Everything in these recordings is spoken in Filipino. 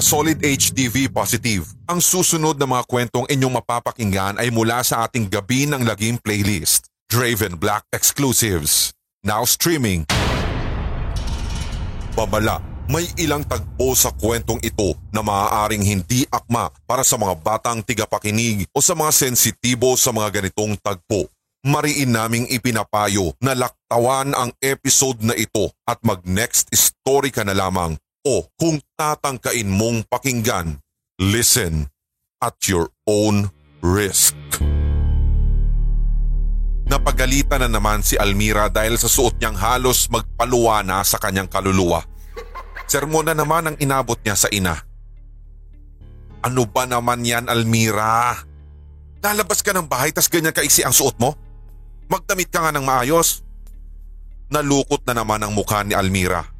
mga solid HDV positive, ang susunod na mga kwentong inyong mapapakinggan ay mula sa ating Gabi ng Lagim playlist, Draven Black Exclusives. Now streaming. Babala, may ilang tagpo sa kwentong ito na maaaring hindi akma para sa mga batang tigapakinig o sa mga sensitibo sa mga ganitong tagpo. Mariin naming ipinapayo na laktawan ang episode na ito at mag next story ka na lamang o kung tatangkain mong pakinggan, listen at your own risk. Napagalitan na naman si Almira dahil sa suot niyang halos magpaluwa na sa kanyang kaluluwa. Sermon na naman ang inabot niya sa ina. Ano ba naman yan Almira? Lalabas ka ng bahay tas ganyan kaiksi ang suot mo? Magdamit ka nga ng maayos. Nalukot na naman ang mukha ni Almira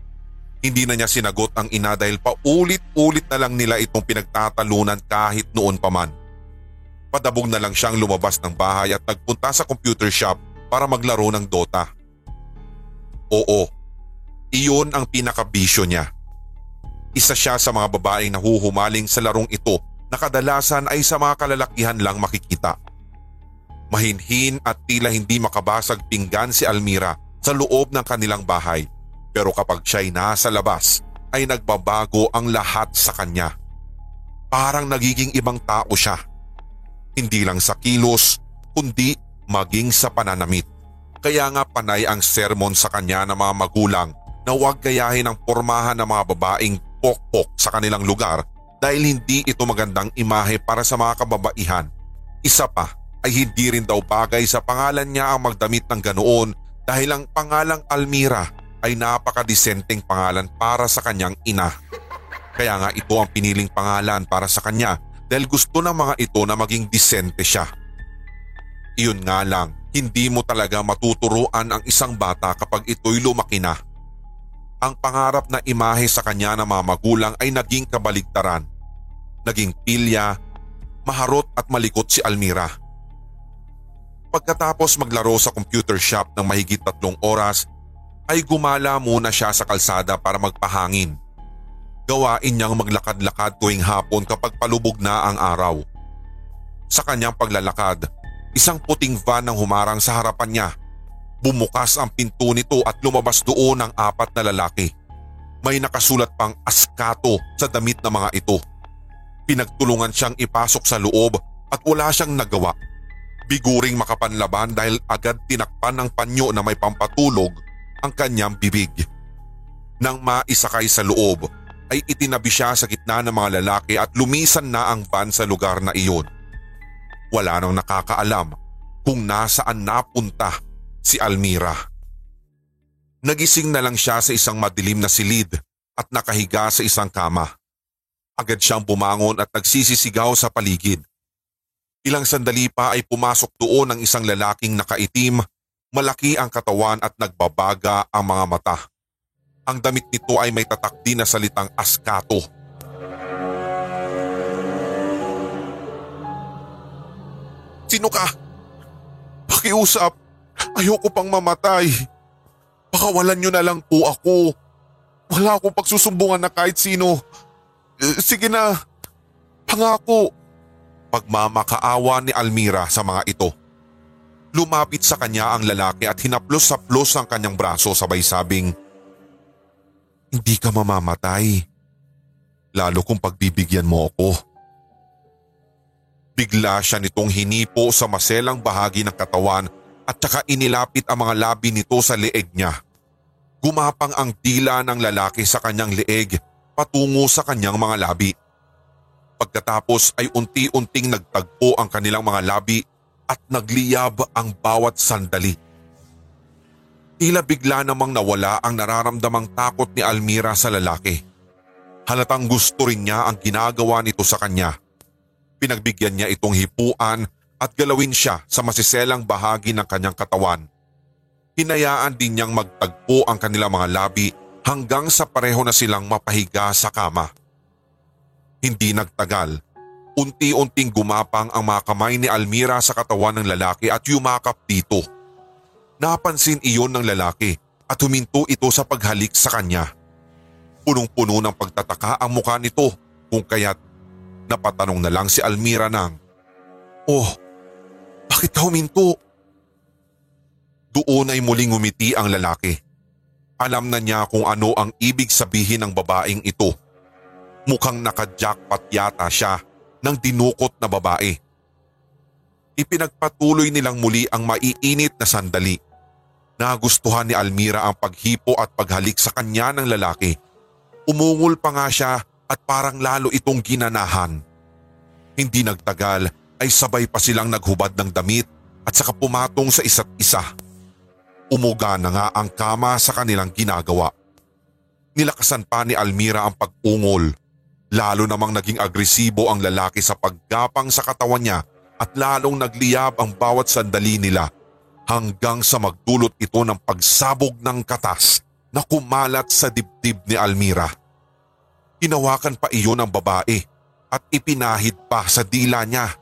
hindi na niya sinagot ang ina dahil paulit-ulit na lang nila itong pinagtatalunan kahit noon pa man. Padabog na lang siyang lumabas ng bahay at nagpunta sa computer shop para maglaro ng Dota. Oo, iyon ang pinakabisyo niya. Isa siya sa mga babaeng nahuhumaling sa larong ito na kadalasan ay sa mga kalalakihan lang makikita. Mahinhin at tila hindi makabasag pinggan si Almira sa loob ng kanilang bahay pero kapag siya'y nasa labas ay nagbabago ang lahat sa kanya. Parang nagiging ibang tao siya. Hindi lang sa kilos, kundi maging sa pananamit. Kaya nga panay ang sermon sa kanya ng mga magulang na huwag gayahin ang pormahan ng mga babaeng pokpok sa kanilang lugar dahil hindi ito magandang imahe para sa mga kababaihan. Isa pa ay hindi rin daw bagay sa pangalan niya ang magdamit ng ganoon dahil ang pangalang Almira ay napakadisenteng pangalan para sa kanyang ina. Kaya nga ito ang piniling pangalan para sa kanya dahil gusto ng mga ito na maging disente siya. Iyon nga lang, hindi mo talaga matuturuan ang isang bata kapag ito'y lumaki na. Ang pangarap na imahe sa kanya ng mga magulang ay naging kabaligtaran. Naging pilya, maharot at malikot si Almira. Pagkatapos maglaro sa computer shop ng mahigit tatlong oras ay gumala muna siya sa kalsada para magpahangin. Gawain niyang maglakad-lakad tuwing hapon kapag palubog na ang araw. Sa kanyang paglalakad, isang puting van ang humarang sa harapan niya. Bumukas ang pinto nito at lumabas doon ang apat na lalaki. May nakasulat pang askato sa damit ng mga ito. Pinagtulungan siyang ipasok sa loob at wala siyang nagawa. Biguring makapanlaban dahil agad tinakpan ng panyo na may pampatulog ang kanyang bibig. Nang maisakay sa loob ay itinabi siya sa gitna ng mga lalaki at lumisan na ang van sa lugar na iyon. Wala nang nakakaalam kung nasaan napunta si Almira. Nagising na lang siya sa isang madilim na silid at nakahiga sa isang kama. Agad siyang bumangon at nagsisisigaw sa paligid. Ilang sandali pa ay pumasok doon ang isang lalaking nakaitim Malaki ang katawan at nagbabaga ang mga mata. Ang damit nito ay may tatak din na salitang askato. Sino ka? Pakiusap. Ayoko pang mamatay. Pakawalan niyo na lang po ako. Wala akong pagsusumbungan na kahit sino. Eh, sige na. Pangako. Pagmamakaawa ni Almira sa mga ito. Lumapit sa kanya ang lalaki at hinaplos-saplos ang kanyang braso sabay sabing, Hindi ka mamamatay. Lalo kung pagbibigyan mo ako. Bigla siya nitong hinipo sa maselang bahagi ng katawan at saka inilapit ang mga labi nito sa leeg niya. Gumapang ang dila ng lalaki sa kanyang leeg patungo sa kanyang mga labi. Pagkatapos ay unti-unting nagtagpo ang kanilang mga labi at nagliyab ang bawat sandali. Tila bigla namang nawala ang nararamdamang takot ni Almira sa lalaki. Halatang gusto rin niya ang ginagawa nito sa kanya. Pinagbigyan niya itong hipuan at galawin siya sa masiselang bahagi ng kanyang katawan. Hinayaan din niyang magtagpo ang kanilang mga labi hanggang sa pareho na silang mapahiga sa kama. Hindi nagtagal Unti-unting gumapang ang mga kamay ni Almira sa katawan ng lalaki at yumakap dito. Napansin iyon ng lalaki at huminto ito sa paghalik sa kanya. Punong-puno ng pagtataka ang mukha nito Kung kaya't napatanong na lang si Almira ng, Oh, bakit ka huminto? Doon ay muling umiti ang lalaki. Alam na niya kung ano ang ibig sabihin ng babaeng ito. Mukhang naka-jackpot yata siya ng dinukot na babae. Ipinagpatuloy nilang muli ang maiinit na sandali. Nagustuhan ni Almira ang paghipo at paghalik sa kanya ng lalaki. Umungol pa nga siya at parang lalo itong ginanahan. Hindi nagtagal ay sabay pa silang naghubad ng damit at saka pumatong sa isa't isa. Umuga na nga ang kama sa kanilang ginagawa. Nilakasan pa ni Almira ang pag-ungol. Lalo namang naging agresibo ang lalaki sa paggapang sa katawan niya at lalong nagliyab ang bawat sandali nila hanggang sa magdulot ito ng pagsabog ng katas na kumalat sa dibdib ni Almira. Hinawakan pa iyon ng babae at ipinahid pa sa dila niya.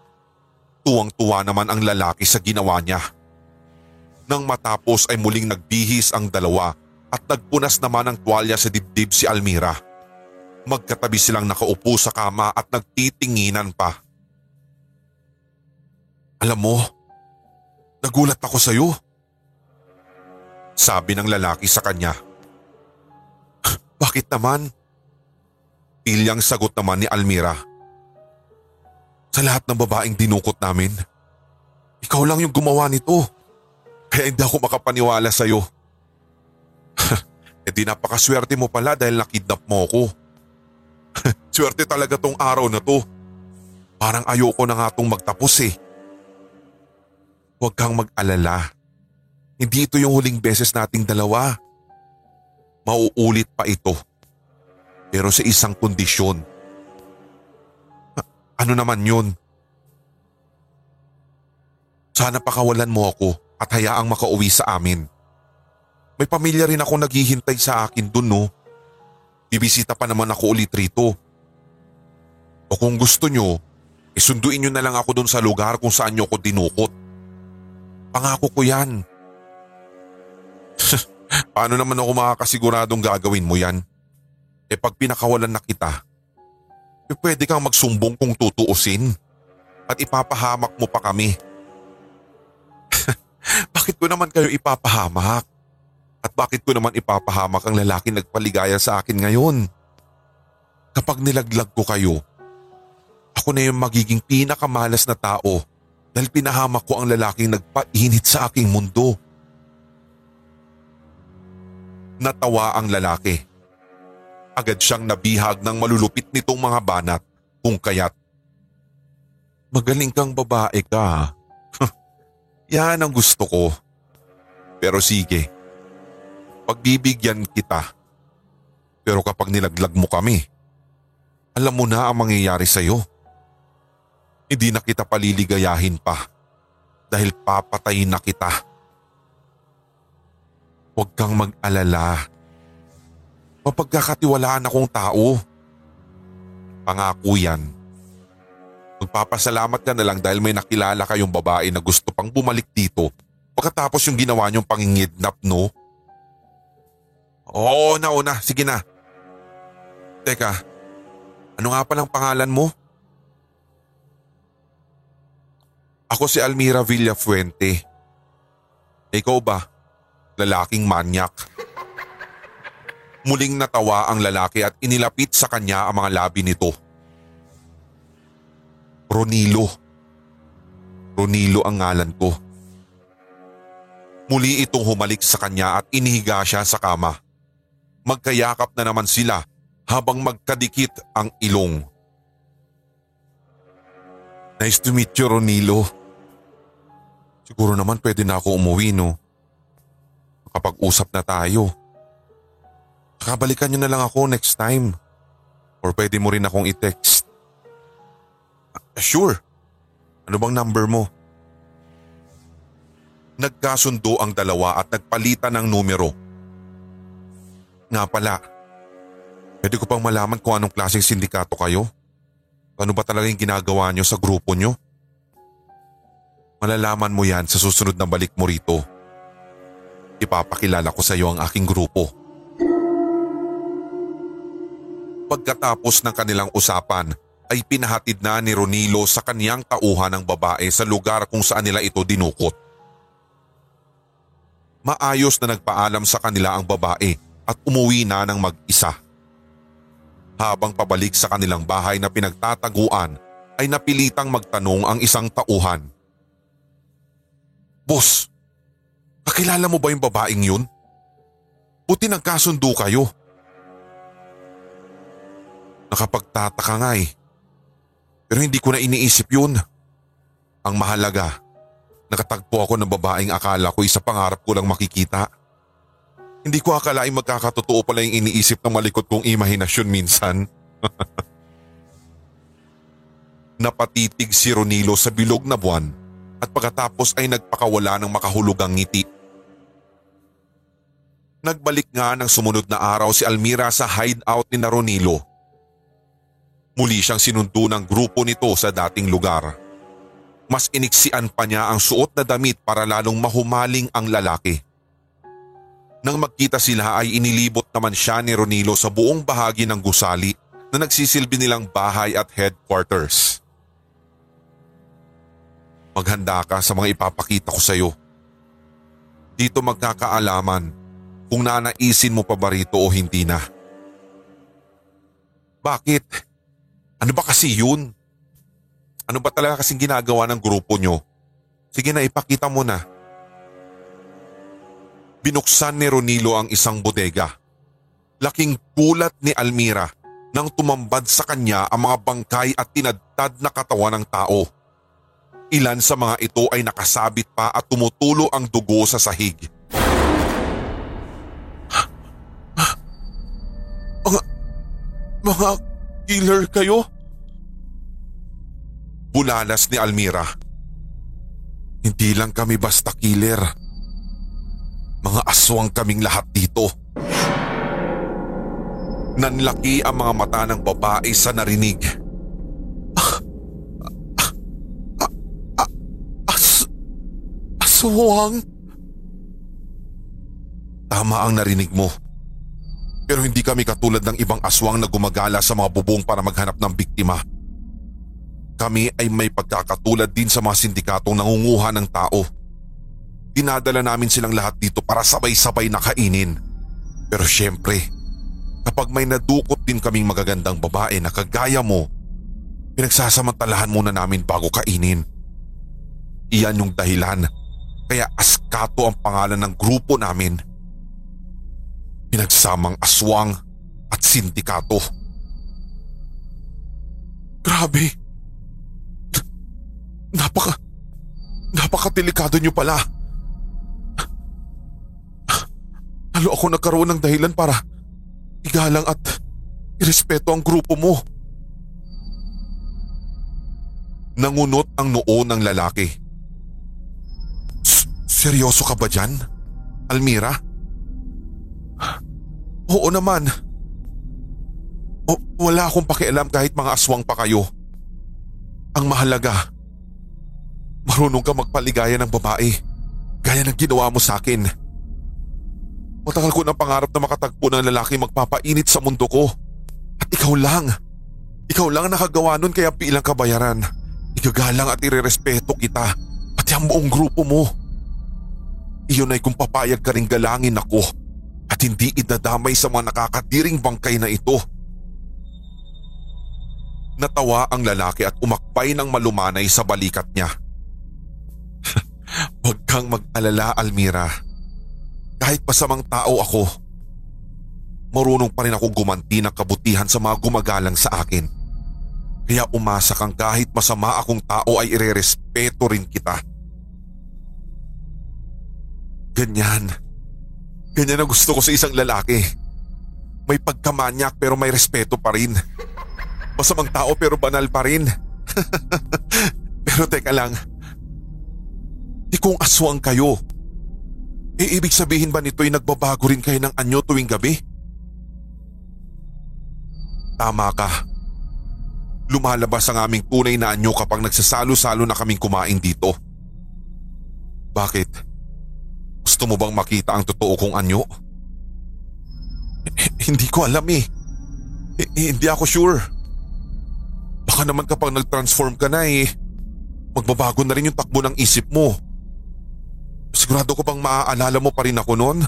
Tuwang-tuwa naman ang lalaki sa ginawa niya. Nang matapos ay muling nagbihis ang dalawa at nagpunas naman ng tuwalya sa dibdib si Almira. Magkatabi silang nakaupo sa kama at nagtitinginan pa. Alam mo, nagulat ako sa iyo. Sabi ng lalaki sa kanya. Bakit naman? Pilyang sagot naman ni Almira. Sa lahat ng babaeng dinukot namin, ikaw lang yung gumawa nito. Kaya hindi ako makapaniwala sa'yo. e di napakaswerte mo pala dahil nakidnap mo ako. Swerte talaga tong araw na to. Parang ayoko na nga tong magtapos eh. Huwag kang mag-alala. Hindi ito yung huling beses nating dalawa. Mauulit pa ito. Pero sa isang kondisyon. Ano naman yun? Sana pakawalan mo ako at hayaang makauwi sa amin. May pamilya rin ako naghihintay sa akin dun no. Bibisita pa naman ako ulit rito. O kung gusto nyo, isunduin nyo na lang ako dun sa lugar kung saan nyo ako dinukot. Pangako ko yan. Paano naman ako makakasiguradong gagawin mo yan? E pag pinakawalan na kita, e pwede kang magsumbong kung tutuusin at ipapahamak mo pa kami. bakit ko naman kayo ipapahamak? At bakit ko naman ipapahamak ang lalaki nagpaligaya sa akin ngayon? Kapag nilaglag ko kayo, ako na yung magiging pinakamalas na tao dahil pinahamak ko ang lalaking nagpainit sa aking mundo. Natawa ang lalaki. Agad siyang nabihag ng malulupit nitong mga banat kung kaya't. Magaling kang babae ka. Yan ang gusto ko. Pero sige, pagbibigyan kita. Pero kapag nilaglag mo kami, alam mo na ang mangyayari sa'yo. Hindi na kita paliligayahin pa dahil papatayin na kita. Huwag kang mag-alala. Mapagkakatiwalaan akong tao. Pangako yan. Magpapasalamat ka na lang dahil may nakilala kayong babae na gusto pang bumalik dito pagkatapos yung ginawa niyong pangingidnap, no? Oo, nauna. Sige na. Teka, ano nga palang pangalan mo? Ako si Almira Villafuente. Ikaw ba? Lalaking manyak. Muling natawa ang lalaki at inilapit sa kanya ang mga labi nito. Ronilo. Ronilo ang ngalan ko. Muli itong humalik sa kanya at inihiga siya sa kama. Magkayakap na naman sila habang magkadikit ang ilong. Nice to meet you, Ronilo. Siguro naman pwede na ako umuwi, no? Makapag-usap na tayo. Kakabalikan niyo na lang ako next time. Or pwede mo rin akong i-text. Ah, sure. Ano bang number mo? Nagkasundo ang dalawa at nagpalitan ng numero. Nga pala, pwede ko pang malaman kung anong klaseng sindikato kayo? Ano ba talaga yung ginagawa nyo sa grupo nyo? Malalaman mo yan sa susunod na balik mo rito. Ipapakilala ko sa iyo ang aking grupo. Pagkatapos ng kanilang usapan ay pinahatid na ni Ronilo sa kaniyang tauhan ng babae sa lugar kung saan nila ito dinukot. Maayos na nagpaalam sa kanila ang babae at umuwi na ng mag-isa. Habang pabalik sa kanilang bahay na pinagtataguan ay napilitang magtanong ang isang tauhan. Boss, kakilala mo ba yung babaeng yun? Buti nagkasundo kayo. Nakapagtataka nga eh. Pero hindi ko na iniisip yun. Ang mahalaga, nakatagpo ako ng babaeng akala ko isa pangarap ko lang makikita. Hindi ko akalaing magkakatotoo pala yung iniisip ng malikot kong imahinasyon minsan. Napatitig si Ronilo sa bilog na buwan at pagkatapos ay nagpakawala ng makahulugang ngiti. Nagbalik nga ng sumunod na araw si Almira sa hideout ni na Ronilo. Muli siyang sinundo ng grupo nito sa dating lugar. Mas iniksian pa niya ang suot na damit para lalong mahumaling ang lalaki. Nang magkita sila ay inilibot naman siya ni Ronilo sa buong bahagi ng gusali na nagsisilbi nilang bahay at headquarters. Maghanda ka sa mga ipapakita ko sa iyo. Dito magkakaalaman kung nanaisin mo pa ba rito o hindi na. Bakit? Ano ba kasi yun? Ano ba talaga kasing ginagawa ng grupo nyo? Sige na ipakita mo na. Binuksan ni Ronilo ang isang bodega. Laking gulat ni Almira nang tumambad sa kanya ang mga bangkay at tinadtad na katawan ng tao. Ilan sa mga ito ay nakasabit pa at tumutulo ang dugo sa sahig. Mga, mga killer kayo? Bulalas ni Almira. Hindi lang kami basta killer. Mga aswang kaming lahat dito. Nanlaki ang mga mata ng babae sa narinig. Aswang? Tama ang narinig mo. Pero hindi kami katulad ng ibang aswang na gumagala sa mga bubong para maghanap ng biktima. Kami ay may pagkakatulad din sa mga sindikatong nangunguha ng tao. Dinadala namin silang lahat dito para sabay-sabay na kainin. Pero syempre, kapag may nadukot din kaming magagandang babae na kagaya mo, pinagsasamantalahan muna namin bago kainin. Iyan yung dahilan kaya Askato ang pangalan ng grupo namin. Pinagsamang aswang at sindikato. Grabe. Napaka... Napaka-delikado niyo pala. Lalo ako nagkaroon ng dahilan para igalang at irespeto ang grupo mo. Nangunot ang noo ng lalaki. Seryoso ka ba dyan? Almira? Oo naman. O, wala akong pakialam kahit mga aswang pa kayo. Ang mahalaga, marunong ka magpaligaya ng babae gaya ng ginawa mo sa akin. Matagal ko ng pangarap na makatagpo ng lalaki magpapainit sa mundo ko. At ikaw lang. Ikaw lang ang nakagawa nun kaya bilang kabayaran. Igagalang at irerespeto kita. Pati ang buong grupo mo. Iyon ay kung papayag ka rin galangin ako at hindi idadamay sa mga nakakadiring bangkay na ito. Natawa ang lalaki at umakbay ng malumanay sa balikat niya. Huwag kang mag-alala, Almira. Kahit masamang tao ako, marunong pa rin ako gumanti ng kabutihan sa mga gumagalang sa akin. Kaya umasa kang kahit masama akong tao ay irerespeto rin kita. Ganyan. Ganyan ang gusto ko sa isang lalaki. May pagkamanyak pero may respeto pa rin. Masamang tao pero banal pa rin. pero teka lang. Di kung aswang kayo. E ibig sabihin ba nito'y nagbabago rin kayo ng anyo tuwing gabi? Tama ka. Lumalabas ang aming tunay na anyo kapag nagsasalo-salo na kaming kumain dito. Bakit? Gusto mo bang makita ang totoo kong anyo? Hindi ko alam eh, hindi ako sure. Baka naman kapag nag-transform ka na eh, magbabago na rin yung takbo ng isip mo. Sigurado ko bang maaalala mo pa rin ako noon?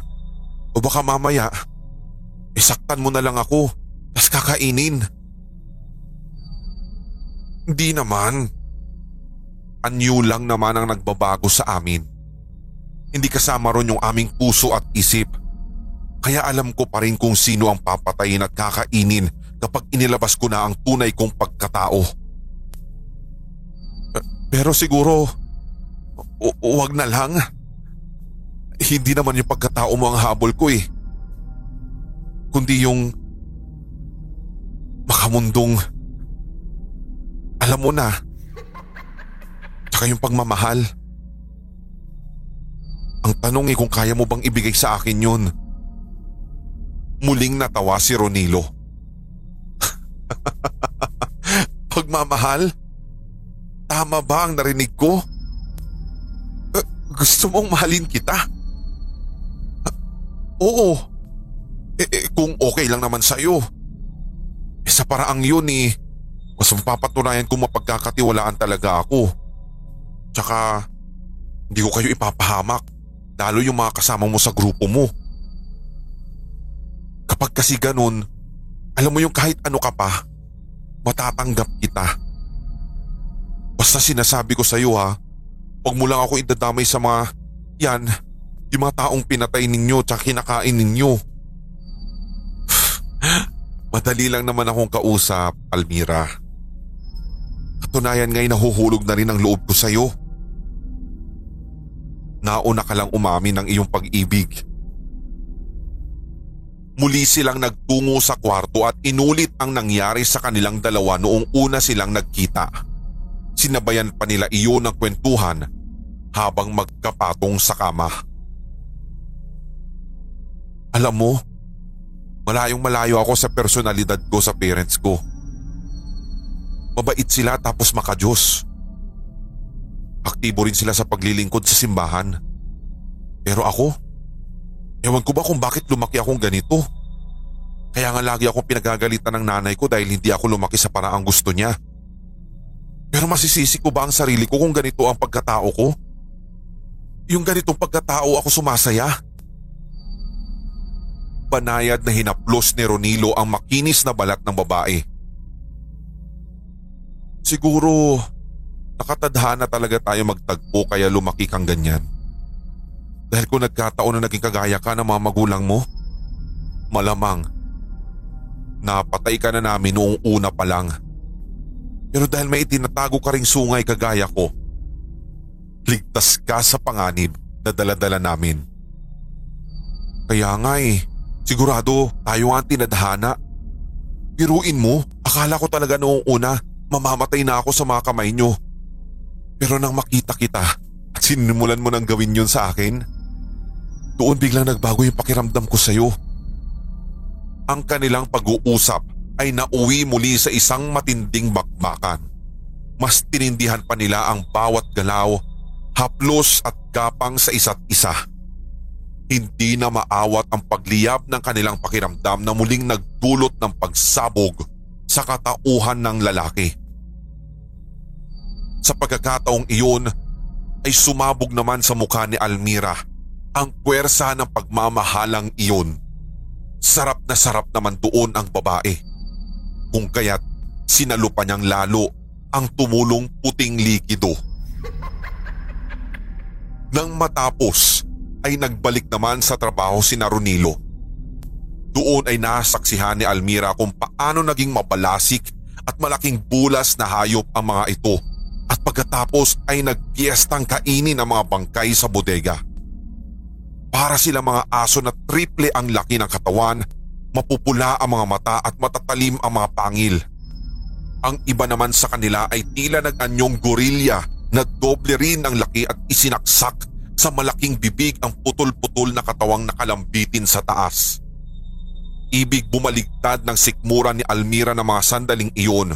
O baka mamaya, isaktan mo na lang ako, tas kakainin. Hindi naman. Anyo lang naman ang nagbabago sa amin. Hindi kasama ron yung aming puso at isip. Kaya alam ko pa rin kung sino ang papatayin at kakainin kapag inilabas ko na ang tunay kong pagkatao. Pero siguro, u- wag na lang. Hindi naman yung pagkatao mo ang habol ko eh. Kundi yung makamundong alam mo na. Tsaka yung pagmamahal. Ang tanong eh kung kaya mo bang ibigay sa akin yun. Muling natawa si Ronilo. Pagmamahal? Tama ba ang narinig ko? Eh, gusto mong mahalin kita? Oo. Eh, eh, kung okay lang naman sa'yo. Eh, sa paraang yun eh, mas mapapatunayan kung mapagkakatiwalaan talaga ako. Tsaka, hindi ko kayo ipapahamak. Lalo yung mga kasama mo sa grupo mo. Kapag kasi ganun, alam mo yung kahit ano ka pa, matatanggap kita. Basta sinasabi ko sa iyo ha, huwag mo lang ako idadamay sa mga, yan, yung mga taong pinatay ninyo tsaka kinakain ninyo. Madali lang naman akong kausap, Almira. Katunayan nga'y nahuhulog na rin ang loob ko sa'yo. Nauna ka lang umamin ng iyong pag-ibig. Muli silang nagtungo sa kwarto at inulit ang nangyari sa kanilang dalawa noong una silang nagkita. Sinabayan pa nila iyon ng kwentuhan habang magkapatong sa kama. Alam mo, malayong malayo ako sa personalidad ko sa parents ko. Mabait sila tapos makajos. Aktibo rin sila sa paglilingkod sa simbahan. Pero ako, ewan ko ba kung bakit lumaki akong ganito. Kaya nga lagi akong pinagagalitan ng nanay ko dahil hindi ako lumaki sa paraang gusto niya. Pero masisisi ko ba ang sarili ko kung ganito ang pagkatao ko? Yung ganitong pagkatao ako sumasaya? Banayad na hinaplos ni Ronilo ang makinis na balat ng babae. Siguro nakatadhana talaga tayo magtagpo kaya lumaki kang ganyan. Dahil kung nagkataon na naging kagaya ka ng mga magulang mo, malamang napatay ka na namin noong una pa lang. Pero dahil may itinatago ka ring sungay kagaya ko, ligtas ka sa panganib na daladala namin. Kaya nga eh, sigurado tayo ang tinadhana. Piruin mo, akala ko talaga noong una mamamatay na ako sa mga kamay nyo. Pero nang makita kita at sinimulan mo nang gawin yun sa akin, doon biglang nagbago yung pakiramdam ko sa'yo. Ang kanilang pag-uusap ay nauwi muli sa isang matinding bakbakan. Mas tinindihan pa nila ang bawat galaw, haplos at gapang sa isa't isa. Hindi na maawat ang pagliyab ng kanilang pakiramdam na muling nagdulot ng pagsabog sa katauhan ng lalaki. Sa pagkakataong iyon ay sumabog naman sa mukha ni Almira ang puwersa ng pagmamahalang iyon. Sarap na sarap naman doon ang babae. Kung kaya't sinalupa niyang lalo ang tumulong puting likido. Nang matapos ay nagbalik naman sa trabaho si Narunilo. Doon ay nasaksihan ni Almira kung paano naging mabalasik at malaking bulas na hayop ang mga ito at pagkatapos ay nagpiestang kainin ang mga bangkay sa bodega. Para sila mga aso na triple ang laki ng katawan, mapupula ang mga mata at matatalim ang mga pangil. Ang iba naman sa kanila ay tila nag-anyong gorilya na doble rin ang laki at isinaksak sa malaking bibig ang putol-putol na katawang nakalambitin sa taas. Ibig bumaligtad ng sikmura ni Almira na mga sandaling iyon.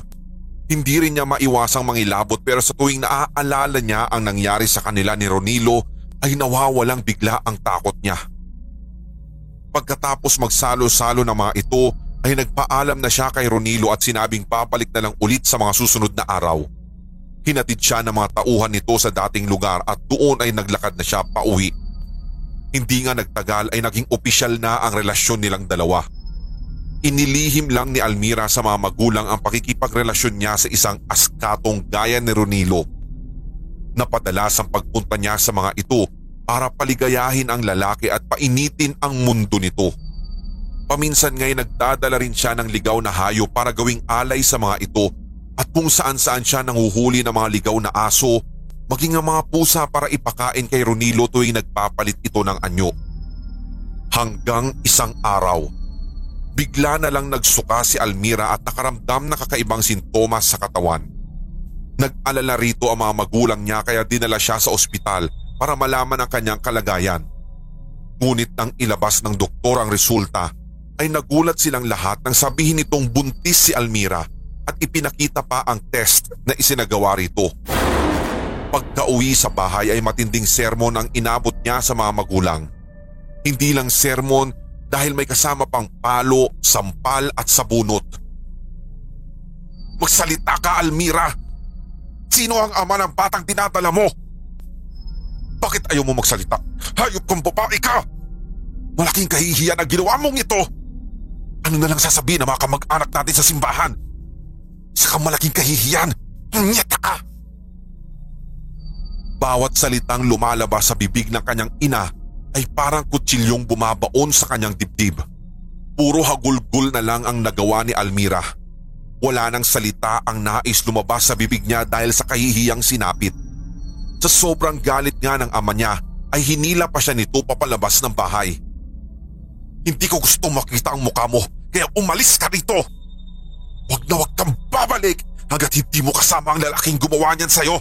Hindi rin niya maiwasang mangilabot pero sa tuwing naaalala niya ang nangyari sa kanila ni Ronilo ay nawawalang bigla ang takot niya. Pagkatapos magsalo-salo ng mga ito ay nagpaalam na siya kay Ronilo at sinabing papalik na lang ulit sa mga susunod na araw. Hinatid siya ng mga tauhan nito sa dating lugar at doon ay naglakad na siya pauwi. Hindi nga nagtagal ay naging opisyal na ang relasyon nilang dalawa. Inilihim lang ni Almira sa mga magulang ang pakikipagrelasyon niya sa isang askatong gaya ni Ronilo. Napadalas ang pagpunta niya sa mga ito para paligayahin ang lalaki at painitin ang mundo nito. Paminsan nga'y nagdadala rin siya ng ligaw na hayo para gawing alay sa mga ito at kung saan saan siya nanguhuli ng mga ligaw na aso, maging ang mga pusa para ipakain kay Ronilo tuwing nagpapalit ito ng anyo. Hanggang isang araw, bigla na lang nagsuka si Almira at nakaramdam na kakaibang sintomas sa katawan. Nag-alala rito ang mga magulang niya kaya dinala siya sa ospital para malaman ang kanyang kalagayan. Ngunit nang ilabas ng doktor ang resulta, ay nagulat silang lahat nang sabihin nitong buntis si Almira at ipinakita pa ang test na isinagawa rito. Pagka-uwi sa bahay ay matinding sermon ang inabot niya sa mga magulang. Hindi lang sermon dahil may kasama pang palo, sampal at sabunot. Magsalita ka Almira! Sino ang ama ng batang dinadala mo? Bakit ayaw mo magsalita? Hayop kong babae ka! Malaking kahihiyan ang ginawa mong ito! Ano na lang sasabihin ng mga kamag-anak natin sa simbahan? Sa malaking kahihiyan. Nyeta ka! Bawat salitang lumalabas sa bibig ng kanyang ina ay parang kutsilyong bumabaon sa kanyang dibdib. Puro hagulgul na lang ang nagawa ni Almira. Wala nang salita ang nais lumabas sa bibig niya dahil sa kahihiyang sinapit. Sa sobrang galit nga ng ama niya ay hinila pa siya nito papalabas ng bahay. Hindi ko gusto makita ang mukha mo kaya umalis ka rito! Huwag na huwag kang babalik hanggat hindi mo kasama ang lalaking gumawa niyan sa'yo.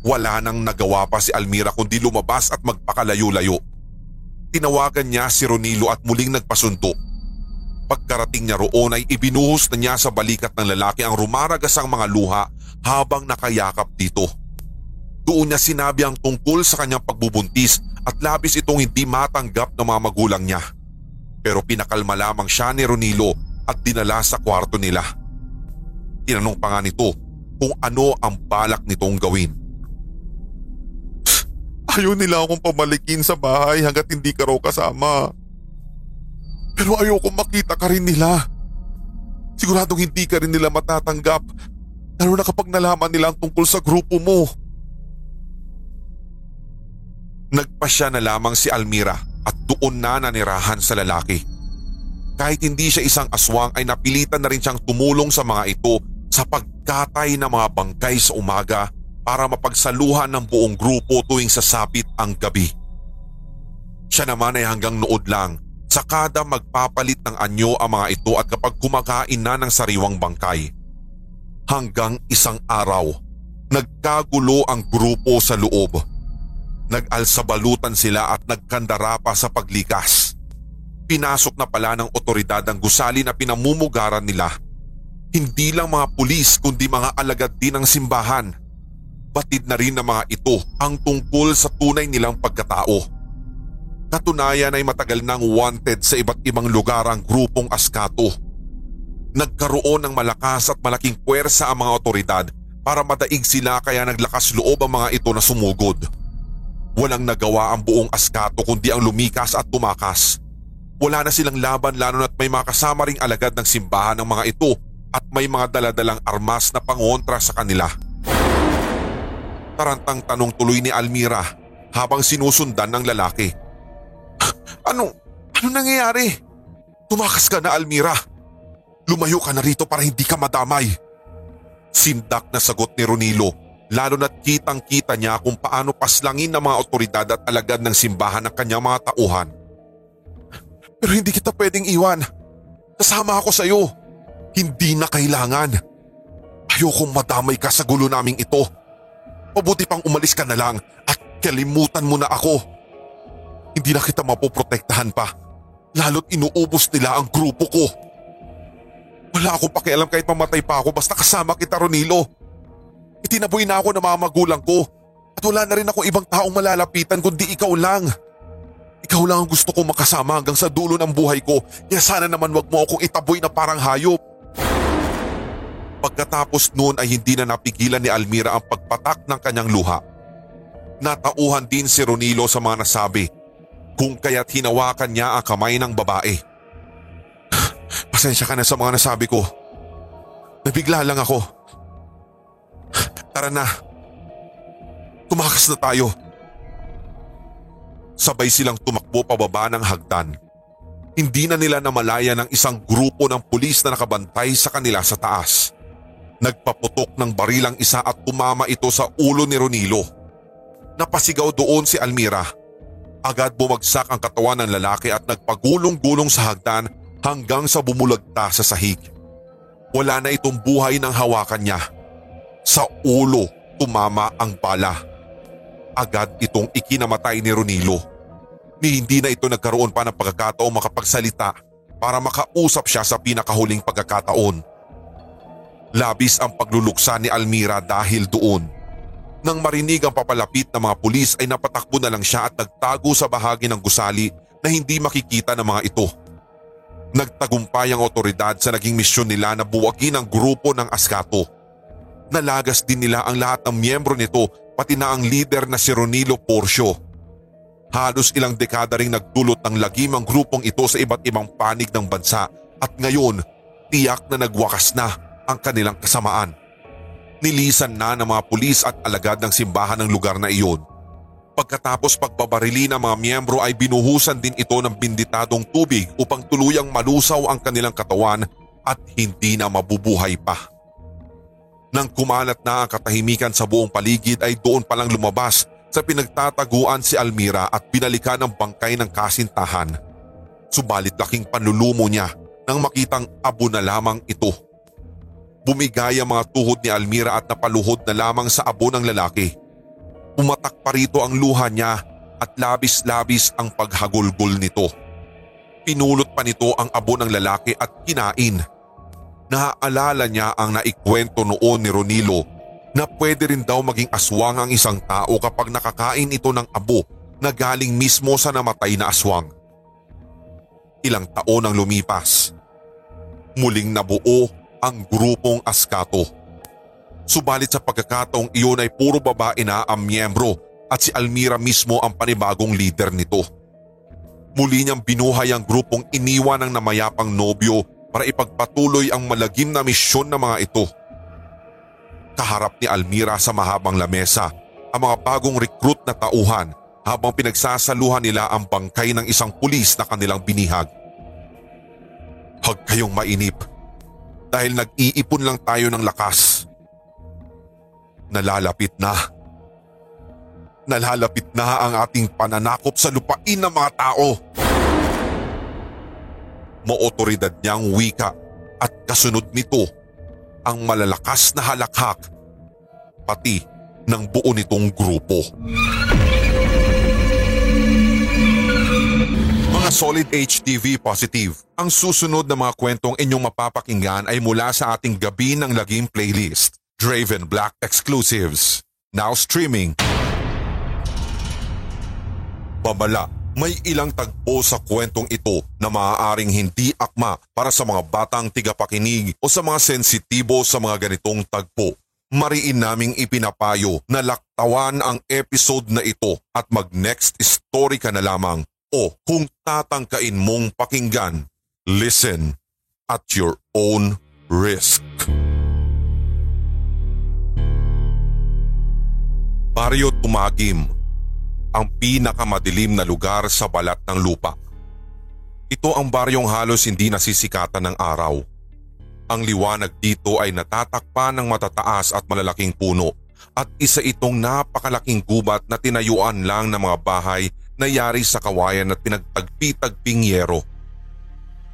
Wala nang nagawa pa si Almira kundi lumabas at magpakalayo-layo. Tinawagan niya si Ronilo at muling nagpasunto. Pagkarating niya roon ay ibinuhos na niya sa balikat ng lalaki ang rumaragasang mga luha habang nakayakap dito. Doon niya sinabi ang tungkol sa kanyang pagbubuntis at labis itong hindi matanggap ng mga magulang niya. Pero pinakalma lamang siya ni Ronilo at dinala sa kwarto nila. Tinanong pa nga nito kung ano ang balak nitong gawin. Ayaw nila akong pamalikin sa bahay hanggat hindi ka raw kasama. Pero ayoko makita ka rin nila. Siguradong hindi ka rin nila matatanggap lalo na kapag nalaman nila ang tungkol sa grupo mo. Nagpasya na lamang si Almira at doon na nanirahan sa lalaki. Kahit hindi siya isang aswang ay napilitan na rin siyang tumulong sa mga ito sa pagkatay ng mga bangkay sa umaga para mapagsaluhan ng buong grupo tuwing sasapit ang gabi. Siya naman ay hanggang nood lang sa kada magpapalit ng anyo ang mga ito at kapag kumakain na ng sariwang bangkay. Hanggang isang araw, nagkagulo ang grupo sa loob Nag-alsabalutan sila at nagkandara pa sa paglikas. Pinasok na pala ng otoridad ang gusali na pinamumugaran nila. Hindi lang mga pulis kundi mga alagad din ng simbahan. Batid na rin ng mga ito ang tungkol sa tunay nilang pagkatao. Katunayan ay matagal nang wanted sa iba't ibang lugar ang grupong askato. Nagkaroon ng malakas at malaking puwersa ang mga otoridad para madaig sila kaya naglakas loob ang mga ito na sumugod. Walang nagawa ang buong askato kundi ang lumikas at tumakas. Wala na silang laban lalo na't may mga kasama ring alagad ng simbahan ng mga ito at may mga daladalang armas na pangontra sa kanila. Tarantang tanong tuloy ni Almira habang sinusundan ng lalaki. Ano? Ano nangyayari? Tumakas ka na Almira. Lumayo ka na rito para hindi ka madamay. Sindak na sagot ni Ronilo lalo na't kitang kita niya kung paano paslangin ng mga otoridad at alagad ng simbahan ng kanyang mga tauhan. Pero hindi kita pwedeng iwan. Kasama ako sa iyo. Hindi na kailangan. Ayokong madamay ka sa gulo naming ito. Mabuti pang umalis ka na lang at kalimutan mo na ako. Hindi na kita mapoprotektahan pa. Lalo't inuubos nila ang grupo ko. Wala akong pakialam kahit mamatay pa ako basta kasama kita Ronilo. Itinaboy na ako ng mga magulang ko at wala na rin ako ibang taong malalapitan kundi ikaw lang. Ikaw lang ang gusto ko makasama hanggang sa dulo ng buhay ko. Kaya sana naman wag mo akong itaboy na parang hayop. Pagkatapos noon ay hindi na napigilan ni Almira ang pagpatak ng kanyang luha. Natauhan din si Ronilo sa mga nasabi kung kaya't hinawakan niya ang kamay ng babae. Pasensya ka na sa mga nasabi ko. Nabigla lang ako. Tara na. Tumakas na tayo. Sabay silang tumakbo pababa ng hagdan. Hindi na nila namalaya ng isang grupo ng pulis na nakabantay sa kanila sa taas. Nagpaputok ng barilang isa at tumama ito sa ulo ni Ronilo. Napasigaw doon si Almira. Agad bumagsak ang katawan ng lalaki at nagpagulong-gulong sa hagdan hanggang sa bumulagta sa sahig. Wala na itong buhay ng hawakan niya. Sa ulo tumama ang bala. Agad itong ikinamatay ni Ronilo. Ni hindi na ito nagkaroon pa ng pagkakataong makapagsalita para makausap siya sa pinakahuling pagkakataon. Labis ang pagluluksa ni Almira dahil doon. Nang marinig ang papalapit ng mga pulis ay napatakbo na lang siya at nagtago sa bahagi ng gusali na hindi makikita ng mga ito. Nagtagumpay ang otoridad sa naging misyon nila na buwagin ang grupo ng Askato. Nalagas din nila ang lahat ng miyembro nito pati na ang leader na si Ronilo Porcio. Halos ilang dekada ring nagdulot ng lagim ang grupong ito sa iba't ibang panig ng bansa at ngayon tiyak na nagwakas na ang kanilang kasamaan. Nilisan na ng mga pulis at alagad ng simbahan ng lugar na iyon. Pagkatapos pagbabarili ng mga miyembro ay binuhusan din ito ng binditadong tubig upang tuluyang malusaw ang kanilang katawan at hindi na mabubuhay pa. Nang kumalat na ang katahimikan sa buong paligid ay doon palang lumabas sa pinagtataguan si Almira at binalikan ang bangkay ng kasintahan. Subalit laking panlulumo niya nang makitang abo na lamang ito. Bumigay ang mga tuhod ni Almira at napaluhod na lamang sa abo ng lalaki. Umatak pa rito ang luha niya at labis-labis ang paghagulgol nito. Pinulot pa nito ang abo ng lalaki at kinain. Naaalala niya ang naikwento noon ni Ronilo na pwede rin daw maging aswang ang isang tao kapag nakakain ito ng abo na galing mismo sa namatay na aswang. Ilang taon ang lumipas. Muling nabuo ang grupong Askato. Subalit sa pagkakataong iyon ay puro babae na ang miyembro at si Almira mismo ang panibagong leader nito. Muli niyang binuhay ang grupong iniwan ng namayapang nobyo para ipagpatuloy ang malagim na misyon ng mga ito. Kaharap ni Almira sa mahabang lamesa ang mga bagong recruit na tauhan habang pinagsasaluhan nila ang bangkay ng isang pulis na kanilang binihag. Huwag kayong mainip dahil nag-iipon lang tayo ng lakas. Nalalapit na. Nalalapit na ang ating pananakop sa lupain ng mga tao. Maotoridad niyang wika at kasunod nito ang malalakas na halakhak pati ng buo nitong grupo. Mga Solid HTV Positive, ang susunod na mga kwentong inyong mapapakinggan ay mula sa ating Gabi ng Lagim playlist, Draven Black Exclusives. Now streaming. Babala, may ilang tagpo sa kwentong ito na maaaring hindi akma para sa mga batang tigapakinig o sa mga sensitibo sa mga ganitong tagpo. Mariin naming ipinapayo na laktawan ang episode na ito at mag next story ka na lamang o kung tatangkain mong pakinggan, listen at your own risk. Baryo Tumagim, ang pinakamadilim na lugar sa balat ng lupa. Ito ang baryong halos hindi nasisikatan ng araw. Ang liwanag dito ay natatakpan ng matataas at malalaking puno at isa itong napakalaking gubat na tinayuan lang ng mga bahay na yari sa kawayan at pinagtagpi-tagping yero.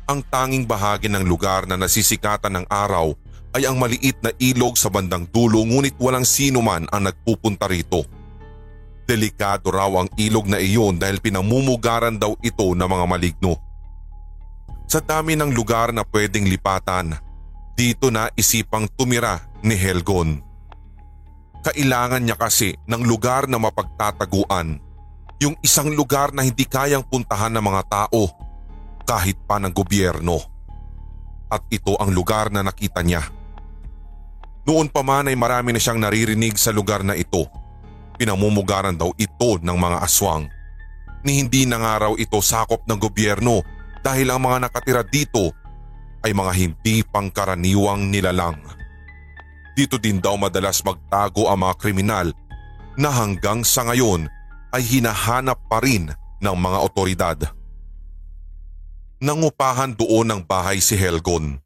Ang tanging bahagi ng lugar na nasisikatan ng araw ay ang maliit na ilog sa bandang dulo ngunit walang sino man ang nagpupunta rito. Delikado raw ang ilog na iyon dahil pinamumugaran daw ito ng mga maligno. Sa dami ng lugar na pwedeng lipatan, dito na isipang tumira ni Helgon. Kailangan niya kasi ng lugar na mapagtataguan Yung isang lugar na hindi kayang puntahan ng mga tao kahit pa ng gobyerno. At ito ang lugar na nakita niya. Noon pa man ay marami na siyang naririnig sa lugar na ito. Pinamumugaran daw ito ng mga aswang. Ni hindi na nga raw ito sakop ng gobyerno dahil ang mga nakatira dito ay mga hindi pangkaraniwang nilalang. Dito din daw madalas magtago ang mga kriminal na hanggang sa ngayon ay hinahanap pa rin ng mga otoridad. Nangupahan doon ng bahay si Helgon.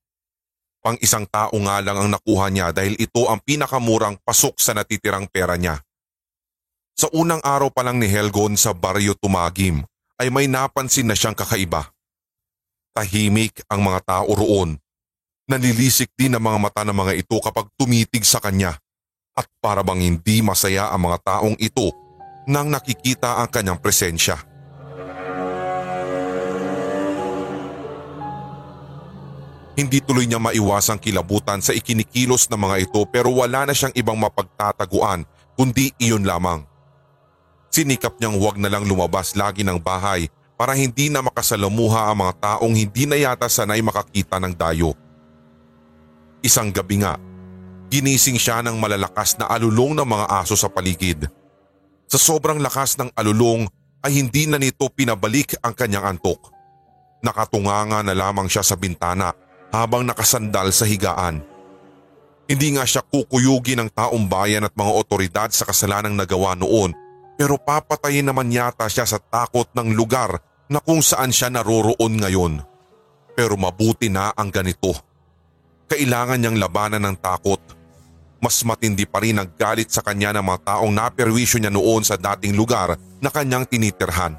Pang isang tao nga lang ang nakuha niya dahil ito ang pinakamurang pasok sa natitirang pera niya. Sa unang araw pa lang ni Helgon sa baryo Tumagim ay may napansin na siyang kakaiba. Tahimik ang mga tao roon. Nanilisik din ang mga mata ng mga ito kapag tumitig sa kanya at para bang hindi masaya ang mga taong ito nang nakikita ang kanyang presensya. Hindi tuloy niya maiwasang kilabutan sa ikinikilos ng mga ito pero wala na siyang ibang mapagtataguan kundi iyon lamang. Sinikap niyang huwag na lang lumabas lagi ng bahay para hindi na makasalamuha ang mga taong hindi na yata sanay makakita ng dayo. Isang gabi nga, ginising siya ng malalakas na alulong ng mga aso sa paligid. Sa sobrang lakas ng alulong ay hindi na nito pinabalik ang kanyang antok. Nakatunganga na lamang siya sa bintana habang nakasandal sa higaan. Hindi nga siya kukuyugi ng taong bayan at mga otoridad sa kasalanang nagawa noon pero papatayin naman yata siya sa takot ng lugar na kung saan siya naroroon ngayon. Pero mabuti na ang ganito. Kailangan niyang labanan ng takot. Mas matindi pa rin ang galit sa kanya ng mga taong naperwisyo niya noon sa dating lugar na kanyang tinitirhan.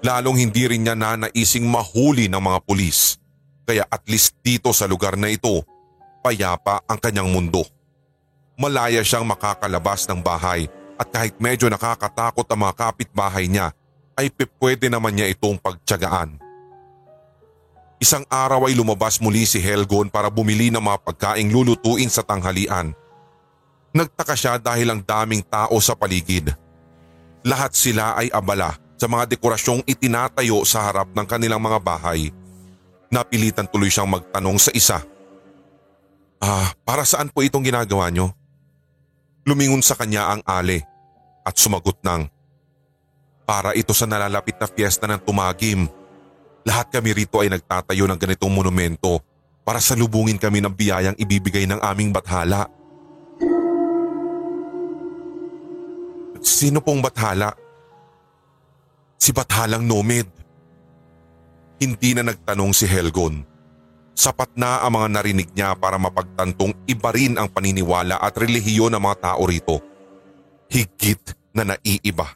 Lalong hindi rin niya nanaising mahuli ng mga pulis. Kaya at least dito sa lugar na ito, payapa ang kanyang mundo. Malaya siyang makakalabas ng bahay at kahit medyo nakakatakot ang mga kapitbahay niya ay pwede naman niya itong pagtyagaan. Isang araw ay lumabas muli si Helgon para bumili ng mga pagkaing lulutuin sa tanghalian. Nagtaka siya dahil ang daming tao sa paligid. Lahat sila ay abala sa mga dekorasyong itinatayo sa harap ng kanilang mga bahay. Napilitan tuloy siyang magtanong sa isa. Ah, para saan po itong ginagawa nyo? Lumingon sa kanya ang ale at sumagot ng, Para ito sa nalalapit na fiesta ng tumagim. Lahat kami rito ay nagtatayo ng ganitong monumento para salubungin kami ng biyayang ibibigay ng aming bathala. Sino pong bathala? Si Bathalang Nomad. Hindi na nagtanong si Helgon. Sapat na ang mga narinig niya para mapagtantong iba rin ang paniniwala at relihiyon ng mga tao rito. Higit na naiiba.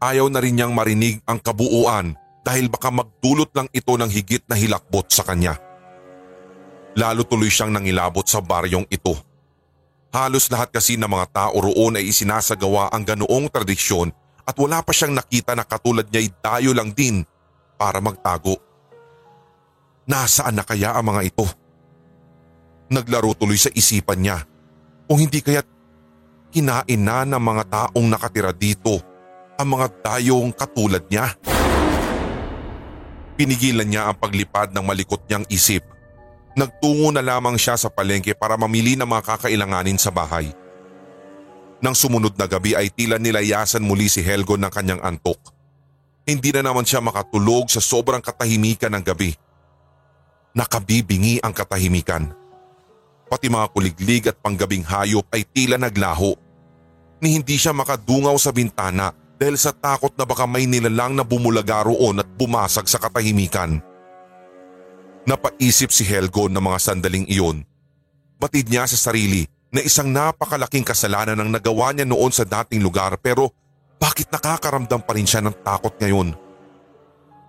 Ayaw na rin niyang marinig ang kabuuan dahil baka magdulot lang ito ng higit na hilakbot sa kanya. Lalo tuloy siyang nangilabot sa baryong ito. Halos lahat kasi ng mga tao roon ay isinasagawa ang ganoong tradisyon at wala pa siyang nakita na katulad niya ay dayo lang din para magtago. Nasaan na kaya ang mga ito? Naglaro tuloy sa isipan niya. Kung hindi kaya't kinain na ng mga taong nakatira dito ang mga dayong katulad niya. Pinigilan niya ang paglipad ng malikot niyang isip. Nagtungo na lamang siya sa palengke para mamili ng mga kakailanganin sa bahay. Nang sumunod na gabi ay tila nilayasan muli si Helgo ng kanyang antok. Hindi na naman siya makatulog sa sobrang katahimikan ng gabi. Nakabibingi ang katahimikan. Pati mga kuliglig at panggabing hayop ay tila naglaho. Ni hindi siya makadungaw sa bintana dahil sa takot na baka may nilalang na bumulaga roon at bumasag sa katahimikan. Napaisip si Helgo ng mga sandaling iyon. Batid niya sa sarili na isang napakalaking kasalanan ang nagawa niya noon sa dating lugar pero bakit nakakaramdam pa rin siya ng takot ngayon?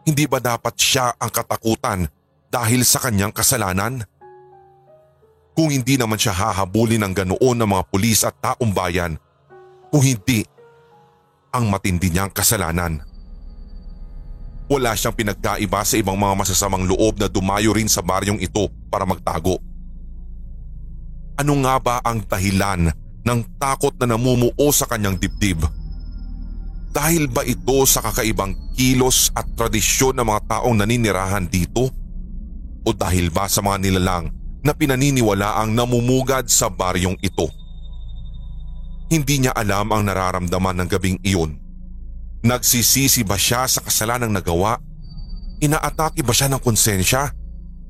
Hindi ba dapat siya ang katakutan dahil sa kanyang kasalanan? Kung hindi naman siya hahabulin ng ganoon ng mga pulis at taong bayan, kung hindi ang matindi niyang kasalanan. Wala siyang pinagkaiba sa ibang mga masasamang loob na dumayo rin sa baryong ito para magtago. Ano nga ba ang dahilan ng takot na namumuo sa kanyang dibdib? Dahil ba ito sa kakaibang kilos at tradisyon ng mga taong naninirahan dito? O dahil ba sa mga nilalang na pinaniniwala ang namumugad sa baryong ito? Hindi niya alam ang nararamdaman ng gabing iyon. Nagsisisi ba siya sa kasalanang nagawa? Inaatake ba siya ng konsensya?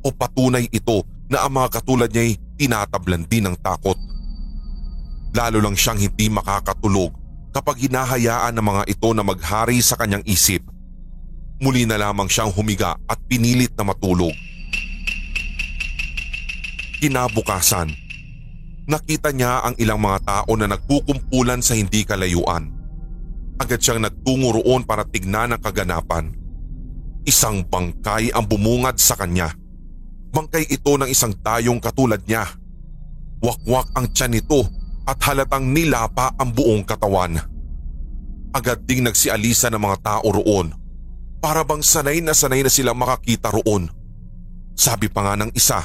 O patunay ito na ang mga katulad niya'y tinatablan din ng takot? Lalo lang siyang hindi makakatulog kapag hinahayaan ng mga ito na maghari sa kanyang isip. Muli na lamang siyang humiga at pinilit na matulog. Kinabukasan, nakita niya ang ilang mga tao na nagkukumpulan sa hindi kalayuan. Agad siyang nagtungo roon para tignan ang kaganapan. Isang bangkay ang bumungad sa kanya. Bangkay ito ng isang tayong katulad niya. Wakwak ang tiyan nito at halatang nilapa ang buong katawan. Agad ding nagsialisa ng mga tao roon. Para bang sanay na sanay na silang makakita roon. Sabi pa nga ng isa,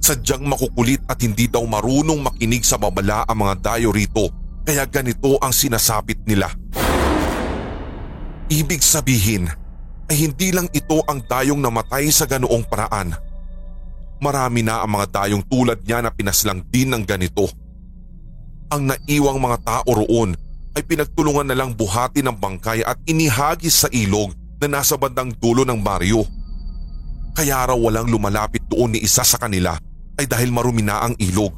sadyang makukulit at hindi daw marunong makinig sa babala ang mga dayo rito kaya ganito ang sinasapit nila. Ibig sabihin ay hindi lang ito ang dayong namatay sa ganoong paraan. Marami na ang mga dayong tulad niya na pinaslang din ng ganito. Ang naiwang mga tao roon ay pinagtulungan na lang buhati ng bangkay at inihagis sa ilog na nasa bandang dulo ng baryo. Kaya raw walang lumalapit doon ni isa sa kanila ay dahil marumi na ang ilog.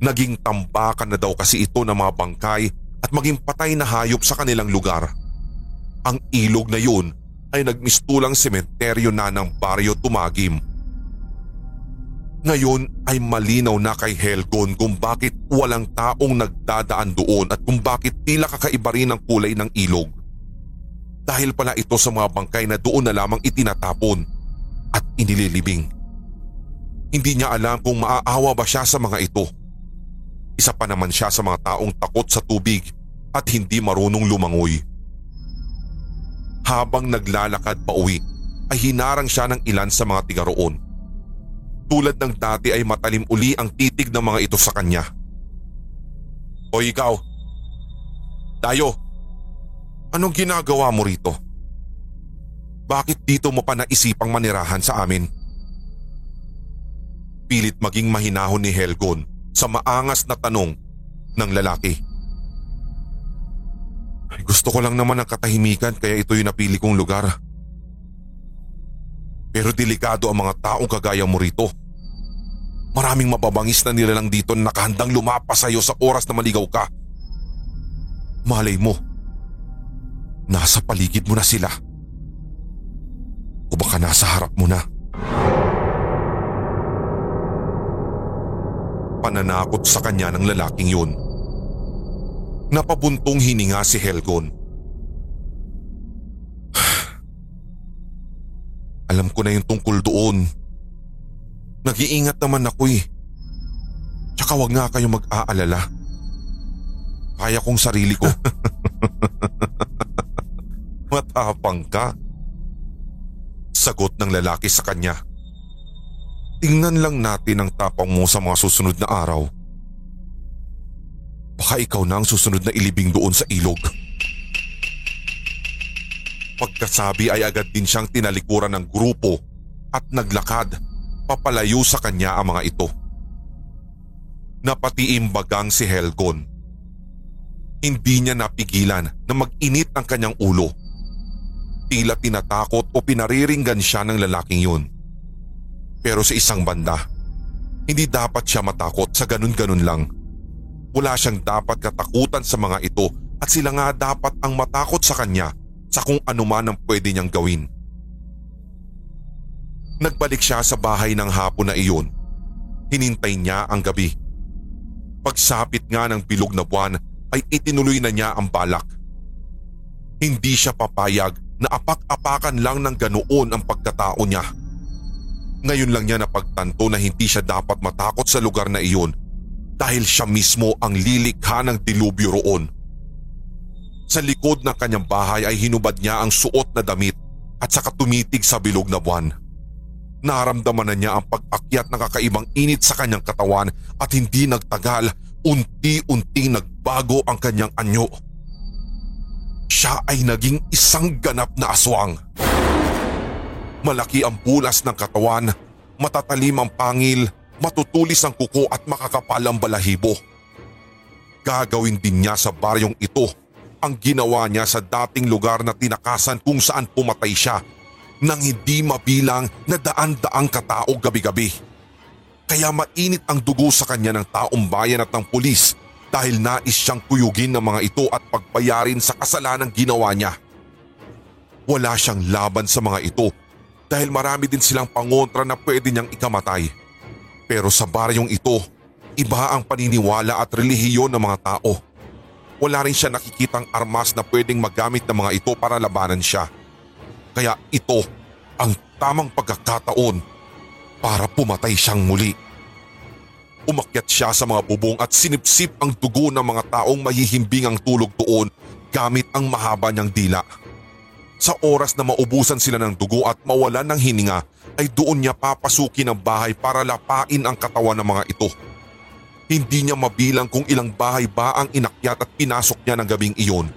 Naging tambakan na daw kasi ito ng mga bangkay at maging patay na hayop sa kanilang lugar. Ang ilog na yun ay nagmistulang sementeryo na ng baryo tumagim. Ngayon ay malinaw na kay Helgon kung bakit walang taong nagdadaan doon at kung bakit tila kakaiba rin ang kulay ng ilog. Dahil pala ito sa mga bangkay na doon na lamang itinatapon at inililibing. Hindi niya alam kung maaawa ba siya sa mga ito. Isa pa naman siya sa mga taong takot sa tubig at hindi marunong lumangoy. Habang naglalakad pa uwi ay hinarang siya ng ilan sa mga tiga roon. Tulad ng dati ay matalim uli ang titig ng mga ito sa kanya. O ikaw, tayo, anong ginagawa mo rito? Bakit dito mo pa naisipang manirahan sa amin? Pilit maging mahinahon ni Helgon sa maangas na tanong ng lalaki. Ay, gusto ko lang naman ang katahimikan kaya ito yung napili kong lugar. Pero delikado ang mga taong kagaya mo rito. Maraming mababangis na nilalang dito na nakahandang lumapas sa iyo sa oras na maligaw ka. Malay mo, nasa paligid mo na sila. O baka nasa harap mo na. Pananakot sa kanya ng lalaking yun. Napabuntong hininga si Helgon. Alam ko na yung tungkol doon. Nag-iingat naman ako eh. Tsaka wag nga kayo mag-aalala. Kaya kong sarili ko. Matapang ka. Sagot ng lalaki sa kanya. Tingnan lang natin ang tapang mo sa mga susunod na araw. Baka ikaw na ang susunod na ilibing doon sa ilog. Pagkasabi ay agad din siyang tinalikuran ng grupo at naglakad papalayo sa kanya ang mga ito. Napatiimbagang si Helgon. Hindi niya napigilan na mag-init ang kanyang ulo. Tila tinatakot o pinariringgan siya ng lalaking yun. Pero sa isang banda, hindi dapat siya matakot sa ganun-ganun lang. Wala siyang dapat katakutan sa mga ito at sila nga dapat ang matakot sa kanya sa kung anuman ang pwede niyang gawin. Nagbalik siya sa bahay ng hapon na iyon. Hinintay niya ang gabi. Pagsapit nga ng bilog na buwan ay itinuloy na niya ang balak. Hindi siya papayag na apak-apakan lang ng ganoon ang pagkatao niya. Ngayon lang niya napagtanto na hindi siya dapat matakot sa lugar na iyon dahil siya mismo ang lilikha ng dilubyo roon. Sa likod ng kanyang bahay ay hinubad niya ang suot na damit at saka tumitig sa bilog na buwan. Naramdaman na niya ang pag-akyat ng kakaibang init sa kanyang katawan at hindi nagtagal, unti-unting nagbago ang kanyang anyo. siya ay naging isang ganap na aswang. Malaki ang bulas ng katawan, matatalim ang pangil, matutulis ang kuko at makakapal ang balahibo. Gagawin din niya sa baryong ito ang ginawa niya sa dating lugar na tinakasan kung saan pumatay siya nang hindi mabilang na daan-daang katao gabi-gabi. Kaya mainit ang dugo sa kanya ng taong bayan at ng pulis dahil nais siyang kuyugin ng mga ito at pagbayarin sa kasalanang ginawa niya. Wala siyang laban sa mga ito dahil marami din silang pangontra na pwede niyang ikamatay. Pero sa baryong ito, iba ang paniniwala at relihiyon ng mga tao. Wala rin siya nakikitang armas na pwedeng magamit ng mga ito para labanan siya. Kaya ito ang tamang pagkakataon para pumatay siyang muli. Umakyat siya sa mga bubong at sinipsip ang dugo ng mga taong mahihimbing ang tulog doon gamit ang mahaba niyang dila. Sa oras na maubusan sila ng dugo at mawalan ng hininga ay doon niya papasukin ang bahay para lapain ang katawan ng mga ito. Hindi niya mabilang kung ilang bahay ba ang inakyat at pinasok niya ng gabing iyon.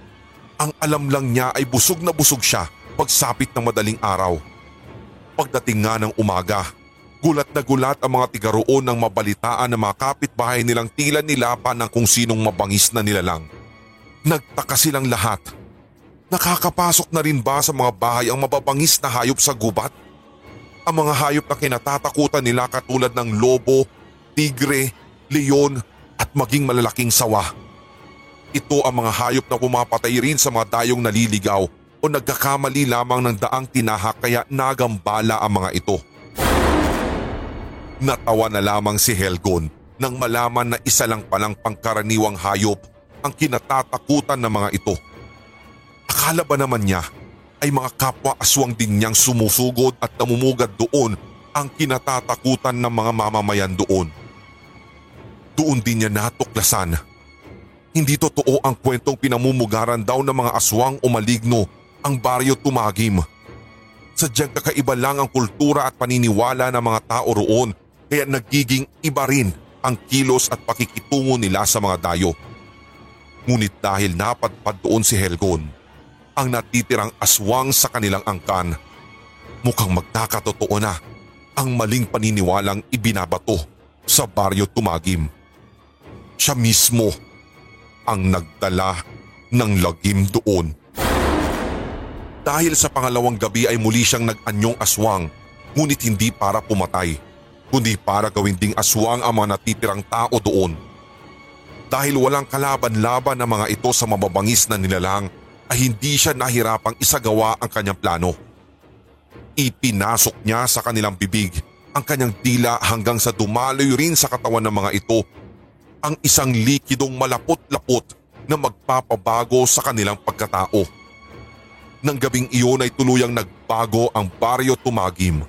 Ang alam lang niya ay busog na busog siya pagsapit ng madaling araw. Pagdating nga ng umaga, gulat na gulat ang mga tiga roon nang mabalitaan ng mga kapitbahay nilang tila nilapan ng kung sinong mabangis na nilalang. Nagtaka silang lahat. Nakakapasok na rin ba sa mga bahay ang mababangis na hayop sa gubat? Ang mga hayop na kinatatakutan nila katulad ng lobo, tigre, leon at maging malalaking sawa. Ito ang mga hayop na pumapatay rin sa mga dayong naliligaw o nagkakamali lamang ng daang tinahak kaya nagambala ang mga ito. Natawa na lamang si Helgon nang malaman na isa lang palang pangkaraniwang hayop ang kinatatakutan ng mga ito. Akala ba naman niya ay mga kapwa aswang din niyang sumusugod at namumugad doon ang kinatatakutan ng mga mamamayan doon. Doon din niya natuklasan. Hindi totoo ang kwentong pinamumugaran daw ng mga aswang o maligno ang baryo tumagim. Sadyang kakaiba lang ang kultura at paniniwala ng mga tao roon kaya nagiging iba rin ang kilos at pakikitungo nila sa mga dayo. Ngunit dahil napadpad doon si Helgon, ang natitirang aswang sa kanilang angkan, mukhang magkakatotoo na ang maling paniniwalang ibinabato sa baryo tumagim. Siya mismo ang nagdala ng lagim doon. Dahil sa pangalawang gabi ay muli siyang nag-anyong aswang ngunit hindi para pumatay kundi para gawin ding aswang ang mga natitirang tao doon. Dahil walang kalaban-laban ng mga ito sa mababangis na nilalang ay hindi siya nahirapang isagawa ang kanyang plano. Ipinasok niya sa kanilang bibig ang kanyang dila hanggang sa dumaloy rin sa katawan ng mga ito ang isang likidong malapot-lapot na magpapabago sa kanilang pagkatao. Nang gabing iyon ay tuluyang nagbago ang baryo tumagim.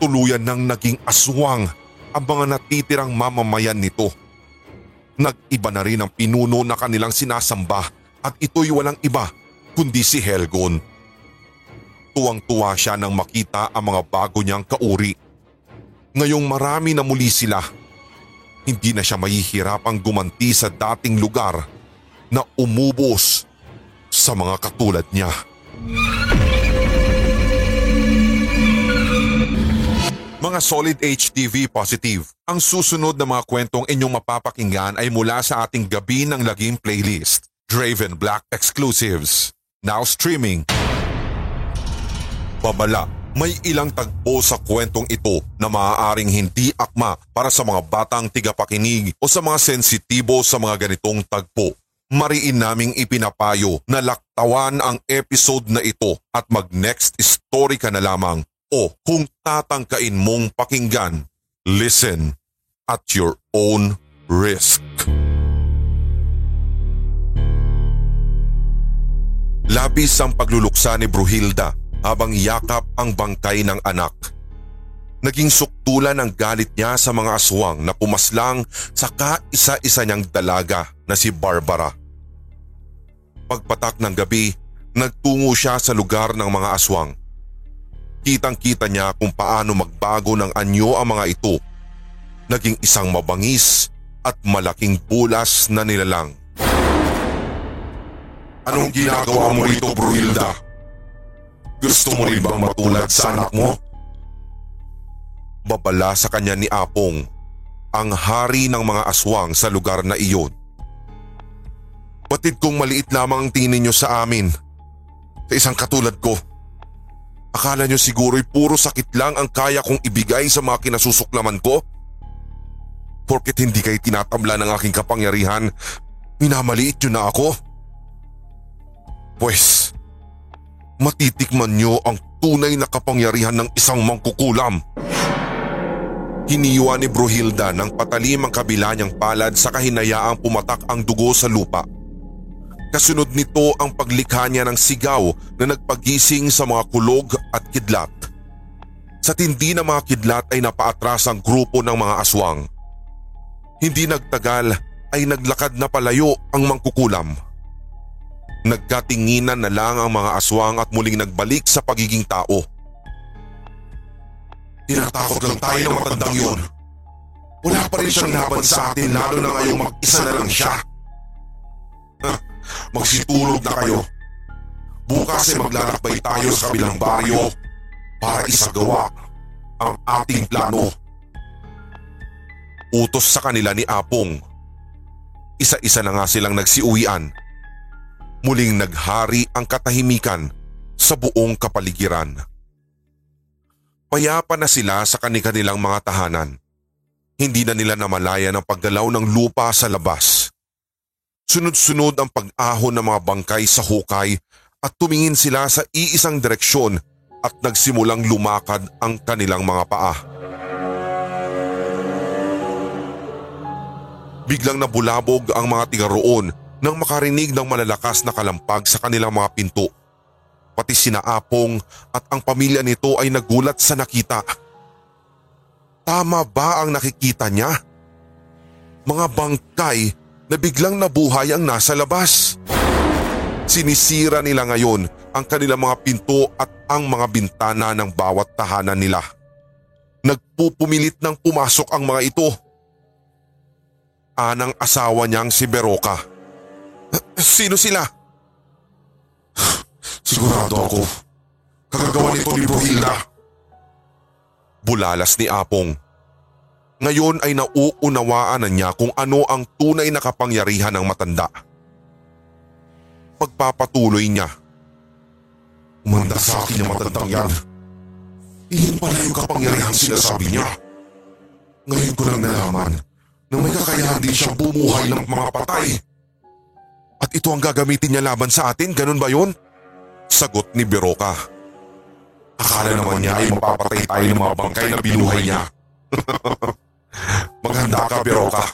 Tuluyan nang naging aswang ang mga natitirang mamamayan nito. Nag-iba na rin ang pinuno na kanilang sinasamba at ito'y walang iba kundi si Helgon. Tuwang-tuwa siya nang makita ang mga bago niyang kauri. Ngayong marami na muli sila, hindi na siya mahihirapang gumanti sa dating lugar na umubos sa mga katulad niya. Mga Solid HTV Positive, ang susunod na mga kwentong inyong mapapakinggan ay mula sa ating Gabi ng Lagim playlist, Draven Black Exclusives. Now streaming. Babala, may ilang tagpo sa kwentong ito na maaaring hindi akma para sa mga batang tigapakinig o sa mga sensitibo sa mga ganitong tagpo mariin naming ipinapayo na laktawan ang episode na ito at mag next story ka na lamang o kung tatangkain mong pakinggan, listen at your own risk. Labis ang pagluluksa ni Bruhilda habang yakap ang bangkay ng anak. Naging suktulan ang galit niya sa mga aswang na pumaslang sa kaisa-isa niyang dalaga na si Barbara. Pagpatak ng gabi, nagtungo siya sa lugar ng mga aswang. Kitang-kita niya kung paano magbago ng anyo ang mga ito. Naging isang mabangis at malaking bulas na nilalang. Anong ginagawa mo rito, Bruhilda? Gusto mo rin bang matulad sa anak mo? Babala sa kanya ni Apong, ang hari ng mga aswang sa lugar na iyon. Batid kong maliit lamang ang tingin niyo sa amin. Sa isang katulad ko. Akala niyo siguro'y puro sakit lang ang kaya kong ibigay sa mga kinasusuklaman ko? Porket hindi kayo tinatabla ng aking kapangyarihan, minamaliit niyo na ako? Pwes, matitikman niyo ang tunay na kapangyarihan ng isang mangkukulam. Hiniwa ni Bruhilda ng patalim ang kabila niyang palad sa kahinayaang pumatak ang dugo sa lupa. Kasunod nito ang paglikha niya ng sigaw na nagpagising sa mga kulog at kidlat. Sa tindi ng mga kidlat ay napaatras ang grupo ng mga aswang. Hindi nagtagal ay naglakad na palayo ang mangkukulam. Nagkatinginan na lang ang mga aswang at muling nagbalik sa pagiging tao. Tinatakot lang tayo ng matandang yun. Wala pa rin siyang laban sa atin lalo na ngayong mag-isa na lang siya. Magsitulog na kayo. Bukas ay maglalakbay tayo sa kabilang baryo para isagawa ang ating plano. Utos sa kanila ni Apong. Isa-isa na nga silang nagsiuwian. Muling naghari ang katahimikan sa buong kapaligiran. Payapa na sila sa kanilang mga tahanan. Hindi na nila namalayan ang paggalaw ng lupa sa labas. Sunod-sunod ang pag-ahon ng mga bangkay sa hukay at tumingin sila sa iisang direksyon at nagsimulang lumakad ang kanilang mga paa. Biglang nabulabog ang mga tiga roon nang makarinig ng malalakas na kalampag sa kanilang mga pinto. Pati sina Apong at ang pamilya nito ay nagulat sa nakita. Tama ba ang nakikita niya? Mga bangkay na biglang nabuhay ang nasa labas. Sinisira nila ngayon ang kanilang mga pinto at ang mga bintana ng bawat tahanan nila. Nagpupumilit ng pumasok ang mga ito. Anang asawa niyang si Beroka. Sino sila? Sigurado ako. Kagagawa nito ni Brohilda. Bulalas ni Apong. Ngayon ay nauunawaan na niya kung ano ang tunay na kapangyarihan ng matanda. Pagpapatuloy niya. Umanda sa akin ang matandang yan. Iyon pala yung kapangyarihan sinasabi niya. Ngayon ko lang nalaman na may kakayahan din siyang bumuhay ng mga patay. At ito ang gagamitin niya laban sa atin, ganun ba yun? Sagot ni Beroka. Akala naman niya ay mapapatay tayo ng mga bangkay na binuhay niya. Maghanda ka, Beroka.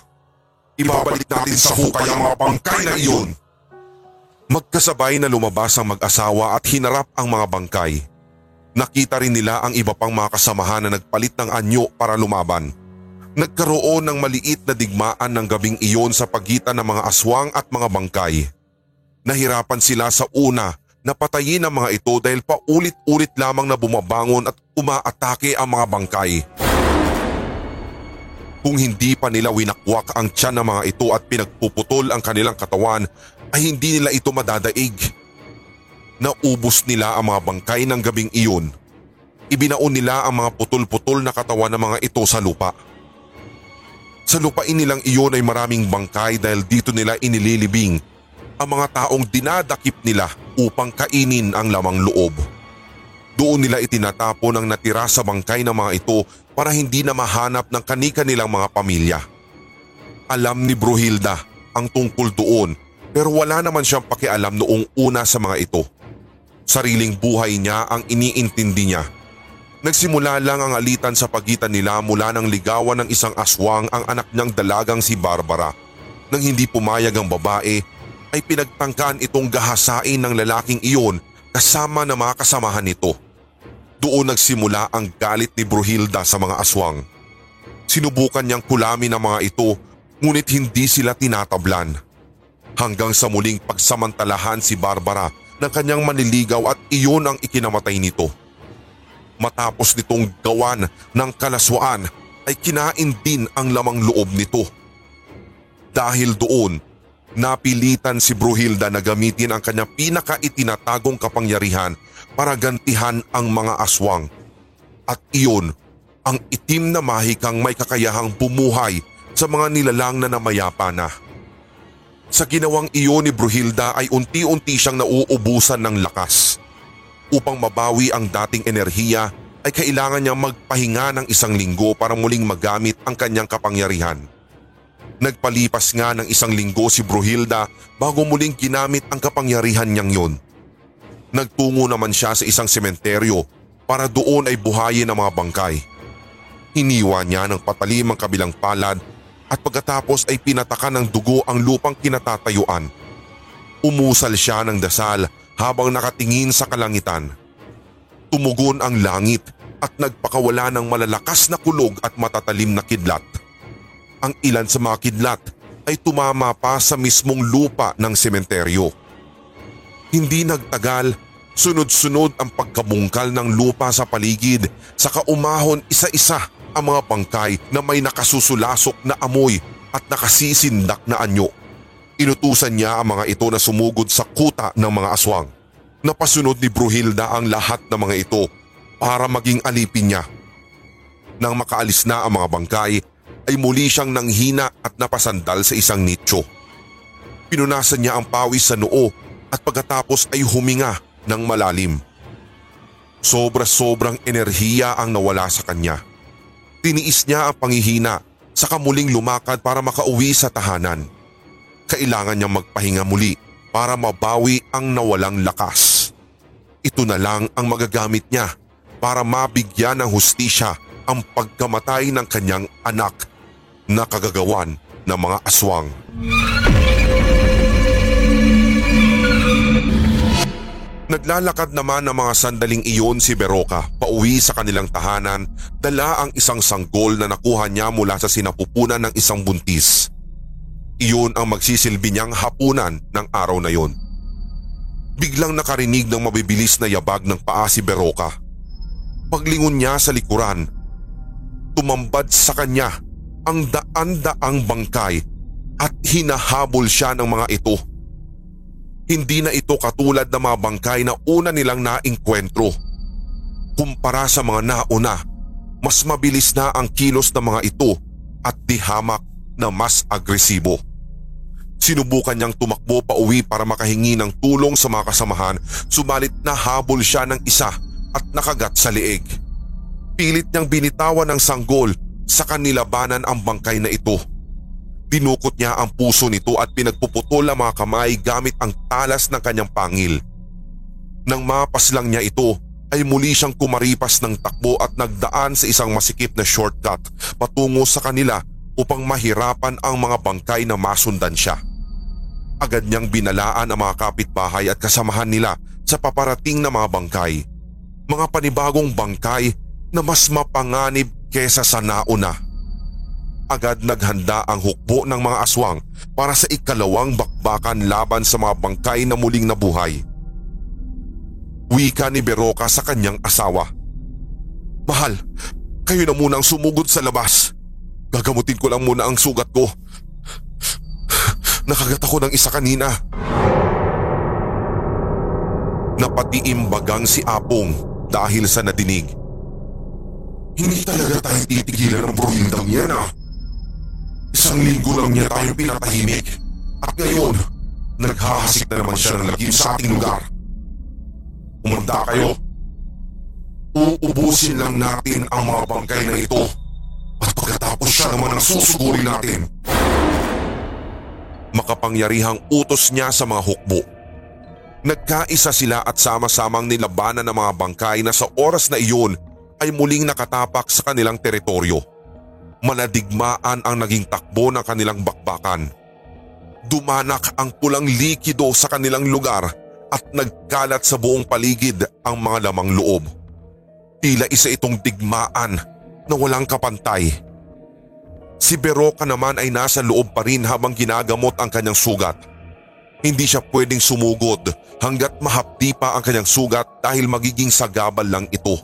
Ibabalik natin sa hukay ang mga bangkay na iyon. Magkasabay na lumabas ang mag-asawa at hinarap ang mga bangkay. Nakita rin nila ang iba pang mga kasamahan na nagpalit ng anyo para lumaban. Nagkaroon ng maliit na digmaan ng gabing iyon sa pagitan ng mga aswang at mga bangkay. Nahirapan sila sa una na patayin ang mga ito dahil paulit-ulit lamang na bumabangon at umaatake ang mga bangkay. Kung hindi pa nila winakwak ang tiyan ng mga ito at pinagpuputol ang kanilang katawan ay hindi nila ito madadaig. Naubos nila ang mga bangkay ng gabing iyon. Ibinaon nila ang mga putol-putol na katawan ng mga ito sa lupa. Sa lupain nilang iyon ay maraming bangkay dahil dito nila inililibing ang mga taong dinadakip nila upang kainin ang lamang loob. Doon nila itinatapon ang natira sa bangkay ng mga ito para hindi na mahanap ng kanika nilang mga pamilya. Alam ni Bruhilda ang tungkol doon pero wala naman siyang pakialam noong una sa mga ito. Sariling buhay niya ang iniintindi niya. Nagsimula lang ang alitan sa pagitan nila mula ng ligawan ng isang aswang ang anak niyang dalagang si Barbara. Nang hindi pumayag ang babae, ay pinagtangkaan itong gahasain ng lalaking iyon kasama ng mga kasamahan nito. Doon nagsimula ang galit ni Bruhilda sa mga aswang. Sinubukan niyang kulamin ang mga ito ngunit hindi sila tinatablan. Hanggang sa muling pagsamantalahan si Barbara ng kanyang maniligaw at iyon ang ikinamatay nito. Matapos nitong gawan ng kalaswaan ay kinain din ang lamang loob nito. Dahil doon, napilitan si Bruhilda na gamitin ang kanyang pinakaitinatagong kapangyarihan para gantihan ang mga aswang. At iyon ang itim na mahikang may kakayahang bumuhay sa mga nilalang na namayapa na. Sa ginawang iyon ni Bruhilda ay unti-unti siyang nauubusan ng lakas. Upang mabawi ang dating enerhiya ay kailangan niyang magpahinga ng isang linggo para muling magamit ang kanyang kapangyarihan. Nagpalipas nga ng isang linggo si Bruhilda bago muling ginamit ang kapangyarihan niyang yun. Nagtungo naman siya sa isang sementeryo para doon ay buhayin ang mga bangkay. Hiniwa niya ng patalim ang kabilang palad at pagkatapos ay pinataka ng dugo ang lupang kinatatayuan. Umusal siya ng dasal habang nakatingin sa kalangitan. Tumugon ang langit at nagpakawala ng malalakas na kulog at matatalim na kidlat. Ang ilan sa mga kidlat ay tumama pa sa mismong lupa ng sementeryo. Hindi nagtagal, sunod-sunod ang pagkabungkal ng lupa sa paligid sa kaumahon isa-isa ang mga bangkay na may nakasusulasok na amoy at nakasisindak na anyo. Inutusan niya ang mga ito na sumugod sa kuta ng mga aswang. Napasunod ni Bruhilda ang lahat ng mga ito para maging alipin niya. Nang makaalis na ang mga bangkay ay muli siyang nanghina at napasandal sa isang nicho. Pinunasan niya ang pawis sa noo at pagkatapos ay huminga ng malalim. Sobra-sobrang enerhiya ang nawala sa kanya. Tiniis niya ang pangihina sa kamuling lumakad para makauwi sa tahanan. Kailangan niyang magpahinga muli para mabawi ang nawalang lakas. Ito na lang ang magagamit niya para mabigyan ng hustisya ang pagkamatay ng kanyang anak na kagagawan ng mga aswang. Naglalakad naman ng mga sandaling iyon si Beroka pauwi sa kanilang tahanan dala ang isang sanggol na nakuha niya mula sa sinapupunan ng isang buntis. Iyon ang magsisilbi niyang hapunan ng araw na yon. Biglang nakarinig ng mabibilis na yabag ng paa si Beroka. Paglingon niya sa likuran, tumambad sa kanya ang daan-daang bangkay at hinahabol siya ng mga ito. Hindi na ito katulad ng mga bangkay na una nilang nainkwentro. Kumpara sa mga nauna, mas mabilis na ang kilos ng mga ito at dihamak na mas agresibo. Sinubukan niyang tumakbo pa uwi para makahingi ng tulong sa mga kasamahan subalit nahabol siya ng isa at nakagat sa leeg. Pilit niyang binitawan ng sanggol sa kanilabanan ang bangkay na ito. Dinukot niya ang puso nito at pinagpuputol ang mga kamay gamit ang talas ng kanyang pangil. Nang mapas lang niya ito ay muli siyang kumaripas ng takbo at nagdaan sa isang masikip na shortcut patungo sa kanila upang mahirapan ang mga bangkay na masundan siya. Agad niyang binalaan ang mga kapitbahay at kasamahan nila sa paparating na mga bangkay. Mga panibagong bangkay na mas mapanganib kesa sa nauna. Agad naghanda ang hukbo ng mga aswang para sa ikalawang bakbakan laban sa mga bangkay na muling nabuhay. Wika ni Beroka sa kanyang asawa. Mahal, kayo na muna ang sumugod sa labas. Gagamutin ko lang muna ang sugat ko. Nakagat ako ng isa kanina. Napatiimbagang si Apong dahil sa nadinig. Hindi talaga tayo titigilan ng bruhindang yan ah. Isang linggo lang niya tayo pinatahimik. At ngayon, naghahasik na naman siya ng lagim sa ating lugar. Umanda kayo. Uubusin lang natin ang mga bangkay na ito at pagkatapos siya naman ang susugurin natin. Makapangyarihang utos niya sa mga hukbo. Nagkaisa sila at sama-samang nilabanan ng mga bangkay na sa oras na iyon ay muling nakatapak sa kanilang teritoryo. Maladigmaan ang naging takbo ng kanilang bakbakan. Dumanak ang pulang likido sa kanilang lugar at nagkalat sa buong paligid ang mga lamang loob. Tila isa itong digmaan na walang kapantay. Si Beroka naman ay nasa loob pa rin habang ginagamot ang kanyang sugat. Hindi siya pwedeng sumugod hanggat mahapdi pa ang kanyang sugat dahil magiging sagabal lang ito.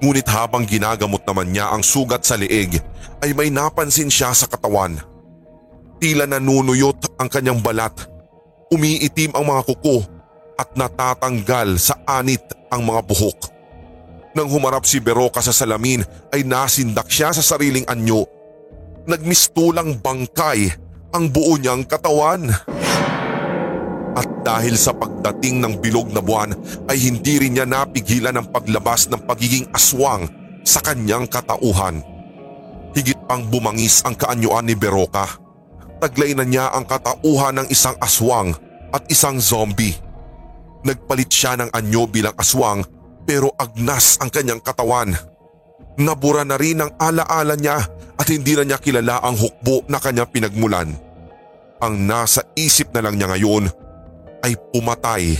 Ngunit habang ginagamot naman niya ang sugat sa leeg ay may napansin siya sa katawan. Tila nanunuyot ang kanyang balat. Umiitim ang mga kuko at natatanggal sa anit ang mga buhok. Nang humarap si Beroka sa salamin ay nasindak siya sa sariling anyo. Nagmistulang bangkay ang buo niyang katawan. At dahil sa pagdating ng bilog na buwan ay hindi rin niya napigilan ang paglabas ng pagiging aswang sa kanyang katauhan. Higit pang bumangis ang kaanyuan ni Beroka. Taglay na niya ang katauhan ng isang aswang at isang zombie. Nagpalit siya ng anyo bilang aswang pero agnas ang kanyang katawan. Nabura na rin ang alaala niya at hindi na niya kilala ang hukbo na kanya pinagmulan. Ang nasa isip na lang niya ngayon ay pumatay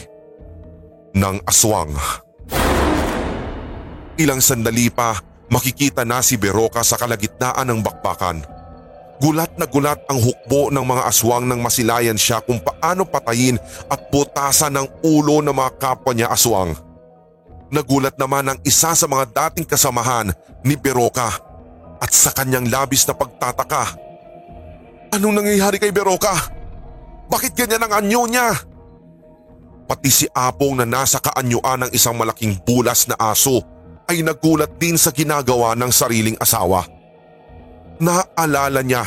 ng aswang. Ilang sandali pa makikita na si Beroka sa kalagitnaan ng bakbakan. Gulat na gulat ang hukbo ng mga aswang nang masilayan siya kung paano patayin at butasan ng ulo ng mga kapwa niya aswang. Nagulat naman ang isa sa mga dating kasamahan ni Beroka at sa kanyang labis na pagtataka. Anong nangyayari kay Beroka? Bakit ganyan ang anyo niya? Pati si Apong na nasa kaanyuan ng isang malaking bulas na aso ay nagulat din sa ginagawa ng sariling asawa. Naalala niya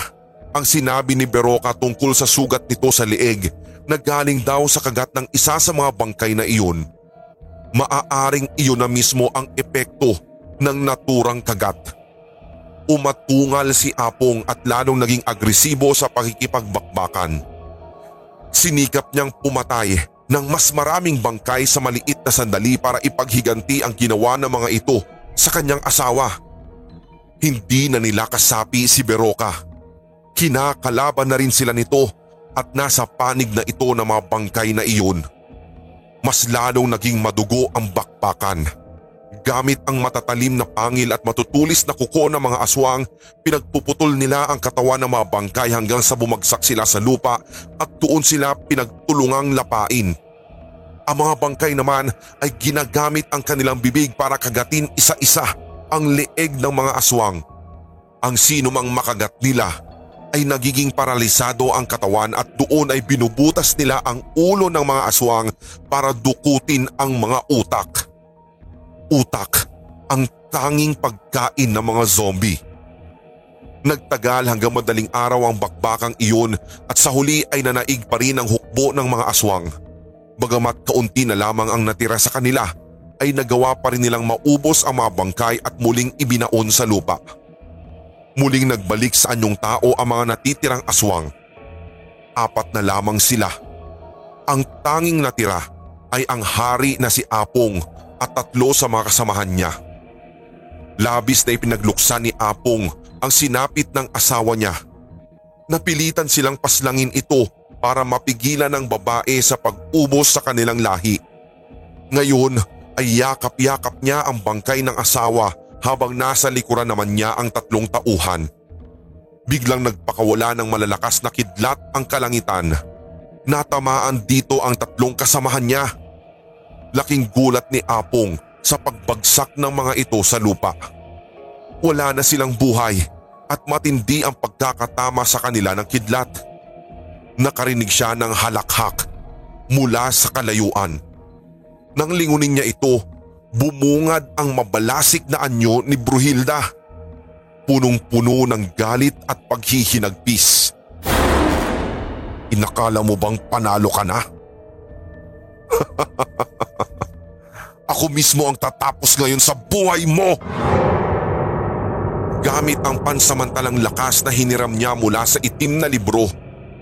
ang sinabi ni Beroka tungkol sa sugat nito sa lieg na galing daw sa kagat ng isa sa mga bangkay na iyon. Maaaring iyon na mismo ang epekto ng naturang kagat. Umatungal si Apong at lalong naging agresibo sa pakikipagbakbakan. Sinikap niyang pumatay ng mas maraming bangkay sa maliit na sandali para ipaghiganti ang ginawa ng mga ito sa kanyang asawa. Hindi na nila kasapi si Beroka. Kinakalaban na rin sila nito at nasa panig na ito ng mga bangkay na iyon. Mas lalong naging madugo ang bakbakan. Gamit ang matatalim na pangil at matutulis na kuko ng mga aswang, pinagpuputol nila ang katawan ng mga bangkay hanggang sa bumagsak sila sa lupa at doon sila pinagtulungang lapain. Ang mga bangkay naman ay ginagamit ang kanilang bibig para kagatin isa-isa ang leeg ng mga aswang. Ang sino mang makagat nila ay nagiging paralisado ang katawan at doon ay binubutas nila ang ulo ng mga aswang para dukutin ang mga utak utak ang tanging pagkain ng mga zombie. Nagtagal hanggang madaling araw ang bakbakang iyon at sa huli ay nanaig pa rin ang hukbo ng mga aswang. Bagamat kaunti na lamang ang natira sa kanila, ay nagawa pa rin nilang maubos ang mga bangkay at muling ibinaon sa lupa. Muling nagbalik sa anyong tao ang mga natitirang aswang. Apat na lamang sila. Ang tanging natira ay ang hari na si Apong at tatlo sa mga kasamahan niya. Labis na ipinagluksan ni Apong ang sinapit ng asawa niya. Napilitan silang paslangin ito para mapigilan ng babae sa pag-ubos sa kanilang lahi. Ngayon ay yakap-yakap niya ang bangkay ng asawa habang nasa likuran naman niya ang tatlong tauhan. Biglang nagpakawala ng malalakas na kidlat ang kalangitan. Natamaan dito ang tatlong kasamahan niya. Laking gulat ni Apong sa pagbagsak ng mga ito sa lupa. Wala na silang buhay at matindi ang pagkakatama sa kanila ng kidlat. Nakarinig siya ng halakhak mula sa kalayuan. Nang lingunin niya ito, bumungad ang mabalasik na anyo ni Bruhilda. Punong-puno ng galit at paghihinagpis. Inakala mo bang panalo ka na? Ako mismo ang tatapos ngayon sa buhay mo! Gamit ang pansamantalang lakas na hiniram niya mula sa itim na libro,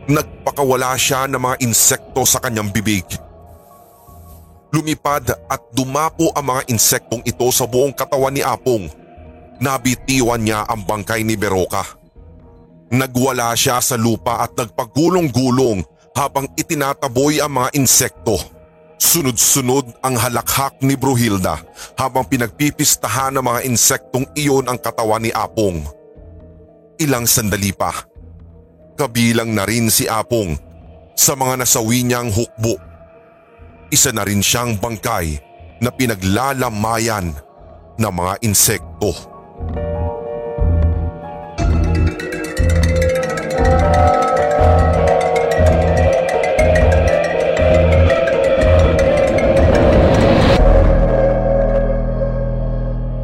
nagpakawala siya ng mga insekto sa kanyang bibig. Lumipad at dumapo ang mga insektong ito sa buong katawan ni Apong. Nabitiwan niya ang bangkay ni Beroka. Nagwala siya sa lupa at nagpagulong-gulong habang itinataboy ang mga insekto. Sunod-sunod ang halakhak ni Bruhilda habang pinagpipistahan ng mga insektong iyon ang katawan ni Apong. Ilang sandali pa. Kabilang na rin si Apong sa mga nasawi niyang hukbo isa na rin siyang bangkay na pinaglalamayan ng mga insekto.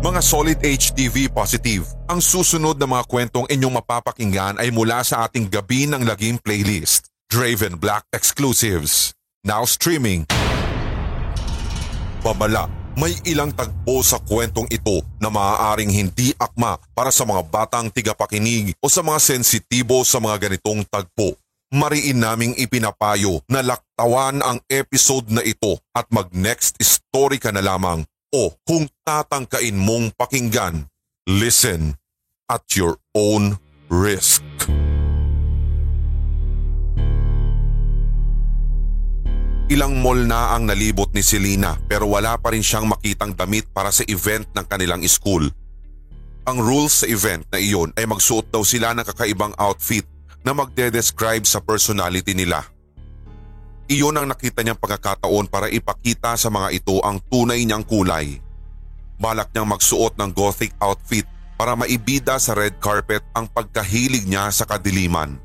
Mga Solid HTV Positive, ang susunod na mga kwentong inyong mapapakinggan ay mula sa ating Gabi ng Laging playlist, Draven Black Exclusives, now streaming. Babala, may ilang tagpo sa kwentong ito na maaaring hindi akma para sa mga batang tigapakinig o sa mga sensitibo sa mga ganitong tagpo. Mariin naming ipinapayo na laktawan ang episode na ito at mag next story ka na lamang o kung tatangkain mong pakinggan, listen at your own risk. Ilang mall na ang nalibot ni Selena pero wala pa rin siyang makitang damit para sa event ng kanilang school. Ang rules sa event na iyon ay magsuot daw sila ng kakaibang outfit na magde-describe sa personality nila. Iyon ang nakita niyang pagkakataon para ipakita sa mga ito ang tunay niyang kulay. Balak niyang magsuot ng gothic outfit para maibida sa red carpet ang pagkahilig niya sa kadiliman.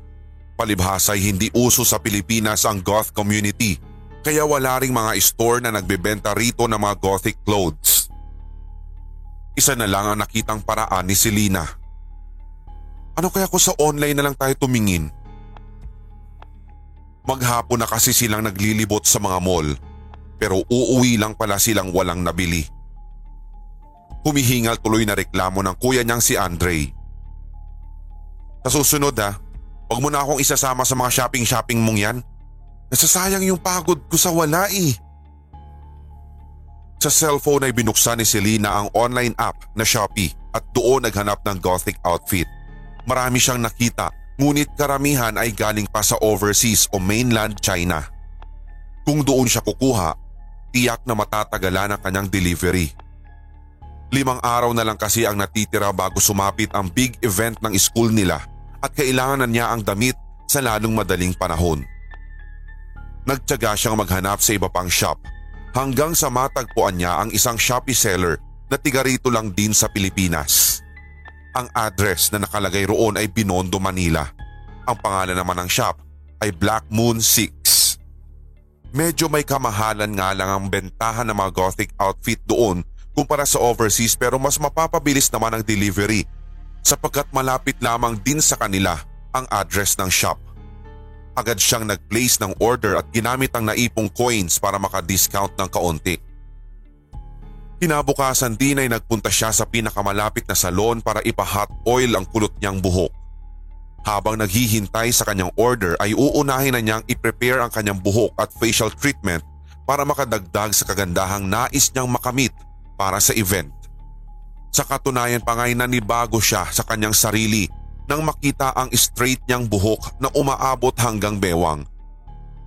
Palibhasa ay hindi uso sa Pilipinas ang goth community kaya wala ring mga store na nagbebenta rito ng mga gothic clothes. Isa na lang ang nakitang paraan ni Selena ano kaya kung sa online na lang tayo tumingin? Maghapon na kasi silang naglilibot sa mga mall pero uuwi lang pala silang walang nabili. Humihingal tuloy na reklamo ng kuya niyang si Andre. Sa susunod ha, huwag mo na akong isasama sa mga shopping-shopping mong yan. Nasasayang yung pagod ko sa wala eh. Sa cellphone ay binuksan ni Selena ang online app na Shopee at doon naghanap ng gothic outfit. Marami siyang nakita ngunit karamihan ay galing pa sa overseas o mainland China. Kung doon siya kukuha, tiyak na matatagalan ang kanyang delivery. Limang araw na lang kasi ang natitira bago sumapit ang big event ng school nila at kailangan na niya ang damit sa lalong madaling panahon. Nagtyaga siyang maghanap sa iba pang shop hanggang sa matagpuan niya ang isang Shopee seller na tiga rito lang din sa Pilipinas. Ang address na nakalagay roon ay Binondo, Manila. Ang pangalan naman ng shop ay Black Moon 6. Medyo may kamahalan nga lang ang bentahan ng mga gothic outfit doon kumpara sa overseas pero mas mapapabilis naman ang delivery sapagkat malapit lamang din sa kanila ang address ng shop. Agad siyang nag-place ng order at ginamit ang naipong coins para maka-discount ng kaunti. Kinabukasan din ay nagpunta siya sa pinakamalapit na salon para ipa-hot oil ang kulot niyang buhok. Habang naghihintay sa kanyang order ay uunahin na niyang i-prepare ang kanyang buhok at facial treatment para makadagdag sa kagandahang nais niyang makamit para sa event. Sa katunayan pa ngay nanibago siya sa kanyang sarili nang makita ang straight niyang buhok na umaabot hanggang bewang.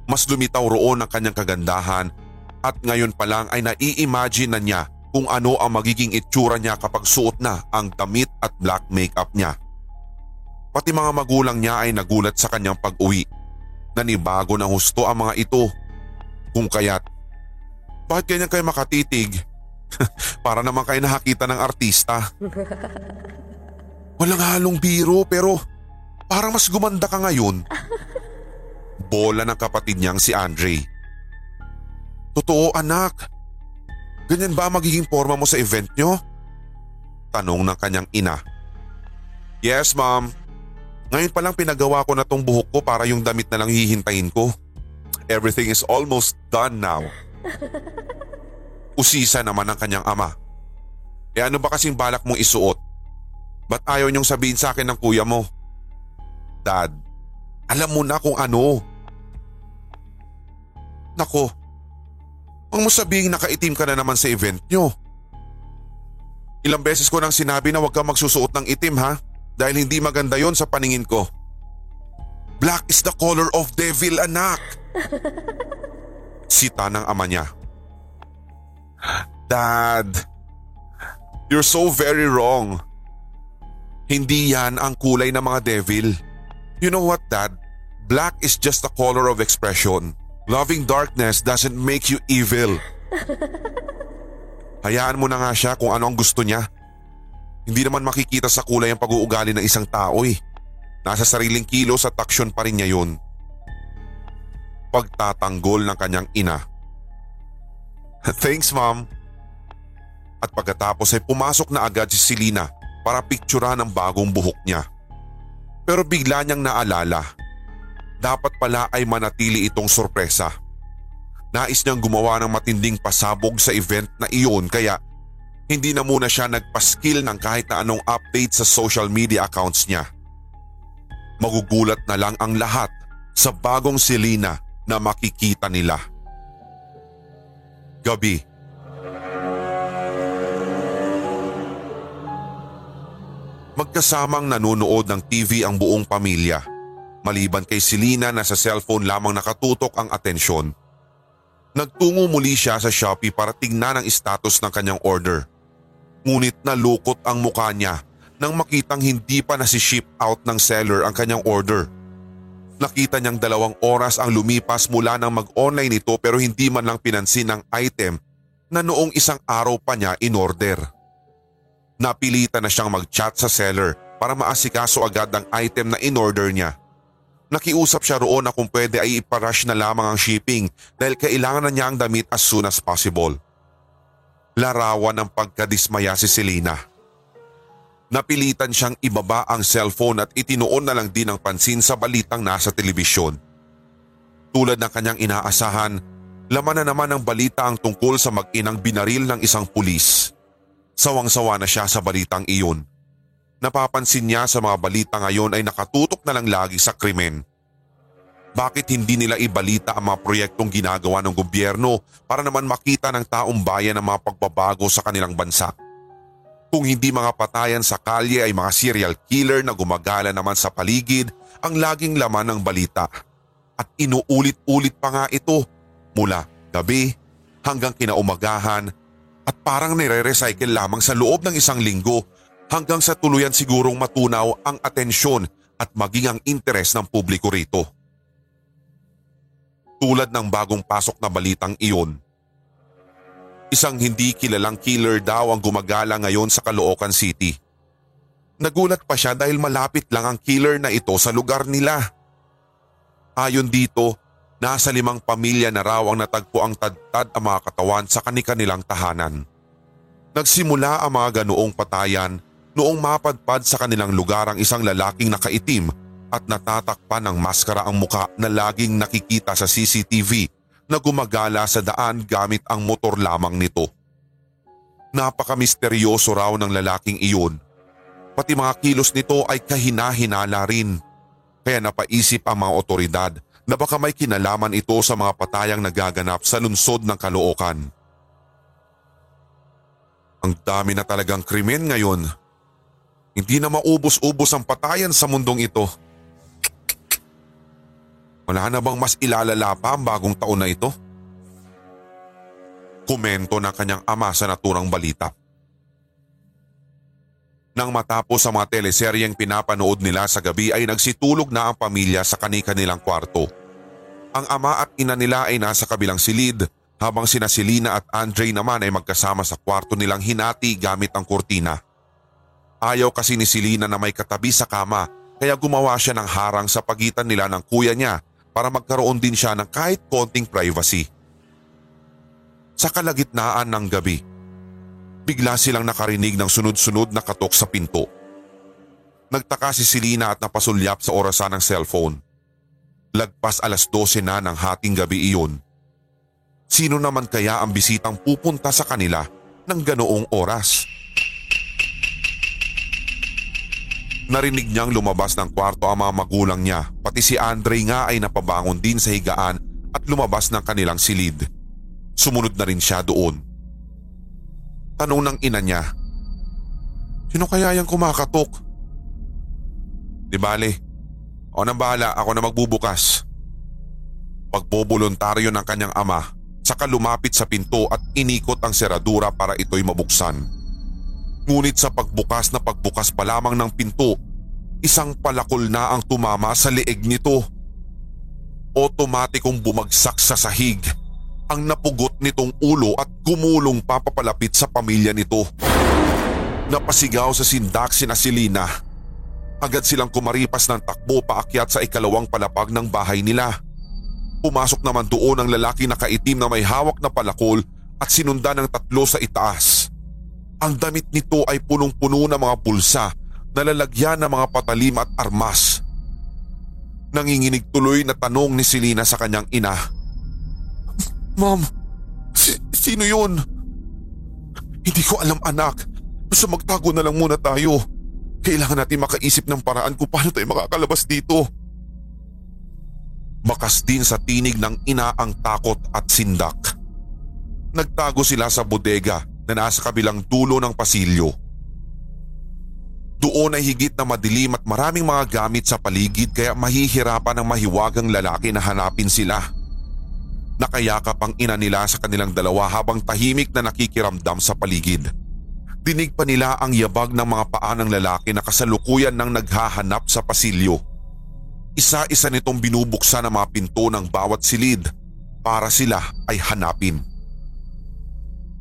Mas lumitaw roon ang kanyang kagandahan at ngayon pa lang ay nai-imagine na niya kung ano ang magiging itsura niya kapag suot na ang damit at black makeup niya. Pati mga magulang niya ay nagulat sa kanyang pag-uwi. Nanibago ng husto ang mga ito. Kung kaya't, bakit ganyan kayo makatitig? Para naman kayo nakakita ng artista. Walang halong biro pero parang mas gumanda ka ngayon. Bola ng kapatid niyang si Andre. Totoo anak, Ganyan ba magiging forma mo sa event nyo? Tanong ng kanyang ina. Yes ma'am. Ngayon pa lang pinagawa ko na tong buhok ko para yung damit na lang hihintayin ko. Everything is almost done now. Usisa naman ng kanyang ama. E ano ba kasing balak mong isuot? Ba't ayaw niyong sabihin sa akin ng kuya mo? Dad, alam mo na kung ano. Nako, Huwag mo sabihing nakaitim ka na naman sa event nyo. Ilang beses ko nang sinabi na huwag kang magsusuot ng itim ha dahil hindi maganda yon sa paningin ko. Black is the color of devil anak. Sita ng ama niya. Dad, you're so very wrong. Hindi yan ang kulay ng mga devil. You know what dad? Black is just a color of expression. Loving darkness doesn't make you evil. Hayaan mo na nga siya kung ano ang gusto niya. Hindi naman makikita sa kulay ang pag-uugali ng isang tao eh. Nasa sariling kilos at aksyon pa rin niya yun. Pagtatanggol ng kanyang ina. Thanks mom. At pagkatapos ay pumasok na agad si Selena para piktura ng bagong buhok niya. Pero bigla niyang naalala, dapat pala ay manatili itong sorpresa. Nais niyang gumawa ng matinding pasabog sa event na iyon kaya hindi na muna siya nagpaskill ng kahit na anong update sa social media accounts niya. Magugulat na lang ang lahat sa bagong Selena na makikita nila. Gabi. Magkasamang nanonood ng TV ang buong pamilya. Maliban kay Selena na sa cellphone lamang nakatutok ang atensyon. Nagtungo muli siya sa Shopee para tingnan ang status ng kanyang order. Ngunit nalukot ang mukha niya nang makitang hindi pa nasi-ship out ng seller ang kanyang order. Nakita niyang dalawang oras ang lumipas mula nang mag-online ito pero hindi man lang pinansin ang item na noong isang araw pa niya in-order. Napilitan na siyang mag-chat sa seller para maasikaso agad ang item na in-order niya. Nakiusap siya roon na kung pwede ay iparush na lamang ang shipping dahil kailangan na niya ang damit as soon as possible. Larawan ng pagkadismaya si Selena. Napilitan siyang ibaba ang cellphone at itinuon na lang din ang pansin sa balitang nasa telebisyon. Tulad ng kanyang inaasahan, laman na naman ng balita ang tungkol sa mag-inang binaril ng isang pulis. Sawang-sawa na siya sa balitang iyon. Napapansin niya sa mga balita ngayon ay nakatutok na lang lagi sa krimen. Bakit hindi nila ibalita ang mga proyektong ginagawa ng gobyerno para naman makita ng taong bayan ang mga pagbabago sa kanilang bansa? Kung hindi mga patayan sa kalye ay mga serial killer na gumagala naman sa paligid ang laging laman ng balita. At inuulit-ulit pa nga ito mula gabi hanggang kinaumagahan at parang nire-recycle lamang sa loob ng isang linggo hanggang sa tuluyan sigurong matunaw ang atensyon at maging ang interes ng publiko rito. Tulad ng bagong pasok na balitang iyon. Isang hindi kilalang killer daw ang gumagala ngayon sa Caloocan City. Nagulat pa siya dahil malapit lang ang killer na ito sa lugar nila. Ayon dito, nasa limang pamilya na raw ang natagpo ang tadtad ang mga katawan sa kanilang tahanan. Nagsimula ang mga ganoong patayan noong mapadpad sa kanilang lugar ang isang lalaking nakaitim at natatakpan ng maskara ang muka na laging nakikita sa CCTV na gumagala sa daan gamit ang motor lamang nito. Napaka-misteryoso raw ng lalaking iyon. Pati mga kilos nito ay kahina-hinala rin. Kaya napaisip ang mga otoridad na baka may kinalaman ito sa mga patayang nagaganap sa lungsod ng Caloocan. Ang dami na talagang krimen ngayon. Hindi na maubos-ubos ang patayan sa mundong ito. Wala na bang mas ilalala pa ang bagong taon na ito? Komento ng kanyang ama sa naturang balita. Nang matapos ang mga teleseryeng pinapanood nila sa gabi ay nagsitulog na ang pamilya sa kani-kanilang kwarto. Ang ama at ina nila ay nasa kabilang silid habang sina Selena at Andre naman ay magkasama sa kwarto nilang hinati gamit ang kurtina. Ayaw kasi ni Selena na may katabi sa kama kaya gumawa siya ng harang sa pagitan nila ng kuya niya para magkaroon din siya ng kahit konting privacy. Sa kalagitnaan ng gabi, bigla silang nakarinig ng sunod-sunod na katok sa pinto. Nagtaka si Selena at napasulyap sa orasan ng cellphone. Lagpas alas 12 na ng hating gabi iyon. Sino naman kaya ang bisitang pupunta sa kanila ng ganoong oras? Narinig niyang lumabas ng kwarto ang mga magulang niya, pati si Andre nga ay napabangon din sa higaan at lumabas ng kanilang silid. Sumunod na rin siya doon. Tanong ng ina niya, Sino kaya yung kumakatok? Di bale, ako nang bahala, ako na magbubukas. Pagbobulontaryo ng kanyang ama, saka lumapit sa pinto at inikot ang seradura para ito'y mabuksan. Ngunit sa pagbukas na pagbukas pa lamang ng pinto, isang palakol na ang tumama sa leeg nito. Otomatikong bumagsak sa sahig ang napugot nitong ulo at gumulong papapalapit sa pamilya nito. Napasigaw sa sindak si Nasilina. Agad silang kumaripas ng takbo paakyat sa ikalawang palapag ng bahay nila. Pumasok naman doon ang lalaki na kaitim na may hawak na palakol at sinunda ng tatlo sa itaas. Ang damit nito ay punong-puno ng mga bulsa na lalagyan ng mga patalim at armas. Nanginginig tuloy na tanong ni Selena sa kanyang ina. Ma'am, si- sino yun? Hindi ko alam anak. Basta magtago na lang muna tayo. Kailangan natin makaisip ng paraan kung paano tayo makakalabas dito. Bakas din sa tinig ng ina ang takot at sindak. Nagtago sila sa bodega na nasa kabilang dulo ng pasilyo. Doon ay higit na madilim at maraming mga gamit sa paligid kaya mahihirapan ang mahiwagang lalaki na hanapin sila. Nakayakap ang ina nila sa kanilang dalawa habang tahimik na nakikiramdam sa paligid. Dinig pa nila ang yabag ng mga paa ng lalaki na kasalukuyan ng naghahanap sa pasilyo. Isa-isa nitong binubuksan ang mga pinto ng bawat silid para sila ay hanapin.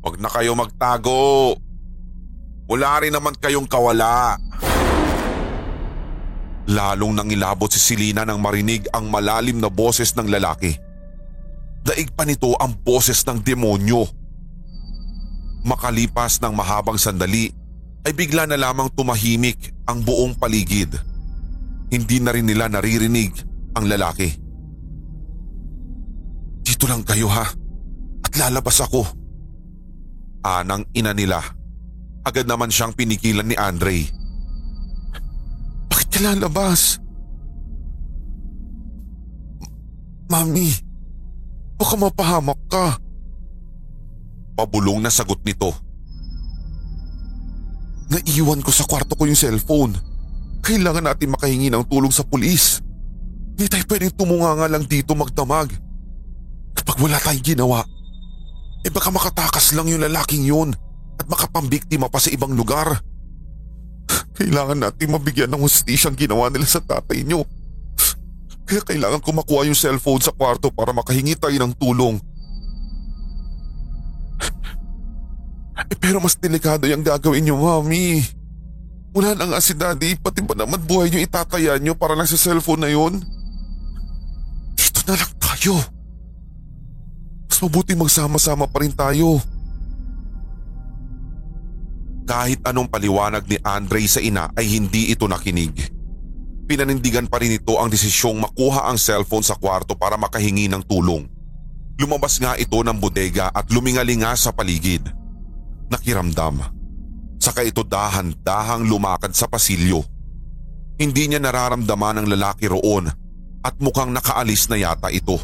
Huwag na kayo magtago. Wala rin naman kayong kawala. Lalong nangilabot si Selena nang marinig ang malalim na boses ng lalaki. Daig pa nito ang boses ng demonyo. Makalipas ng mahabang sandali ay bigla na lamang tumahimik ang buong paligid. Hindi na rin nila naririnig ang lalaki. Dito lang kayo ha at lalabas ako. Anang ina nila. Agad naman siyang pinigilan ni Andre. Bakit ka lalabas? Mami, baka mapahamak ka. Pabulong na sagot nito. Naiwan ko sa kwarto ko yung cellphone. Kailangan natin makahingi ng tulong sa pulis. Hindi tayo pwedeng tumunganga lang dito magdamag. Kapag wala tayong ginawa, eh baka makatakas lang yung lalaking yun at makapambiktima pa sa ibang lugar. Kailangan natin mabigyan ng hustisya ang ginawa nila sa tatay nyo. Kaya kailangan ko makuha yung cellphone sa kwarto para makahingi tayo ng tulong. Pero mas delikado yung gagawin nyo, mami. Wala nang si daddy, pati ba naman buhay nyo itataya nyo para lang sa cellphone na yun? Dito na lang tayo. Mas mabuti magsama-sama pa rin tayo. Kahit anong paliwanag ni Andre sa ina ay hindi ito nakinig. Pinanindigan pa rin ito ang desisyong makuha ang cellphone sa kwarto para makahingi ng tulong. Lumabas nga ito ng bodega at lumingalinga sa paligid. Nakiramdam. Saka ito dahan-dahang lumakad sa pasilyo. Hindi niya nararamdaman ang lalaki roon at mukhang nakaalis na yata ito.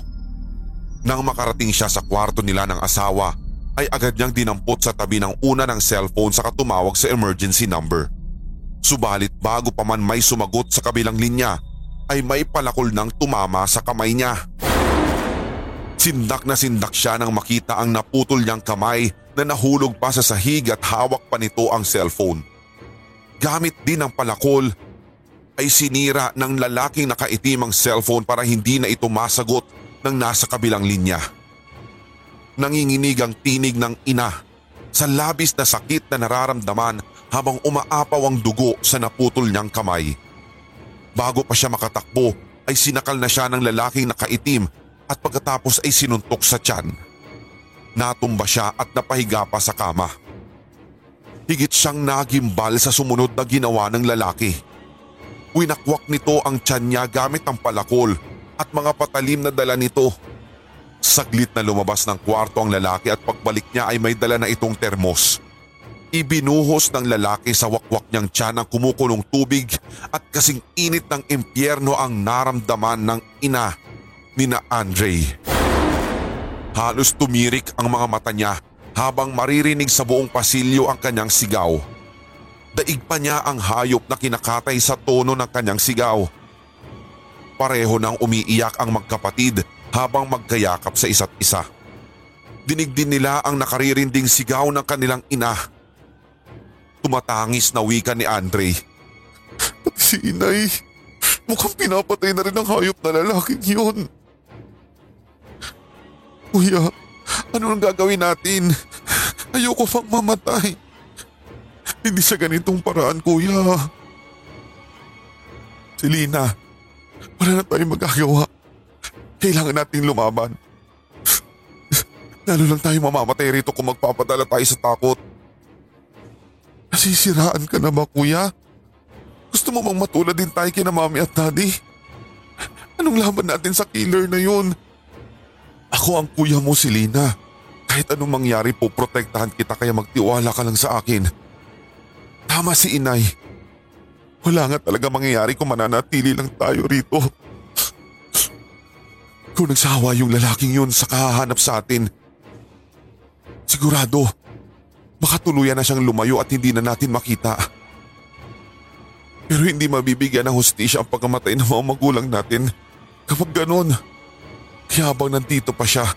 Nang makarating siya sa kwarto nila ng asawa ay agad niyang dinampot sa tabi ng una ng cellphone sa tumawag sa emergency number. Subalit bago pa man may sumagot sa kabilang linya ay may palakol ng tumama sa kamay niya. Sindak na sindak siya nang makita ang naputol niyang kamay na nahulog pa sa sahig at hawak pa nito ang cellphone. Gamit din ng palakol ay sinira ng lalaking nakaitim ang cellphone para hindi na ito masagot ng nasa kabilang linya. Nanginginig ang tinig ng ina sa labis na sakit na nararamdaman habang umaapaw ang dugo sa naputol niyang kamay. Bago pa siya makatakbo ay sinakal na siya ng lalaking nakaitim at pagkatapos ay sinuntok sa tiyan. Natumba siya at napahiga pa sa kama. Higit siyang nagimbal sa sumunod na ginawa ng lalaki. Winakwak nito ang tiyan niya gamit ang palakol at mga patalim na dala nito. Saglit na lumabas ng kwarto ang lalaki at pagbalik niya ay may dala na itong termos. Ibinuhos ng lalaki sa wakwak niyang tiyan ang kumukulong tubig at kasing init ng impyerno ang naramdaman ng ina ni na Andre. Halos tumirik ang mga mata niya habang maririnig sa buong pasilyo ang kanyang sigaw. Daig pa niya ang hayop na kinakatay sa tono ng kanyang sigaw. Pareho nang umiiyak ang magkapatid habang magkayakap sa isa't isa. Dinig din nila ang nakaririnding sigaw ng kanilang ina. Tumatangis na wika ni Andre. Pati si inay, mukhang pinapatay na rin ang hayop na lalaking yun. Kuya, ano ang gagawin natin? Ayoko pang mamatay. Hindi sa ganitong paraan, kuya. Selena, wala na tayong magagawa. Kailangan nating lumaban. Lalo lang tayo mamamatay rito kung magpapadala tayo sa takot. Nasisiraan ka na ba kuya? Gusto mo bang matulad din tayo kina mami at daddy? Anong laban natin sa killer na yun? Ako ang kuya mo si Lina. Kahit anong mangyari po, protektahan kita kaya magtiwala ka lang sa akin. Tama si inay. Wala nga talaga mangyayari kung mananatili lang tayo rito. Kung nagsawa yung lalaking yun sa kahahanap sa atin, sigurado, baka tuluyan na siyang lumayo at hindi na natin makita. Pero hindi mabibigyan ng hustisya ang pagkamatay ng mga magulang natin kapag ganun. Kaya habang nandito pa siya,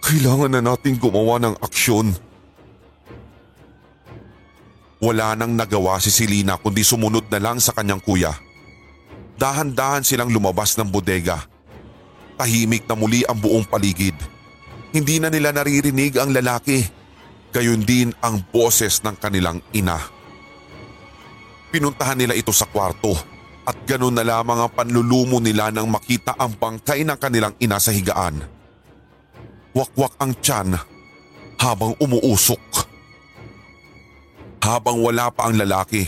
kailangan na natin gumawa ng aksyon. Wala nang nagawa si Selena kundi sumunod na lang sa kanyang kuya. Dahan-dahan silang lumabas ng bodega. Tahimik na muli ang buong paligid. Hindi na nila naririnig ang lalaki. Gayon din ang boses ng kanilang ina. Pinuntahan nila ito sa kwarto at ganun na lamang ang panlulumo nila nang makita ang bangkay ng kanilang ina sa higaan. Wakwak ang tiyan habang umuusok. Habang wala pa ang lalaki,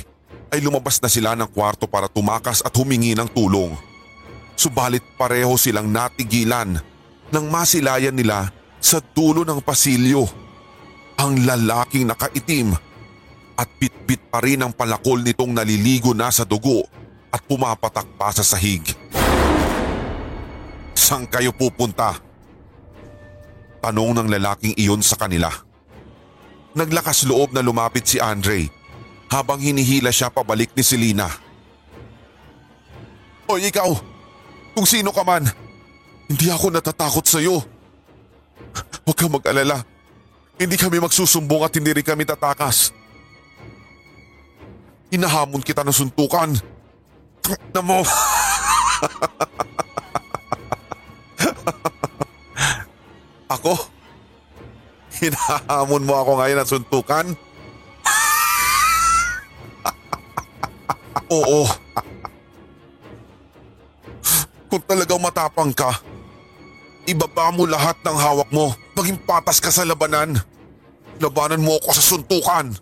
ay lumabas na sila ng kwarto para tumakas at humingi ng tulong. Subalit pareho silang natigilan nang masilayan nila sa dulo ng pasilyo. Ang lalaking nakaitim at bitbit pa rin ang palakol nitong naliligo na sa dugo at pumapatak pa sa sahig. Saan kayo pupunta? Tanong ng lalaking iyon sa kanila. Naglakas loob na lumapit si Andre habang hinihila siya pabalik ni Selena. Hoy ikaw, kung sino ka man, hindi ako natatakot sa iyo. Huwag kang mag-alala. Hindi kami magsusumbong at hindi rin kami tatakas. Hinahamon kita ng suntukan. Na mo. ako? Hinahamon mo ako ngayon ng suntukan? Oo. Kung talagang matapang ka, ibaba mo lahat ng hawak mo. Maging patas ka sa labanan. Labanan mo ako sa suntukan.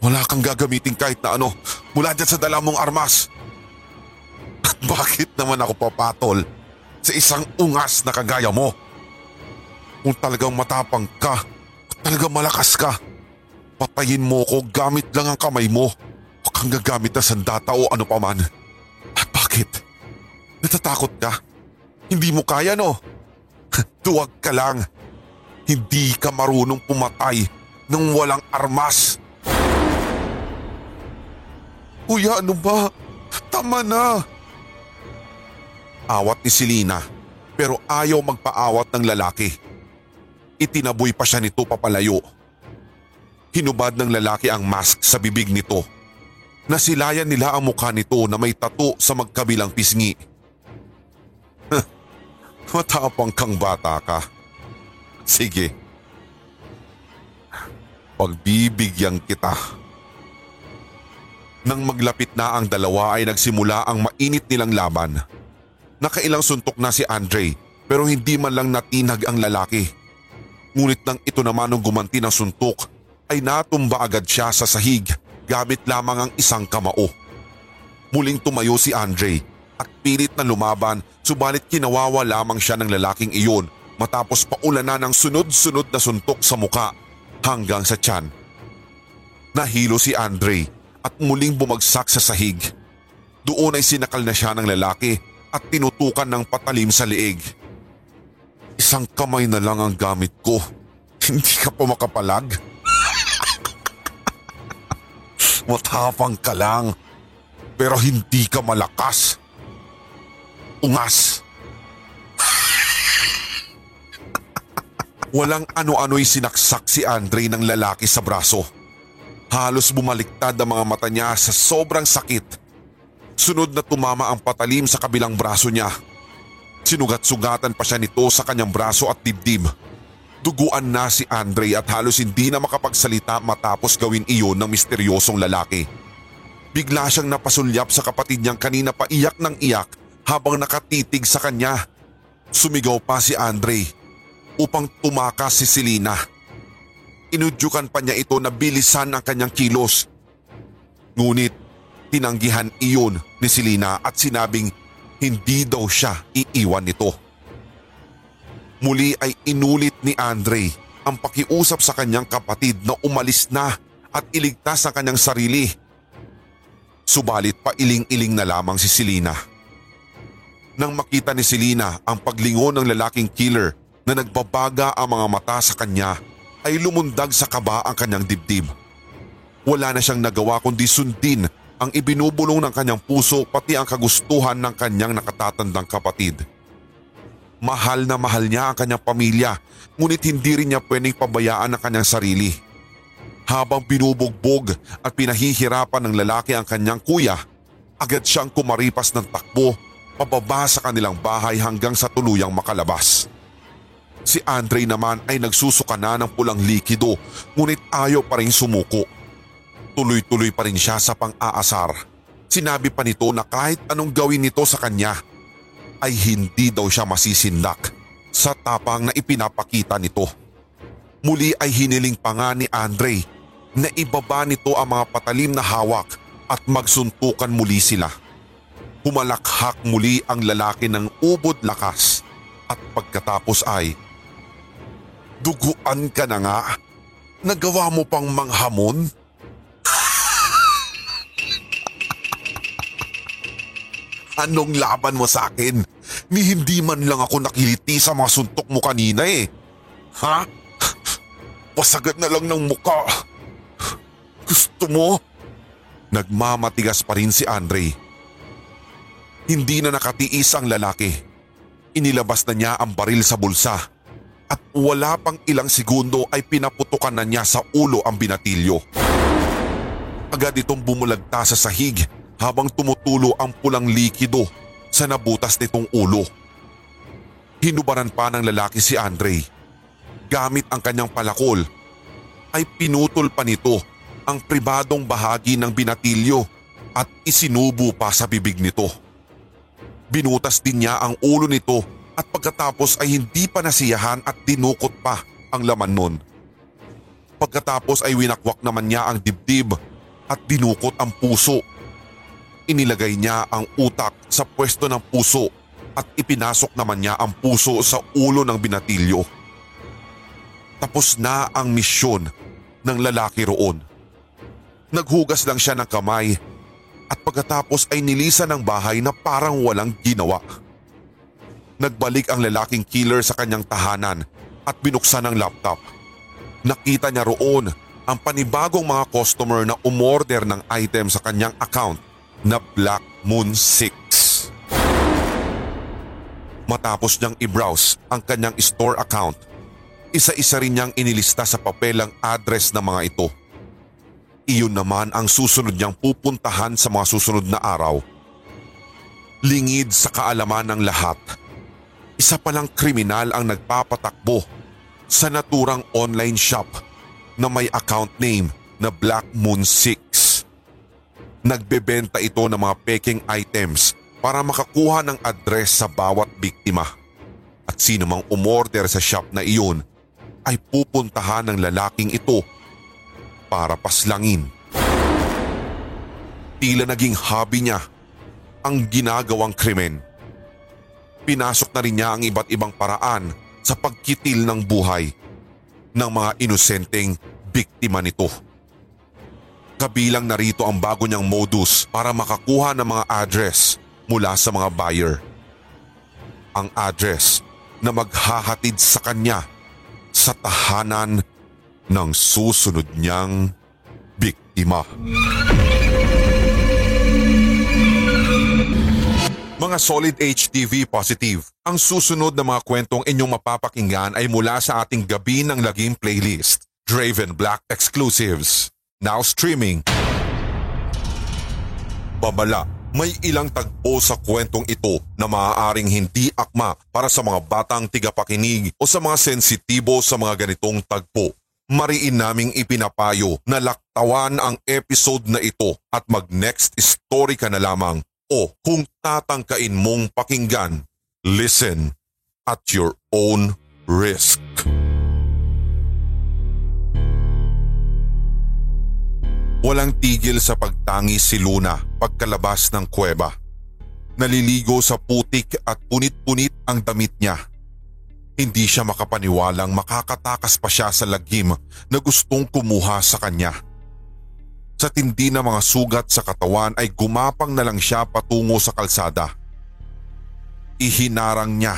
Wala kang gagamitin kahit na ano mula dyan sa dala mong armas. At bakit naman ako papatol sa isang ungas na kagaya mo? Kung talagang matapang ka, kung talagang malakas ka, patayin mo ko gamit lang ang kamay mo. Huwag kang gagamit ng sandata o ano paman. At bakit? Natatakot ka? Hindi mo kaya no? Duwag ka lang. Hindi ka marunong pumatay ng walang armas. Kuya, ano ba? Tama na. Awat ni Selena pero ayaw magpaawat ng lalaki. Itinaboy pa siya nito papalayo. Hinubad ng lalaki ang mask sa bibig nito. Nasilayan nila ang mukha nito na may tato sa magkabilang pisngi. Matapang kang bata ka. Sige. Pagbibigyan kita. Nang maglapit na ang dalawa ay nagsimula ang mainit nilang laban. Nakailang suntok na si Andre pero hindi man lang natinag ang lalaki. Ngunit nang ito naman nung gumanti ng suntok ay natumba agad siya sa sahig gamit lamang ang isang kamao. Muling tumayo si Andre at pilit na lumaban subalit kinawawa lamang siya ng lalaking iyon matapos paulanan ng sunod-sunod na suntok sa muka hanggang sa tiyan. Nahilo si Andre at muling bumagsak sa sahig. Doon ay sinakal na siya ng lalaki at tinutukan ng patalim sa liig. Isang kamay na lang ang gamit ko. Hindi ka pa makapalag? Matapang ka lang. Pero hindi ka malakas. Ungas. Walang ano-ano'y sinaksak si Andre ng lalaki sa braso. Halos bumaliktad ang mga mata niya sa sobrang sakit. Sunod na tumama ang patalim sa kabilang braso niya. Sinugat-sugatan pa siya nito sa kanyang braso at dibdib. Duguan na si Andre at halos hindi na makapagsalita matapos gawin iyon ng misteryosong lalaki. Bigla siyang napasulyap sa kapatid niyang kanina pa iyak ng iyak habang nakatitig sa kanya. Sumigaw pa si Andre upang tumakas si Selena. Inudyukan pa niya ito na bilisan ang kanyang kilos Ngunit tinanggihan iyon ni Selena at sinabing hindi daw siya iiwan nito. Muli ay inulit ni Andre ang pakiusap sa kanyang kapatid na umalis na at iligtas ang kanyang sarili. Subalit pailing-iling na lamang si Selena. Nang makita ni Selena ang paglingon ng lalaking killer na nagbabaga ang mga mata sa kanya ay lumundag sa kaba ang kanyang dibdib. Wala na siyang nagawa kundi sundin ang ibinubulong ng kanyang puso pati ang kagustuhan ng kanyang nakatatandang kapatid. Mahal na mahal niya ang kanyang pamilya ngunit hindi rin niya pwedeng pabayaan ang kanyang sarili. Habang binubugbog at pinahihirapan ng lalaki ang kanyang kuya, agad siyang kumaripas ng takbo pababa sa kanilang bahay hanggang sa tuluyang makalabas. Si Andre naman ay nagsusuka na ng pulang likido ngunit ayaw pa rin sumuko. Tuloy-tuloy pa rin siya sa pang-aasar. Sinabi pa nito na kahit anong gawin nito sa kanya ay hindi daw siya masisindak sa tapang na ipinapakita nito. Muli ay hiniling pa nga ni Andre na ibaba nito ang mga patalim na hawak at magsuntukan muli sila. Humalakhak muli ang lalaki ng ubod lakas at pagkatapos ay Duguan ka na nga. Nagawa mo pang manghamon? Anong laban mo sa akin? Ni hindi man lang ako nakiliti sa mga suntok mo kanina eh. Ha? Pasagat na lang ng muka. Gusto mo? Nagmamatigas pa rin si Andre. Hindi na nakatiis ang lalaki. Inilabas na niya ang baril sa bulsa at wala pang ilang segundo ay pinaputukan na niya sa ulo ang binatilyo. Agad itong bumulagta sa sahig habang tumutulo ang pulang likido sa nabutas nitong ulo. Hinubaran pa ng lalaki si Andre. Gamit ang kanyang palakol ay pinutol pa nito ang pribadong bahagi ng binatilyo at isinubo pa sa bibig nito. Binutas din niya ang ulo nito at pagkatapos ay hindi pa nasiyahan at dinukot pa ang laman nun. Pagkatapos ay winakwak naman niya ang dibdib at dinukot ang puso. Inilagay niya ang utak sa pwesto ng puso at ipinasok naman niya ang puso sa ulo ng binatilyo. Tapos na ang misyon ng lalaki roon. Naghugas lang siya ng kamay at pagkatapos ay nilisan ng bahay na parang walang ginawa. Nagbalik ang lalaking killer sa kanyang tahanan at binuksan ang laptop. Nakita niya roon ang panibagong mga customer na umorder ng item sa kanyang account na Black Moon 6. Matapos niyang i-browse ang kanyang store account, isa-isa rin niyang inilista sa papel ang address ng mga ito. Iyon naman ang susunod niyang pupuntahan sa mga susunod na araw. Lingid sa kaalaman ng lahat isa palang kriminal ang nagpapatakbo sa naturang online shop na may account name na Black Moon 6. Nagbebenta ito ng mga peking items para makakuha ng address sa bawat biktima. At sino mang umorder sa shop na iyon ay pupuntahan ng lalaking ito para paslangin. Tila naging hobby niya ang ginagawang krimen pinasok na rin niya ang iba't ibang paraan sa pagkitil ng buhay ng mga inosenteng biktima nito. Kabilang narito ang bago niyang modus para makakuha ng mga address mula sa mga buyer. Ang address na maghahatid sa kanya sa tahanan ng susunod niyang biktima. Mga solid HTV positive, ang susunod na mga kwentong inyong mapapakinggan ay mula sa ating Gabi ng Lagim playlist, Draven Black Exclusives. Now streaming. Babala, may ilang tagpo sa kwentong ito na maaaring hindi akma para sa mga batang tigapakinig o sa mga sensitibo sa mga ganitong tagpo. Mariin naming ipinapayo na laktawan ang episode na ito at mag next story ka na lamang o kung tatangkain mong pakinggan, listen at your own risk. Walang tigil sa pagtangis si Luna pagkalabas ng kuweba. Naliligo sa putik at punit-punit ang damit niya. Hindi siya makapaniwalang makakatakas pa siya sa lagim na gustong kumuha sa kanya. Sa tindi ng mga sugat sa katawan ay gumapang na lang siya patungo sa kalsada. Ihinarang niya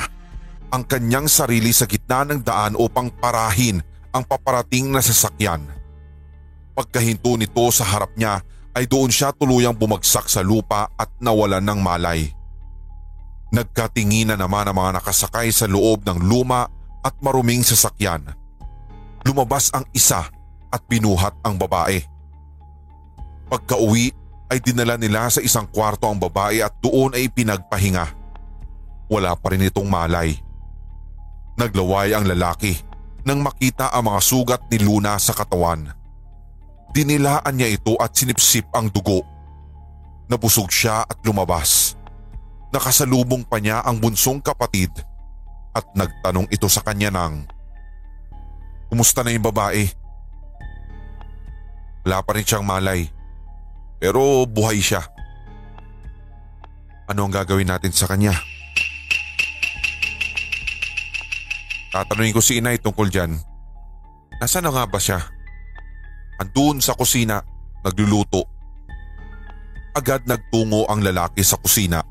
ang kanyang sarili sa gitna ng daan upang parahin ang paparating na sasakyan. Pagkahinto nito sa harap niya ay doon siya tuluyang bumagsak sa lupa at nawalan ng malay. Nagkatinginan naman ang mga nakasakay sa loob ng luma at maruming sasakyan. Lumabas ang isa at binuhat ang babae. Pagka-uwi ay dinala nila sa isang kwarto ang babae at doon ay pinagpahinga. Wala pa rin itong malay. Naglaway ang lalaki nang makita ang mga sugat ni Luna sa katawan. Dinilaan niya ito at sinipsip ang dugo. Nabusog siya at lumabas. Nakasalubong pa niya ang bunsong kapatid at nagtanong ito sa kanya ng Kumusta na yung babae? Wala pa rin siyang malay. Pero buhay siya. Ano ang gagawin natin sa kanya? Tatanungin ko si inay tungkol dyan. Nasaan na nga ba siya? Andun sa kusina, nagluluto. Agad nagtungo ang lalaki sa kusina.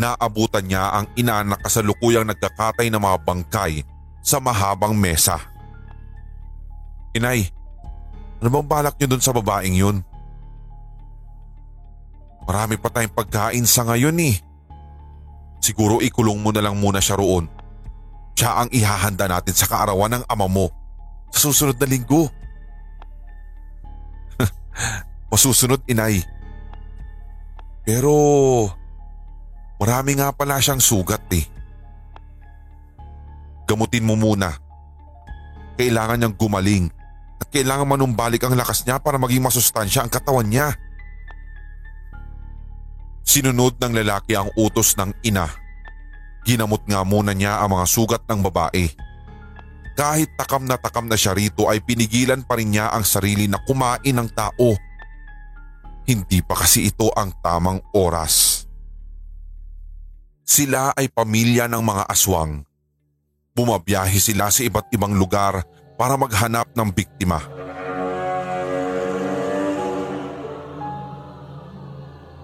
Naabutan niya ang ina na kasalukuyang nagkakatay ng mga bangkay sa mahabang mesa. Inay, ano bang balak niyo dun sa babaeng yun? Marami pa tayong pagkain sa ngayon eh. Siguro ikulong mo na lang muna siya roon. Siya ang ihahanda natin sa kaarawan ng ama mo sa susunod na linggo. Masusunod inay. Pero marami nga pala siyang sugat eh. Gamutin mo muna. Kailangan niyang gumaling at kailangan manumbalik ang lakas niya para maging masustansya ang katawan niya. Sinunod ng lalaki ang utos ng ina. Ginamot nga muna niya ang mga sugat ng babae. Kahit takam na takam na siya rito ay pinigilan pa rin niya ang sarili na kumain ng tao. Hindi pa kasi ito ang tamang oras. Sila ay pamilya ng mga aswang. Bumabiyahe sila sa iba't ibang lugar para maghanap ng biktima.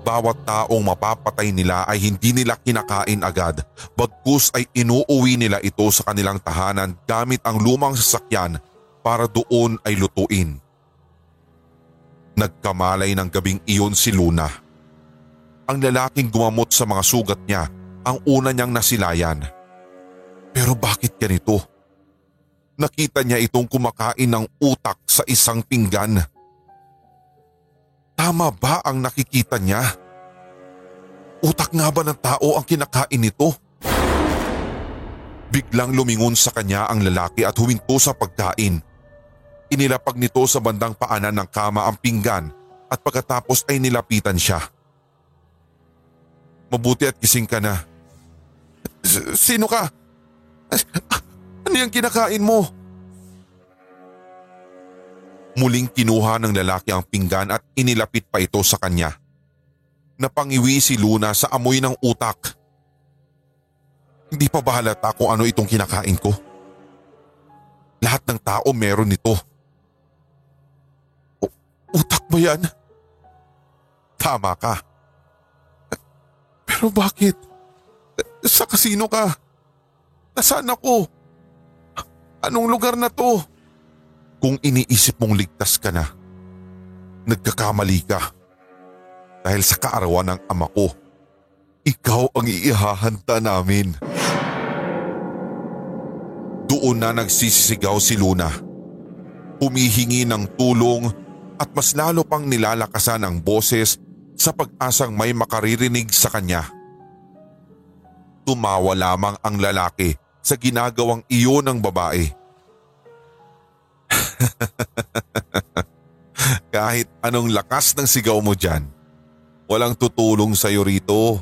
Bawat taong mapapatay nila ay hindi nila kinakain agad bagkus ay inuuwi nila ito sa kanilang tahanan gamit ang lumang sasakyan para doon ay lutuin. Nagkamalay ng gabing iyon si Luna. Ang lalaking gumamot sa mga sugat niya ang una niyang nasilayan. Pero bakit ganito? Nakita niya itong kumakain ng utak sa isang pinggan. Tama ba ang nakikita niya? Utak nga ba ng tao ang kinakain nito? Biglang lumingon sa kanya ang lalaki at huminto sa pagkain. Inilapag nito sa bandang paanan ng kama ang pinggan at pagkatapos ay nilapitan siya. Mabuti at gising ka na. Sino ka? Ano yung kinakain mo? Muling kinuha ng lalaki ang pinggan at inilapit pa ito sa kanya. Napangiwi si Luna sa amoy ng utak. Hindi pa ba halata kung ano itong kinakain ko? Lahat ng tao meron nito. U- utak ba yan? Tama ka. Pero bakit? Sa kasino ka? Nasaan ako? Anong lugar na to? Kung iniisip mong ligtas ka na, nagkakamali ka. Dahil sa kaarawan ng ama ko, ikaw ang iihahanta namin. Doon na nagsisisigaw si Luna. Humihingi ng tulong at mas lalo pang nilalakasan ang boses sa pag-asang may makaririnig sa kanya. Tumawa lamang ang lalaki sa ginagawang iyon ng babae. Kahit anong lakas ng sigaw mo dyan, walang tutulong sa iyo rito.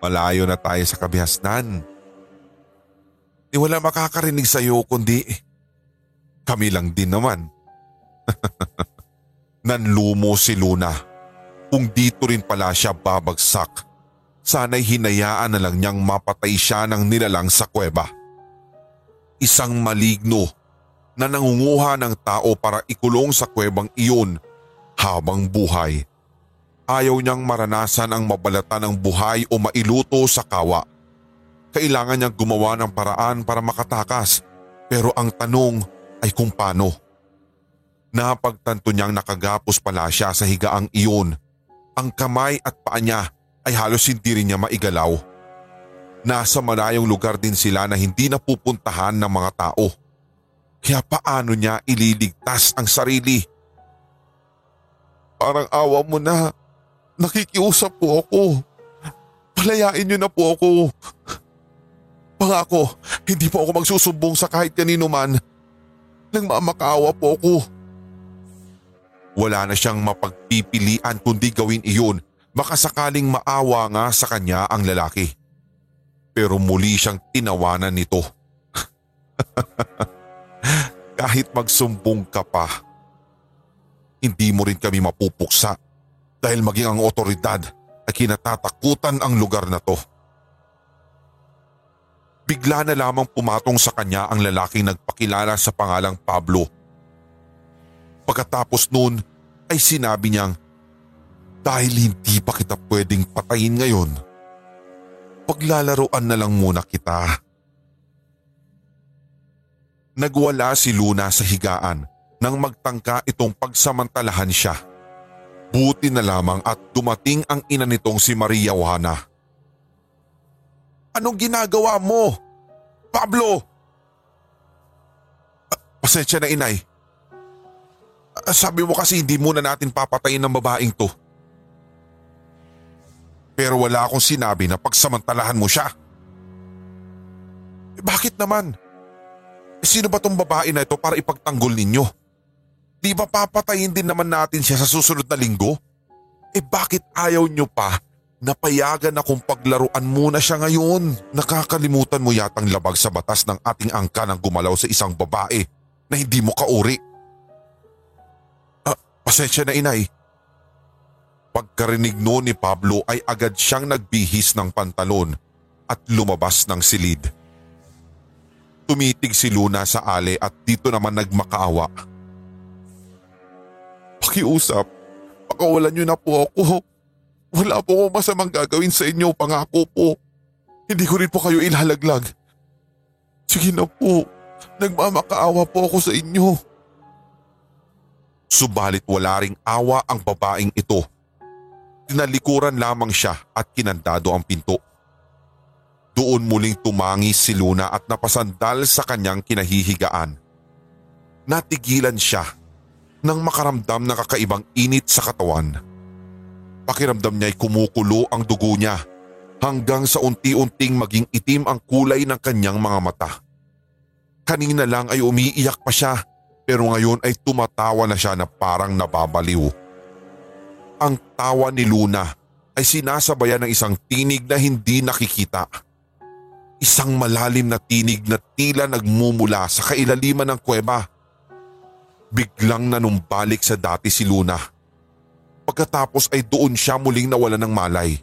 Malayo na tayo sa kabihasnan. Di wala makakarinig sa iyo kundi kami lang din naman. Nanlumo si Luna. Kung dito rin pala siya babagsak, sana'y hinayaan na lang niyang mapatay siya ng nilalang sa kuweba. Isang maligno na nangunguha ng tao para ikulong sa kuwebang iyon habang buhay. Ayaw niyang maranasan ang mabalatan ng buhay o mailuto sa kawa. Kailangan niyang gumawa ng paraan para makatakas pero ang tanong ay kung paano. Napagtanto niyang nakagapos pala siya sa higaang iyon. Ang kamay at paa niya ay halos hindi rin niya maigalaw. Nasa malayong lugar din sila na hindi napupuntahan ng mga tao. Kaya paano niya ililigtas ang sarili? Parang awa mo na. Nakikiusap po ako. Palayain niyo na po ako. Pangako, hindi po ako magsusumbong sa kahit kanino man. Nang mamakaawa po ako. Wala na siyang mapagpipilian kundi gawin iyon. Baka sakaling maawa nga sa kanya ang lalaki. Pero muli siyang tinawanan nito. kahit magsumbong ka pa, hindi mo rin kami mapupuksa dahil maging ang otoridad ay kinatatakutan ang lugar na to. Bigla na lamang pumatong sa kanya ang lalaking nagpakilala sa pangalang Pablo. Pagkatapos noon ay sinabi niyang, dahil hindi pa kita pwedeng patayin ngayon, paglalaroan na lang muna kita. Nagwala si Luna sa higaan nang magtangka itong pagsamantalahan siya. Buti na lamang at dumating ang ina nitong si Maria Juana. Anong ginagawa mo? Pablo! Ah, pasensya na inay. Ah, sabi mo kasi hindi muna natin papatayin ng babaeng to. Pero wala akong sinabi na pagsamantalahan mo siya. Eh, bakit naman? Sino ba tong babae na ito para ipagtanggol ninyo? Di ba papatayin din naman natin siya sa susunod na linggo? Eh bakit ayaw nyo pa na payagan akong paglaruan muna siya ngayon? Nakakalimutan mo yatang labag sa batas ng ating angka ng gumalaw sa isang babae na hindi mo kauri. Ah, pasensya na inay. Pagkarinig noon ni Pablo ay agad siyang nagbihis ng pantalon at lumabas ng silid. Tumitig si Luna sa ale at dito naman nagmakaawa pakiusap. Pakawalan niyo na po ako. Wala po akong masamang gagawin sa inyo, pangako po. Hindi ko rin po kayo ilalaglag. Sige na po, nagmamakaawa po ako sa inyo. Subalit wala ring awa ang babaeng ito. Tinalikuran lamang siya at kinandado ang pinto. Doon muling tumangis si Luna at napasandal sa kanyang kinahihigaan. Natigilan siya nang makaramdam ng kakaibang init sa katawan. Pakiramdam niya ay kumukulo ang dugo niya hanggang sa unti-unting maging itim ang kulay ng kanyang mga mata. Kanina lang ay umiiyak pa siya pero ngayon ay tumatawa na siya na parang nababaliw. Ang tawa ni Luna ay sinasabayan ng isang tinig na hindi nakikita. Isang malalim na tinig na tila nagmumula sa kailaliman ng kuweba Biglang nanumbalik sa dati si Luna. Pagkatapos ay doon siya muling nawala ng malay.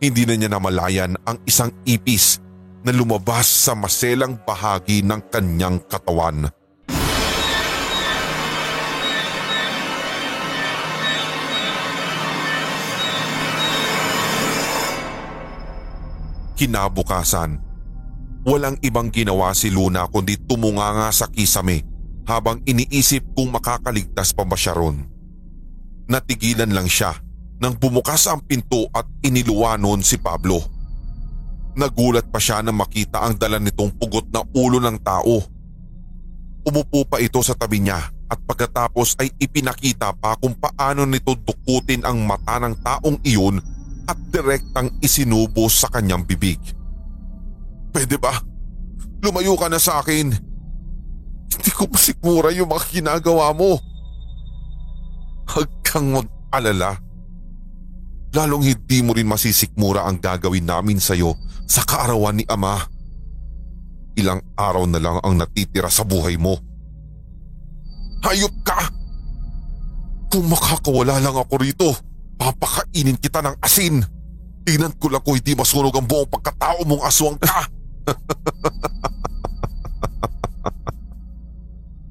Hindi na niya namalayan ang isang ipis na lumabas sa maselang bahagi ng kanyang katawan. Kinabukasan, walang ibang ginawa si Luna kundi tumunganga sa kisame habang iniisip kung makakaligtas pa ba siya ron. Natigilan lang siya nang bumukas ang pinto at iniluwanon si Pablo. Nagulat pa siya nang makita ang dala nitong pugot na ulo ng tao. Umupo pa ito sa tabi niya at pagkatapos ay ipinakita pa kung paano nito dukutin ang mata ng taong iyon at direktang isinubo sa kanyang bibig. Pwede ba? Lumayo ka na sa akin. Hindi ko masigmura yung mga ginagawa mo. Huwag kang mag-alala. Lalong hindi mo rin masisikmura ang gagawin namin sa'yo sa kaarawan ni Ama. Ilang araw na lang ang natitira sa buhay mo. Hayop ka! Kung makakawala lang ako rito, papakainin kita ng asin. Tingnan ko lang kung hindi masunog ang buong pagkatao mong aswang ka.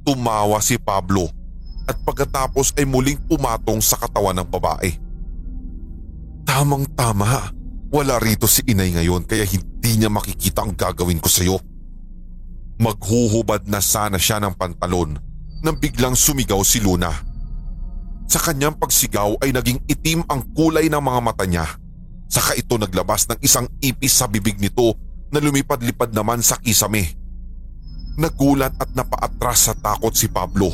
Tumawa si Pablo at pagkatapos ay muling pumatong sa katawan ng babae. Tamang tama, wala rito si inay ngayon kaya hindi niya makikita ang gagawin ko sa iyo. Maghuhubad na sana siya ng pantalon nang biglang sumigaw si Luna. Sa kanyang pagsigaw ay naging itim ang kulay ng mga mata niya. Saka ito naglabas ng isang ipis sa bibig nito na lumipad-lipad naman sa kisame. Nagulat at napaatras sa takot si Pablo.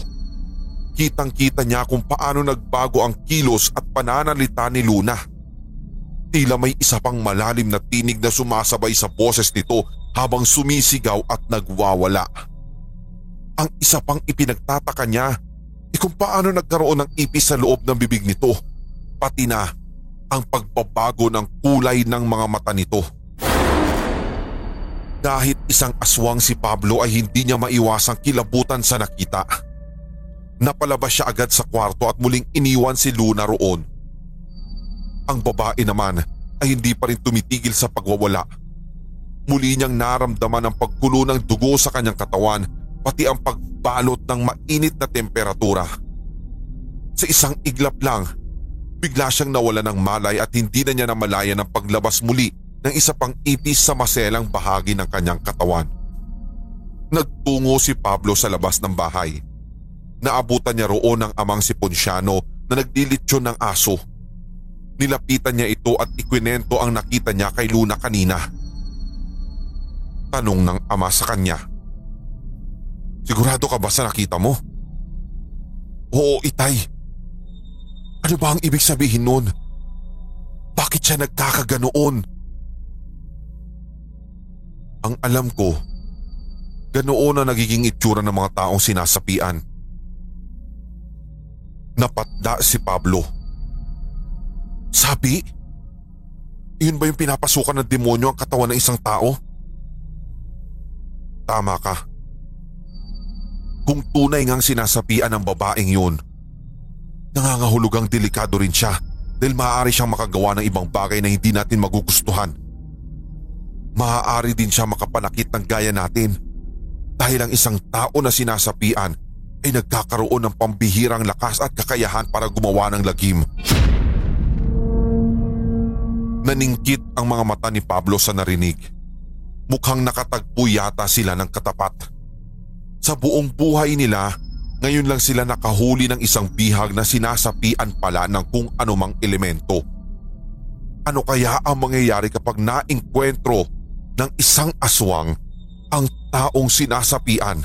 Kitang-kita niya kung paano nagbago ang kilos at pananalita ni Luna. Tila may isa pang malalim na tinig na sumasabay sa boses nito habang sumisigaw at nagwawala. Ang isa pang ipinagtataka niya ay kung paano nagkaroon ng ipis sa loob ng bibig nito, pati na ang pagbabago ng kulay ng mga mata nito. Kahit isang aswang si Pablo ay hindi niya maiwasang kilabutan sa nakita. Napalabas siya agad sa kwarto at muling iniwan si Luna roon. Ang babae naman ay hindi pa rin tumitigil sa pagwawala. Muli niyang naramdaman ang pagkulo ng dugo sa kanyang katawan pati ang pagbalot ng mainit na temperatura. Sa isang iglap lang, bigla siyang nawala ng malay at hindi na niya namalaya ng paglabas muli ng isa pang ipis sa maselang bahagi ng kanyang katawan. Nagtungo si Pablo sa labas ng bahay. Naabutan niya roon ang amang si Ponciano na nagdilitsyon ng aso. Nilapitan niya ito at ikwinento ang nakita niya kay Luna kanina. Tanong ng ama sa kanya. Sigurado ka ba sa nakita mo? Oo, itay. Ano ba ang ibig sabihin nun? Bakit siya nagkakaganoon? Ang alam ko, ganoon na nagiging itsura ng mga taong sinasapian. Napatda si Pablo. Sabi? Yun ba yung pinapasukan ng demonyo ang katawan ng isang tao? Tama ka. Kung tunay ngang sinasapian ng babaeng yun, nangangahulugang delikado rin siya dahil maaari siyang makagawa ng ibang bagay na hindi natin magugustuhan. Maaari din siya makapanakit ng gaya natin dahil ang isang tao na sinasapian ay nagkakaroon ng pambihirang lakas at kakayahan para gumawa ng lagim. Naningkit ang mga mata ni Pablo sa narinig. Mukhang nakatagpo yata sila ng katapat. Sa buong buhay nila, ngayon lang sila nakahuli ng isang bihag na sinasapian pala ng kung anumang elemento. Ano kaya ang mangyayari kapag nainkwentro ng isang aswang ang taong sinasapian?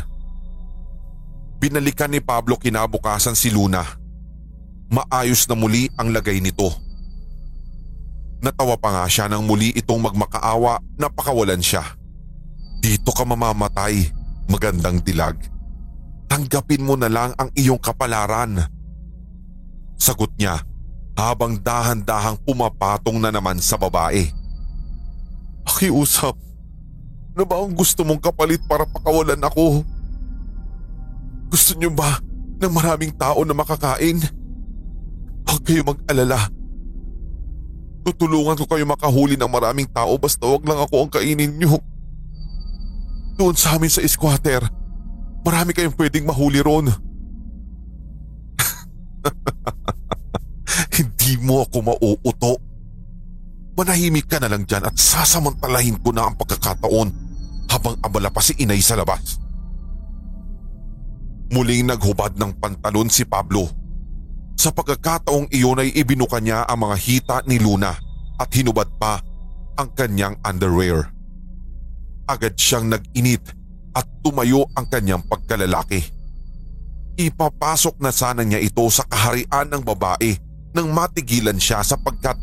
Binalikan ni Pablo kinabukasan si Luna. Maayos na muli ang lagay nito. Natawa pa nga siya nang muli itong magmakaawa na pakawalan siya. Dito ka mamamatay magandang dilag. Tanggapin mo na lang ang iyong kapalaran. Sagot niya habang dahan-dahang pumapatong na naman sa babae. Pakiusap, ano ba ang gusto mong kapalit para pakawalan ako? Gusto niyo ba ng maraming tao na makakain? Huwag kayo mag-alala. Tutulungan ko kayo makahuli ng maraming tao basta wag lang ako ang kainin niyo. Doon sa amin sa squatter, marami kayong pwedeng mahuli ron. Hindi mo ako mauuto. Manahimik ka na lang dyan at sasamantalahin ko na ang pagkakataon habang abala pa si inay sa labas. Muling naghubad ng pantalon si Pablo. Sa pagkakataong iyon ay ibinuka niya ang mga hita ni Luna at hinubad pa ang kanyang underwear agad siyang nag-init at tumayo ang kanyang pagkalalaki. Ipapasok na sana niya ito sa kaharian ng babae nang matigilan siya sapagkat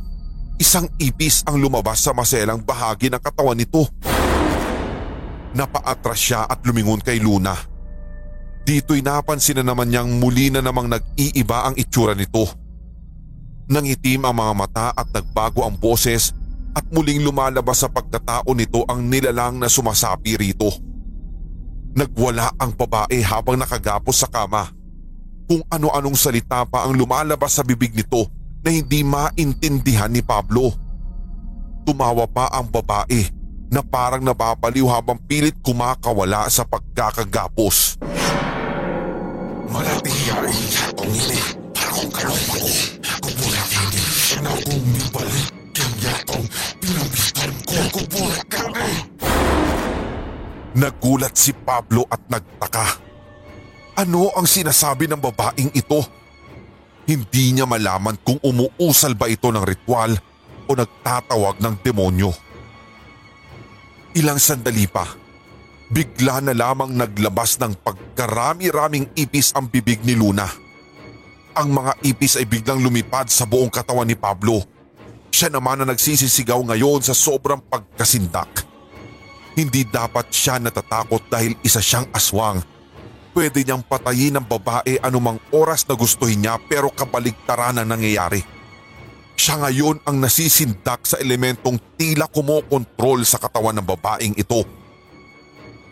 isang ipis ang lumabas sa maselang bahagi ng katawan nito. Napaatras siya at lumingon kay Luna. Dito'y napansin na naman niyang muli na namang nag-iiba ang itsura nito. Nangitim ang mga mata at nagbago ang boses at muling lumalabas sa pagkatao nito ang nilalang na sumasapi rito. Nagwala ang babae habang nakagapos sa kama. kung ano-anong salita pa ang lumalabas sa bibig nito na hindi maintindihan ni Pablo. Tumawa pa ang babae na parang nababaliw habang pilit kumakawala sa pagkakagapos. Malatiyain atong ini. Parang kalong ako. Kubulat hindi. Na kung mibalik. Kaya tong pinabitan ko. Kubulat ka eh. Nagulat si Pablo at nagtaka. Ano ang sinasabi ng babaeng ito? Hindi niya malaman kung umuusal ba ito ng ritual o nagtatawag ng demonyo. Ilang sandali pa, bigla na lamang naglabas ng pagkarami-raming ipis ang bibig ni Luna. Ang mga ipis ay biglang lumipad sa buong katawan ni Pablo. Siya naman na nagsisisigaw ngayon sa sobrang pagkasindak. Hindi dapat siya natatakot dahil isa siyang aswang. Pwede niyang patayin ang babae anumang oras na gustuhin niya pero kabaligtaran ang nangyayari. Siya ngayon ang nasisindak sa elementong tila kumokontrol sa katawan ng babaeng ito.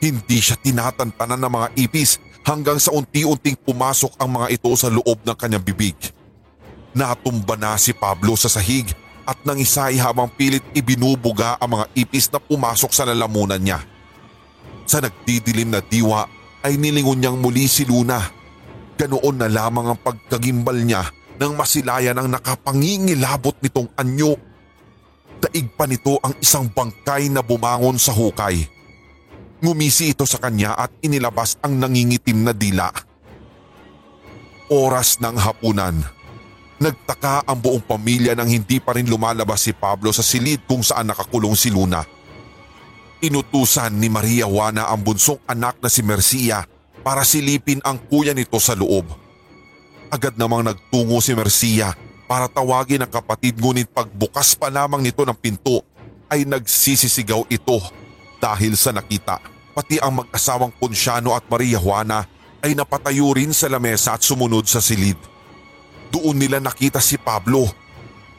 Hindi siya tinatantanan ng mga ipis hanggang sa unti-unting pumasok ang mga ito sa loob ng kanyang bibig. Natumba na si Pablo sa sahig at nangisay habang pilit ibinubuga ang mga ipis na pumasok sa lalamunan niya. Sa nagdidilim na diwa ay nilingon niyang muli si Luna. Ganoon na lamang ang pagkagimbal niya nang masilayan ang nakapangingilabot nitong anyo. Daig pa nito ang isang bangkay na bumangon sa hukay. Ngumisi ito sa kanya at inilabas ang nangingitim na dila. Oras ng hapunan. Nagtaka ang buong pamilya nang hindi pa rin lumalabas si Pablo sa silid kung saan nakakulong si Luna. Inutusan ni Maria Juana ang bunsong anak na si Mercia para silipin ang kuya nito sa loob. Agad namang nagtungo si Mercia para tawagin ang kapatid ngunit pagbukas pa lamang nito ng pinto ay nagsisisigaw ito dahil sa nakita. Pati ang mag-asawang Ponsyano at Maria Juana ay napatayo rin sa lamesa at sumunod sa silid. Doon nila nakita si Pablo.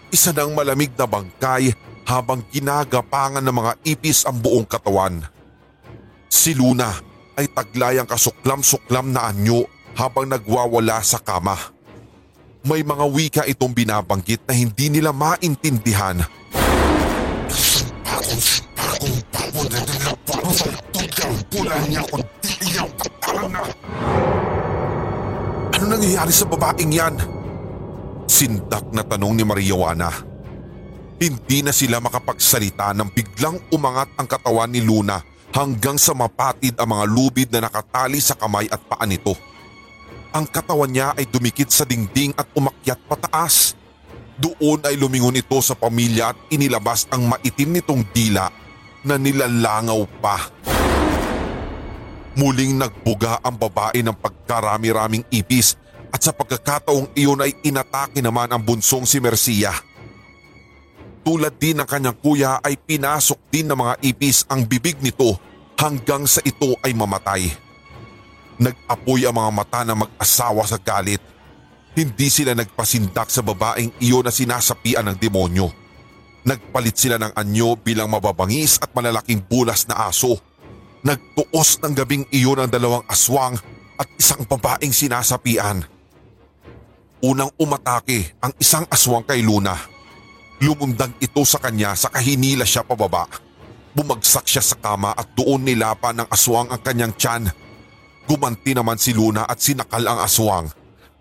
Isa ng malamig na bangkay habang ginagapangan ng mga ipis ang buong katawan. Si Luna ay taglayang kasuklam-suklam na anyo habang nagwawala sa kama. May mga wika itong binabanggit na hindi nila maintindihan. Ano nangyayari sa babaeng yan? Sindak na tanong ni Maria Juana. Hindi na sila makapagsalita nang biglang umangat ang katawan ni Luna hanggang sa mapatid ang mga lubid na nakatali sa kamay at paa nito. Ang katawan niya ay dumikit sa dingding at umakyat pataas. Doon ay lumingon ito sa pamilya at inilabas ang maitim nitong dila na nilalangaw pa. Muling nagbuga ang babae ng pagkarami-raming ipis at sa pagkakataong iyon ay inatake naman ang bunsong si Mercia. Tulad din ng kanyang kuya ay pinasok din ng mga ipis ang bibig nito hanggang sa ito ay mamatay. Nag-apoy ang mga mata ng mag-asawa sa galit. Hindi sila nagpasindak sa babaeng iyon na sinasapian ng demonyo. Nagpalit sila ng anyo bilang mababangis at malalaking bulas na aso. Nagtuos ng gabing iyon ang dalawang aswang at isang babaeng sinasapian. Unang umatake ang isang aswang kay Luna. Lumundag ito sa kanya sa kahinila siya pababa. Bumagsak siya sa kama at doon nilapa ng aswang ang kanyang tiyan. Gumanti naman si Luna at sinakal ang aswang.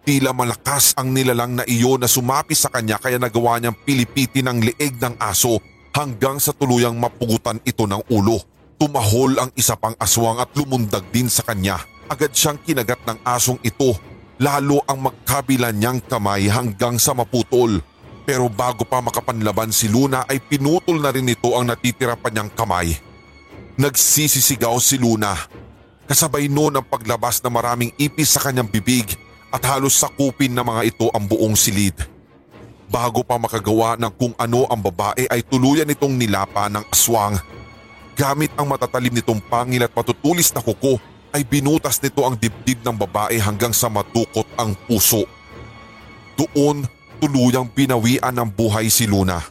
Tila malakas ang nilalang na iyon na sumapi sa kanya kaya nagawa niyang pilipiti ng leeg ng aso hanggang sa tuluyang mapugutan ito ng ulo. Tumahol ang isa pang aswang at lumundag din sa kanya. Agad siyang kinagat ng asong ito lalo ang magkabila niyang kamay hanggang sa maputol. Pero bago pa makapanlaban si Luna ay pinutol na rin ito ang natitira pa niyang kamay. Nagsisisigaw si Luna. Kasabay noon ang paglabas na maraming ipis sa kanyang bibig at halos sakupin na mga ito ang buong silid. Bago pa makagawa ng kung ano ang babae ay tuluyan itong nilapa ng aswang. Gamit ang matatalim nitong pangil at matutulis na kuko ay binutas nito ang dibdib ng babae hanggang sa matukot ang puso. Doon tuluyang binawian ng buhay si Luna.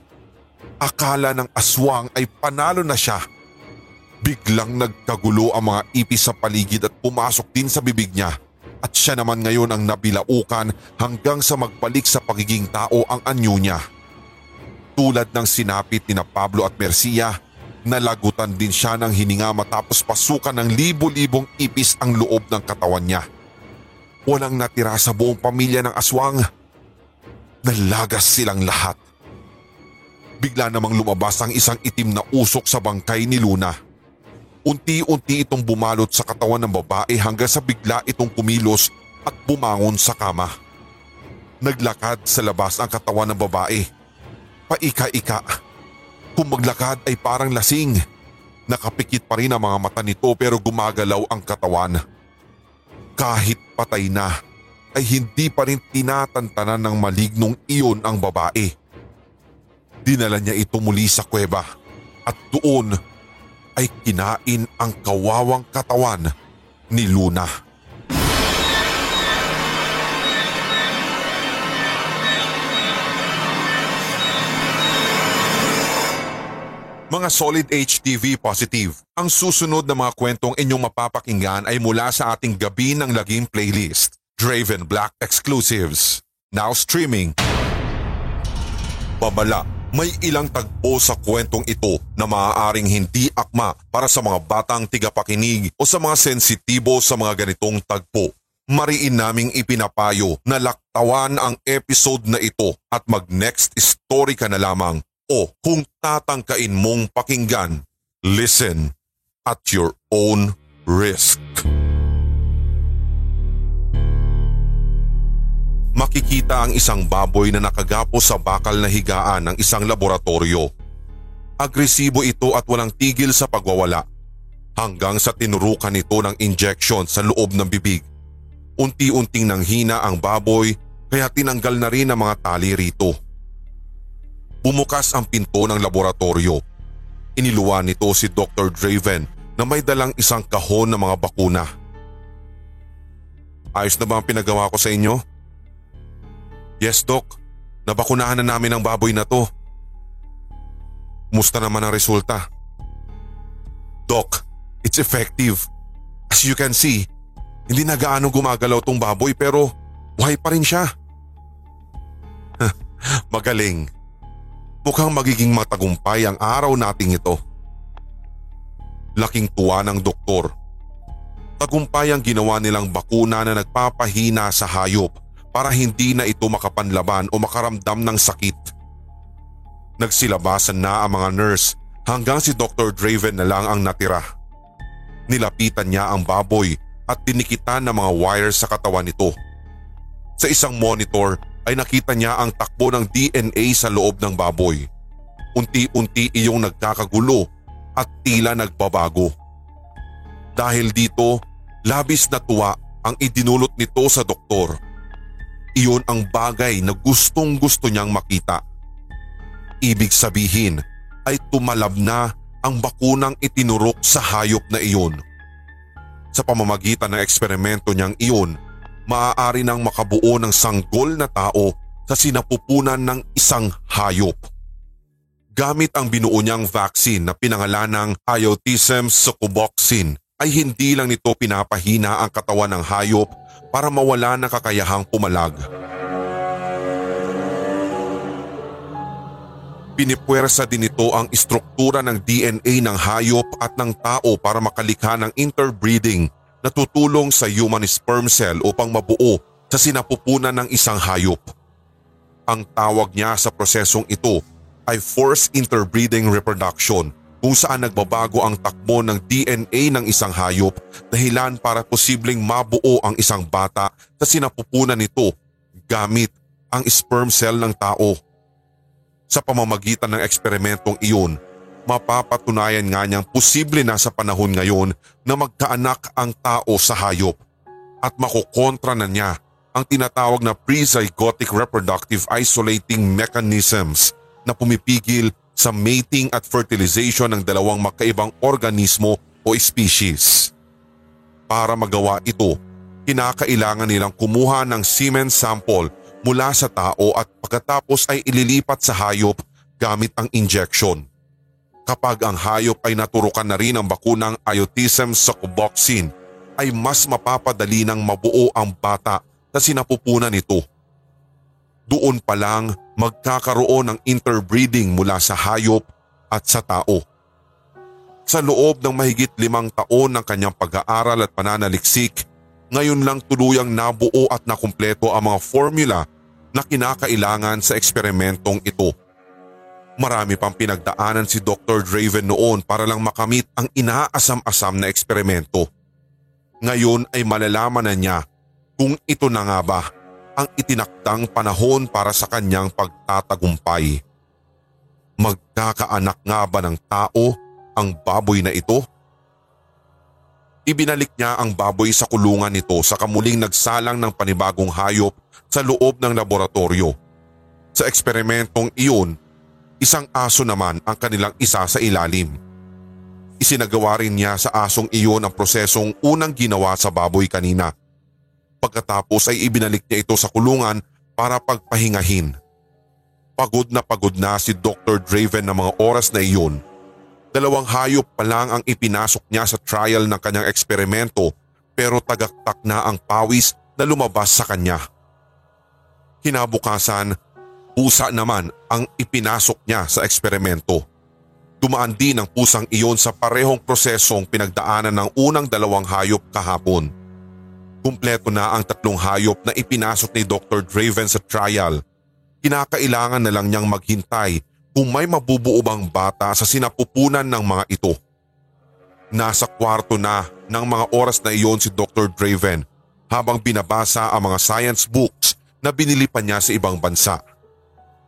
Akala ng aswang ay panalo na siya. Biglang nagkagulo ang mga ipis sa paligid at pumasok din sa bibig niya. at siya naman ngayon ang nabilaukan hanggang sa magbalik sa pagiging tao ang anyo niya. Tulad ng sinapit ni na Pablo at Mercia, nalagutan din siya ng hininga matapos pasukan ng libo-libong ipis ang loob ng katawan niya. Walang natira sa buong pamilya ng aswang. Nalagas silang lahat. Bigla namang lumabas ang isang itim na usok sa bangkay ni Luna. Unti-unti itong bumalot sa katawan ng babae hanggang sa bigla itong kumilos at bumangon sa kama. Naglakad sa labas ang katawan ng babae. Paika-ika. Kung maglakad ay parang lasing. Nakapikit pa rin ang mga mata nito pero gumagalaw ang katawan. Kahit patay na, ay hindi pa rin tinatantanan ng malignong iyon ang babae. Dinala niya ito muli sa kuweba at doon ay kinain ang kawawang katawan ni Luna. Mga Solid HTV Positive, ang susunod na mga kwentong inyong mapapakinggan ay mula sa ating Gabi ng Lagim playlist, Draven Black Exclusives. Now streaming. Babala, may ilang tagpo sa kwentong ito na maaaring hindi akma para sa mga batang tigapakinig o sa mga sensitibo sa mga ganitong tagpo. Mariin naming ipinapayo na laktawan ang episode na ito at mag next story ka na lamang o kung tatangkain mong pakinggan, listen at your own risk. Makikita ang isang baboy na nakagapo sa bakal na higaan ng isang laboratorio. Agresibo ito at walang tigil sa pagwawala hanggang sa tinurukan nito ng injection sa loob ng bibig. Unti-unting nanghina ang baboy kaya tinanggal na rin ang mga tali rito. Bumukas ang pinto ng laboratorio. Iniluwan nito si Dr. Draven na may dalang isang kahon ng mga bakuna. Ayos na ba ang pinagawa ko sa inyo? Yes, Doc. Nabakunahan na namin ang baboy na to. Musta naman ang resulta? Doc, it's effective. As you can see, hindi na gaano gumagalaw tong baboy pero buhay pa rin siya. Magaling. Mukhang magiging matagumpay ang araw nating ito. Laking tuwa ng doktor. Tagumpay ang ginawa nilang bakuna na nagpapahina sa hayop para hindi na ito makapanlaban o makaramdam ng sakit. Nagsilabasan na ang mga nurse hanggang si Dr. Draven na lang ang natira. Nilapitan niya ang baboy at tinikitan ng mga wires sa katawan nito. Sa isang monitor ay nakita niya ang takbo ng DNA sa loob ng baboy. Unti-unti iyong nagkakagulo at tila nagbabago. Dahil dito, labis na tuwa ang idinulot nito sa doktor. Iyon ang bagay na gustong gusto niyang makita. Ibig sabihin ay tumalab na ang bakunang itinurok sa hayop na iyon. Sa pamamagitan ng eksperimento niyang iyon, maaari nang makabuo ng sanggol na tao sa sinapupunan ng isang hayop. Gamit ang binuo niyang vaccine na pinangalan ng Iotism succuboxin ay hindi lang nito pinapahina ang katawan ng hayop para mawala ng kakayahang pumalag. Pinipwersa din ito ang istruktura ng DNA ng hayop at ng tao para makalikha ng interbreeding na tutulong sa human sperm cell upang mabuo sa sinapupunan ng isang hayop. Ang tawag niya sa prosesong ito ay forced interbreeding reproduction kung saan nagbabago ang takbo ng DNA ng isang hayop dahilan para posibleng mabuo ang isang bata sa sinapupunan nito gamit ang sperm cell ng tao. Sa pamamagitan ng eksperimentong iyon, mapapatunayan nga niyang posible na sa panahon ngayon na magkaanak ang tao sa hayop at makukontra na niya ang tinatawag na pre-zygotic reproductive isolating mechanisms na pumipigil sa mating at fertilization ng dalawang magkaibang organismo o species. Para magawa ito, kinakailangan nilang kumuha ng semen sample mula sa tao at pagkatapos ay ililipat sa hayop gamit ang injection. Kapag ang hayop ay naturukan na rin ng bakunang iotism succuboxin, ay mas mapapadali ng mabuo ang bata na sinapupunan nito. Doon pa lang magkakaroon ng interbreeding mula sa hayop at sa tao. Sa loob ng mahigit limang taon ng kanyang pag-aaral at pananaliksik, ngayon lang tuluyang nabuo at nakumpleto ang mga formula na kinakailangan sa eksperimentong ito. Marami pang pinagdaanan si Dr. Draven noon para lang makamit ang inaasam-asam na eksperimento. Ngayon ay malalaman na niya kung ito na nga ba ang itinakdang panahon para sa kanyang pagtatagumpay. Magkakaanak nga ba ng tao ang baboy na ito? Ibinalik niya ang baboy sa kulungan nito sa kamuling nagsalang ng panibagong hayop sa loob ng laboratorio. Sa eksperimentong iyon, isang aso naman ang kanilang isa sa ilalim. Isinagawa rin niya sa asong iyon ang prosesong unang ginawa sa baboy kanina. Pagkatapos ay ibinalik niya ito sa kulungan para pagpahingahin. Pagod na pagod na si Dr. Draven ng mga oras na iyon. Dalawang hayop pa lang ang ipinasok niya sa trial ng kanyang eksperimento pero tagaktak na ang pawis na lumabas sa kanya. Kinabukasan, pusa naman ang ipinasok niya sa eksperimento. Dumaan din ang pusang iyon sa parehong prosesong pinagdaanan ng unang dalawang hayop kahapon. Kumpleto na ang tatlong hayop na ipinasok ni Dr. Draven sa trial. Kinakailangan na lang niyang maghintay kung may mabubuo bang bata sa sinapupunan ng mga ito. Nasa kwarto na ng mga oras na iyon si Dr. Draven habang binabasa ang mga science books na binili pa niya sa ibang bansa.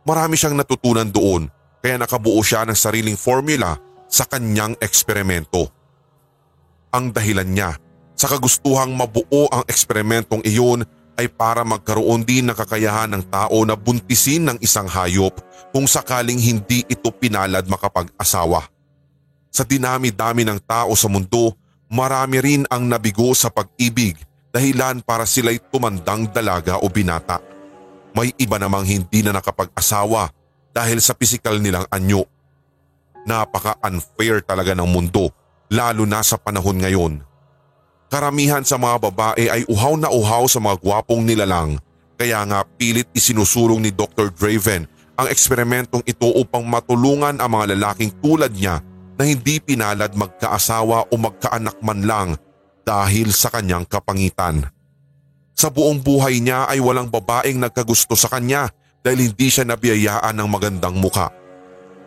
Marami siyang natutunan doon kaya nakabuo siya ng sariling formula sa kanyang eksperimento. Ang dahilan niya sa kagustuhang mabuo ang eksperimentong iyon ay para magkaroon din ng kakayahan ng tao na buntisin ng isang hayop kung sakaling hindi ito pinalad makapag-asawa. Sa dinami-dami ng tao sa mundo, marami rin ang nabigo sa pag-ibig dahilan para sila'y tumandang dalaga o binata. May iba namang hindi na nakapag-asawa dahil sa pisikal nilang anyo. Napaka-unfair talaga ng mundo lalo na sa panahon ngayon. Karamihan sa mga babae ay uhaw na uhaw sa mga gwapong nilalang kaya nga pilit isinusulong ni Dr. Draven ang eksperimentong ito upang matulungan ang mga lalaking tulad niya na hindi pinalad magkaasawa o magkaanak man lang dahil sa kanyang kapangitan. Sa buong buhay niya ay walang babaeng nagkagusto sa kanya dahil hindi siya nabiyayaan ng magandang muka.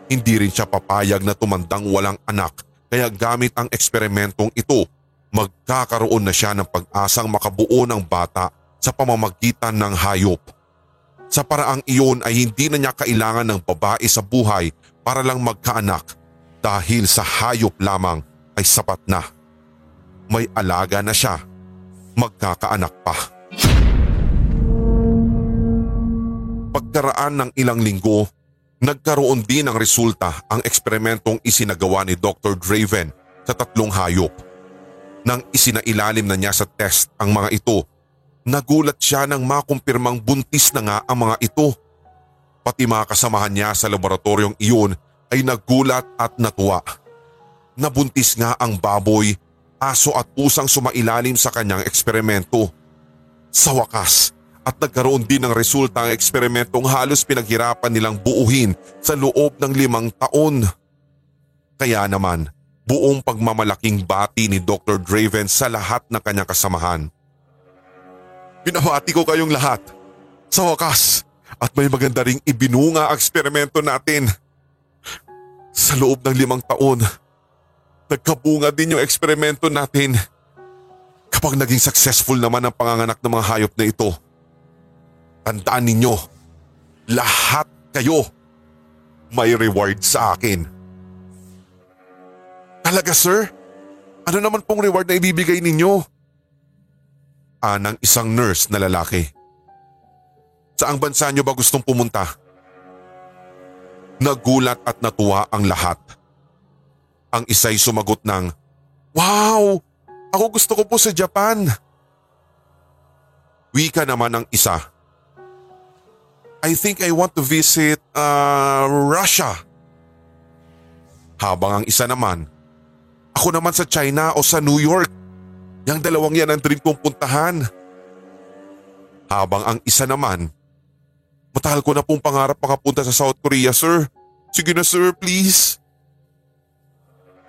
Hindi rin siya papayag na tumandang walang anak kaya gamit ang eksperimentong ito magkakaroon na siya ng pag-asang makabuo ng bata sa pamamagitan ng hayop. Sa paraang iyon ay hindi na niya kailangan ng babae sa buhay para lang magkaanak dahil sa hayop lamang ay sapat na. May alaga na siya, magkakaanak pa. Pagkaraan ng ilang linggo, nagkaroon din ng resulta ang eksperimentong isinagawa ni Dr. Draven sa tatlong hayop. Nang isinailalim na niya sa test ang mga ito, nagulat siya nang makumpirmang buntis na nga ang mga ito. Pati mga kasamahan niya sa laboratoryong iyon ay nagulat at natuwa. Nabuntis nga ang baboy, aso at pusang sumailalim sa kanyang eksperimento. Sa wakas, at nagkaroon din ng resulta ang eksperimentong halos pinaghirapan nilang buuhin sa loob ng limang taon. Kaya naman, buong pagmamalaking bati ni Dr. Draven sa lahat ng kanyang kasamahan. Binabati ko kayong lahat. Sa wakas, at may maganda ring ibinunga ang eksperimento natin. Sa loob ng limang taon, nagkabunga din yung eksperimento natin. Kapag naging successful naman ang panganganak ng mga hayop na ito, tandaan ninyo, lahat kayo may reward sa akin. Talaga sir? Ano naman pong reward na ibibigay ninyo? Anang isang nurse na lalaki. Saang bansa niyo ba gustong pumunta? Nagulat at natuwa ang lahat. Ang isa'y sumagot ng, Wow! Ako gusto ko po sa Japan. Wika naman ang isa. I think I want to visit uh, Russia. Habang ang isa naman, ako naman sa China o sa New York. Yang dalawang yan ang dream kong puntahan. Habang ang isa naman, matagal ko na pong pangarap makapunta sa South Korea sir. Sige na sir, please.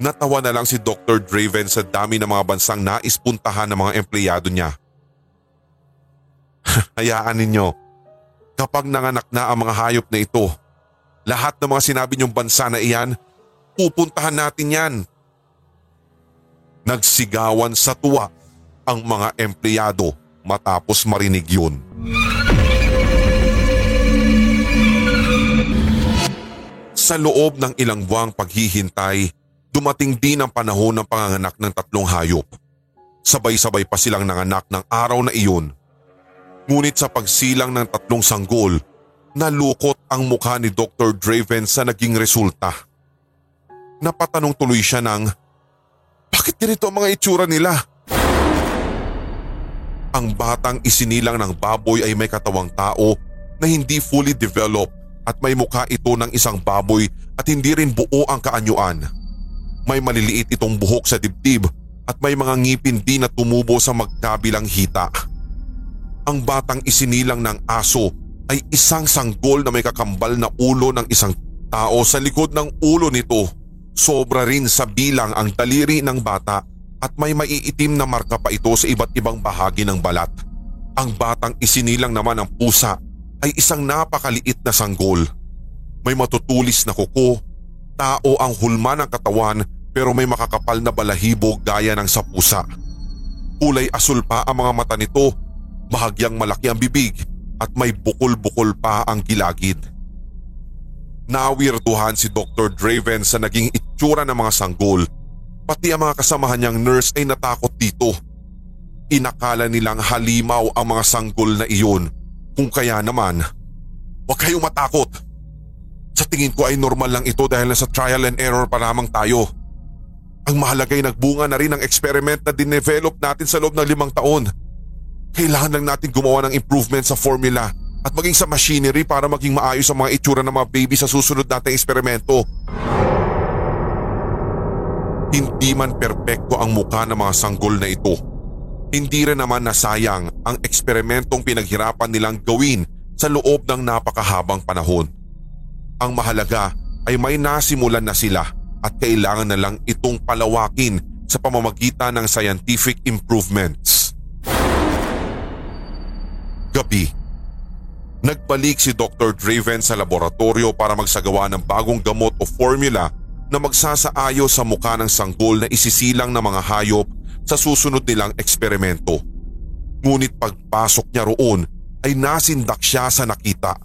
Natawa na lang si Dr. Draven sa dami ng mga bansang nais puntahan ng mga empleyado niya. Hayaan ninyo, kapag nanganak na ang mga hayop na ito, lahat ng mga sinabi niyong bansa na iyan, pupuntahan natin yan. Nagsigawan sa tuwa ang mga empleyado matapos marinig yun. Sa loob ng ilang buwang paghihintay, dumating din ang panahon ng panganganak ng tatlong hayop. Sabay-sabay pa silang nanganak ng araw na iyon. Ngunit sa pagsilang ng tatlong sanggol, nalukot ang mukha ni Dr. Draven sa naging resulta. Napatanong tuloy siya ng, Bakit ganito ang mga itsura nila? Ang batang isinilang ng baboy ay may katawang tao na hindi fully developed at may mukha ito ng isang baboy at hindi rin buo ang kaanyuan. May maliliit itong buhok sa dibdib at may mga ngipin din na tumubo sa magkabilang hita. Ang batang isinilang ng aso ay isang sanggol na may kakambal na ulo ng isang tao sa likod ng ulo nito. Sobra rin sa bilang ang daliri ng bata at may maiitim na marka pa ito sa iba't ibang bahagi ng balat. Ang batang isinilang naman ng pusa ay isang napakaliit na sanggol. May matutulis na kuko, tao ang hulma ng katawan pero may makakapal na balahibo gaya ng sa pusa. Kulay asul pa ang mga mata nito, bahagyang malaki ang bibig at may bukol-bukol pa ang gilagid. Nawirduhan si Dr. Draven sa naging itsura ng mga sanggol. Pati ang mga kasamahan niyang nurse ay natakot dito. Inakala nilang halimaw ang mga sanggol na iyon. Kung kaya naman, huwag kayong matakot. Sa tingin ko ay normal lang ito dahil nasa trial and error pa lamang tayo. Ang mahalaga ay nagbunga na rin ang experiment na dinevelop natin sa loob ng limang taon. Kailangan lang natin gumawa ng improvement sa formula at maging sa machinery para maging maayos ang mga itsura ng mga baby sa susunod nating eksperimento. Hindi man perpekto ang mukha ng mga sanggol na ito. Hindi rin naman nasayang ang eksperimentong pinaghirapan nilang gawin sa loob ng napakahabang panahon. Ang mahalaga ay may nasimulan na sila at kailangan na lang itong palawakin sa pamamagitan ng scientific improvements. Gabi. Nagbalik si Dr. Draven sa laboratorio para magsagawa ng bagong gamot o formula na magsasaayo sa mukha ng sanggol na isisilang ng mga hayop sa susunod nilang eksperimento. Ngunit pagpasok niya roon ay nasindak siya sa nakita.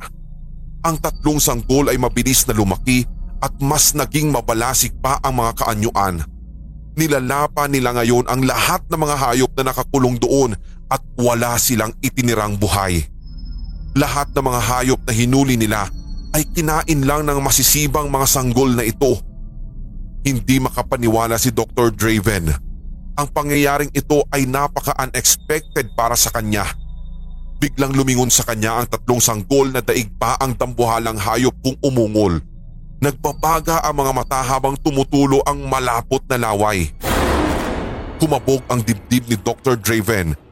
Ang tatlong sanggol ay mabilis na lumaki at mas naging mabalasik pa ang mga kaanyuan. Nilalapa nila ngayon ang lahat ng mga hayop na nakakulong doon at wala silang itinirang buhay. Lahat ng mga hayop na hinuli nila ay kinain lang ng masisibang mga sanggol na ito. Hindi makapaniwala si Dr. Draven. Ang pangyayaring ito ay napaka-unexpected para sa kanya. Biglang lumingon sa kanya ang tatlong sanggol na daig pa ang dambuhalang hayop kung umungol. Nagbabaga ang mga mata habang tumutulo ang malapot na laway. Kumabog ang dibdib ni Dr. Draven.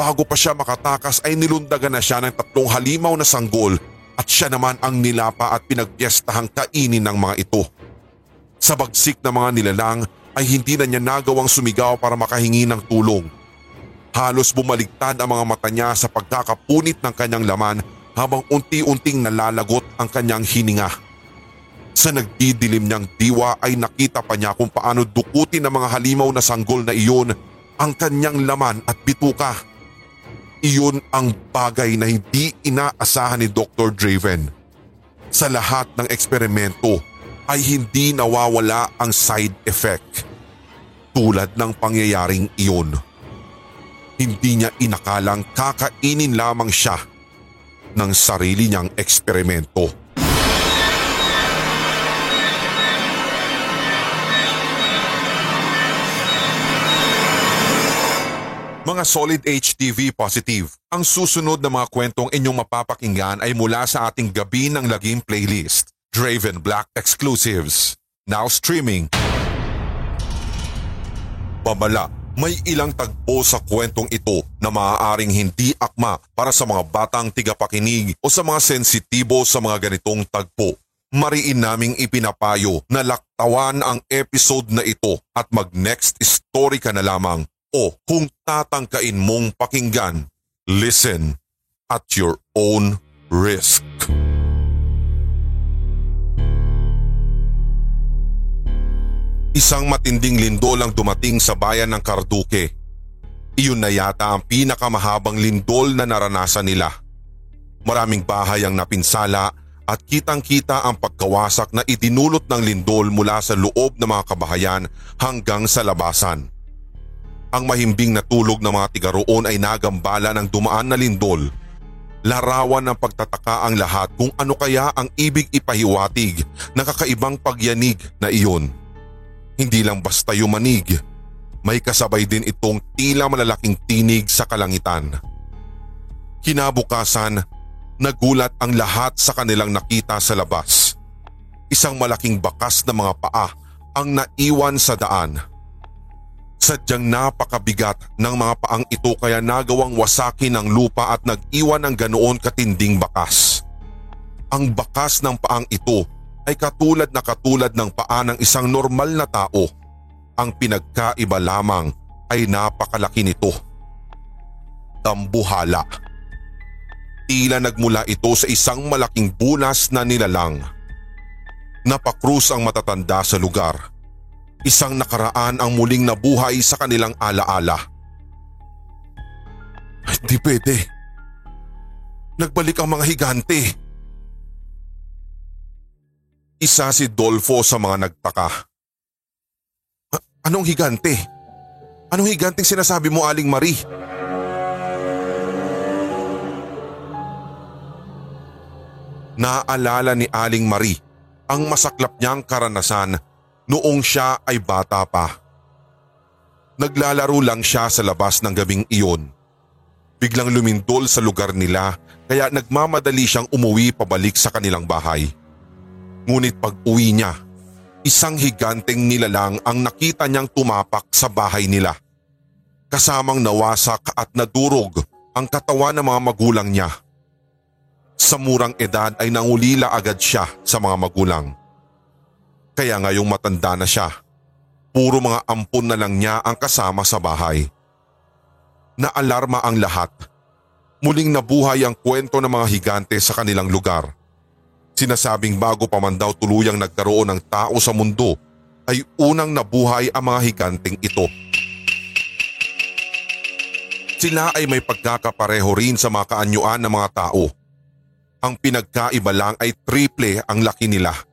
Bago pa siya makatakas ay nilundagan na siya ng tatlong halimaw na sanggol at siya naman ang nilapa at pinagpiestahang kainin ng mga ito. Sa bagsik ng mga nilalang ay hindi na niya nagawang sumigaw para makahingi ng tulong. Halos bumaligtad ang mga mata niya sa pagkakapunit ng kanyang laman habang unti-unting nalalagot ang kanyang hininga. Sa nagdidilim niyang diwa ay nakita pa niya kung paano dukutin ng mga halimaw na sanggol na iyon ang kanyang laman at bituka. Iyon ang bagay na hindi inaasahan ni Dr. Draven. Sa lahat ng eksperimento ay hindi nawawala ang side effect tulad ng pangyayaring iyon. Hindi niya inakalang kakainin lamang siya ng sarili niyang eksperimento. Mga Solid HTV Positive, ang susunod na mga kwentong inyong mapapakinggan ay mula sa ating Gabi ng Lagim playlist, Draven Black Exclusives, now streaming. Babala May ilang tagpo sa kwentong ito na maaaring hindi akma para sa mga batang tigapakinig o sa mga sensitibo sa mga ganitong tagpo. Mariin naming ipinapayo na laktawan ang episode na ito at mag next story ka na lamang o kung tatangkain mong pakinggan, listen at your own risk. Isang matinding lindol ang dumating sa bayan ng Carduque. Iyon na yata ang pinakamahabang lindol na naranasan nila. Maraming bahay ang napinsala at kitang-kita ang pagkawasak na itinulot ng lindol mula sa loob ng mga kabahayan hanggang sa labasan. Ang mahimbing na tulog ng mga tiga ay nagambala ng dumaan na lindol. Larawan ng pagtataka ang lahat kung ano kaya ang ibig ipahiwatig ng kakaibang pagyanig na iyon. Hindi lang basta yumanig, may kasabay din itong tila malalaking tinig sa kalangitan. Kinabukasan, nagulat ang lahat sa kanilang nakita sa labas. Isang malaking bakas na mga paa ang naiwan sa daan. Sadyang napakabigat ng mga paang ito kaya nagawang wasaki ng lupa at nag-iwan ng ganoon katinding bakas. Ang bakas ng paang ito ay katulad na katulad ng paa ng isang normal na tao. Ang pinagkaiba lamang ay napakalaki nito. Tambuhala. Tila nagmula ito sa isang malaking bulas na nilalang. Napakrus ang matatanda sa lugar isang nakaraan ang muling nabuhay sa kanilang alaala. Hindi pwede. Nagbalik ang mga higante. Isa si Dolfo sa mga nagtaka. "A- Anong higante? Anong higanteng sinasabi mo, Aling Marie? Naalala ni Aling Marie ang masaklap niyang karanasan noong siya ay bata pa. Naglalaro lang siya sa labas ng gabing iyon. Biglang lumindol sa lugar nila kaya nagmamadali siyang umuwi pabalik sa kanilang bahay. Ngunit pag uwi niya, isang higanteng nilalang ang nakita niyang tumapak sa bahay nila. Kasamang nawasak at nadurog ang katawan ng mga magulang niya. Sa murang edad ay nangulila agad siya sa mga magulang. Kaya ngayong matanda na siya, puro mga ampon na lang niya ang kasama sa bahay. Naalarma ang lahat. Muling nabuhay ang kwento ng mga higante sa kanilang lugar. Sinasabing bago pa man daw tuluyang nagkaroon ng tao sa mundo ay unang nabuhay ang mga higanteng ito. Sila ay may pagkakapareho rin sa mga kaanyuan ng mga tao. Ang pinagkaiba lang ay triple ang laki nila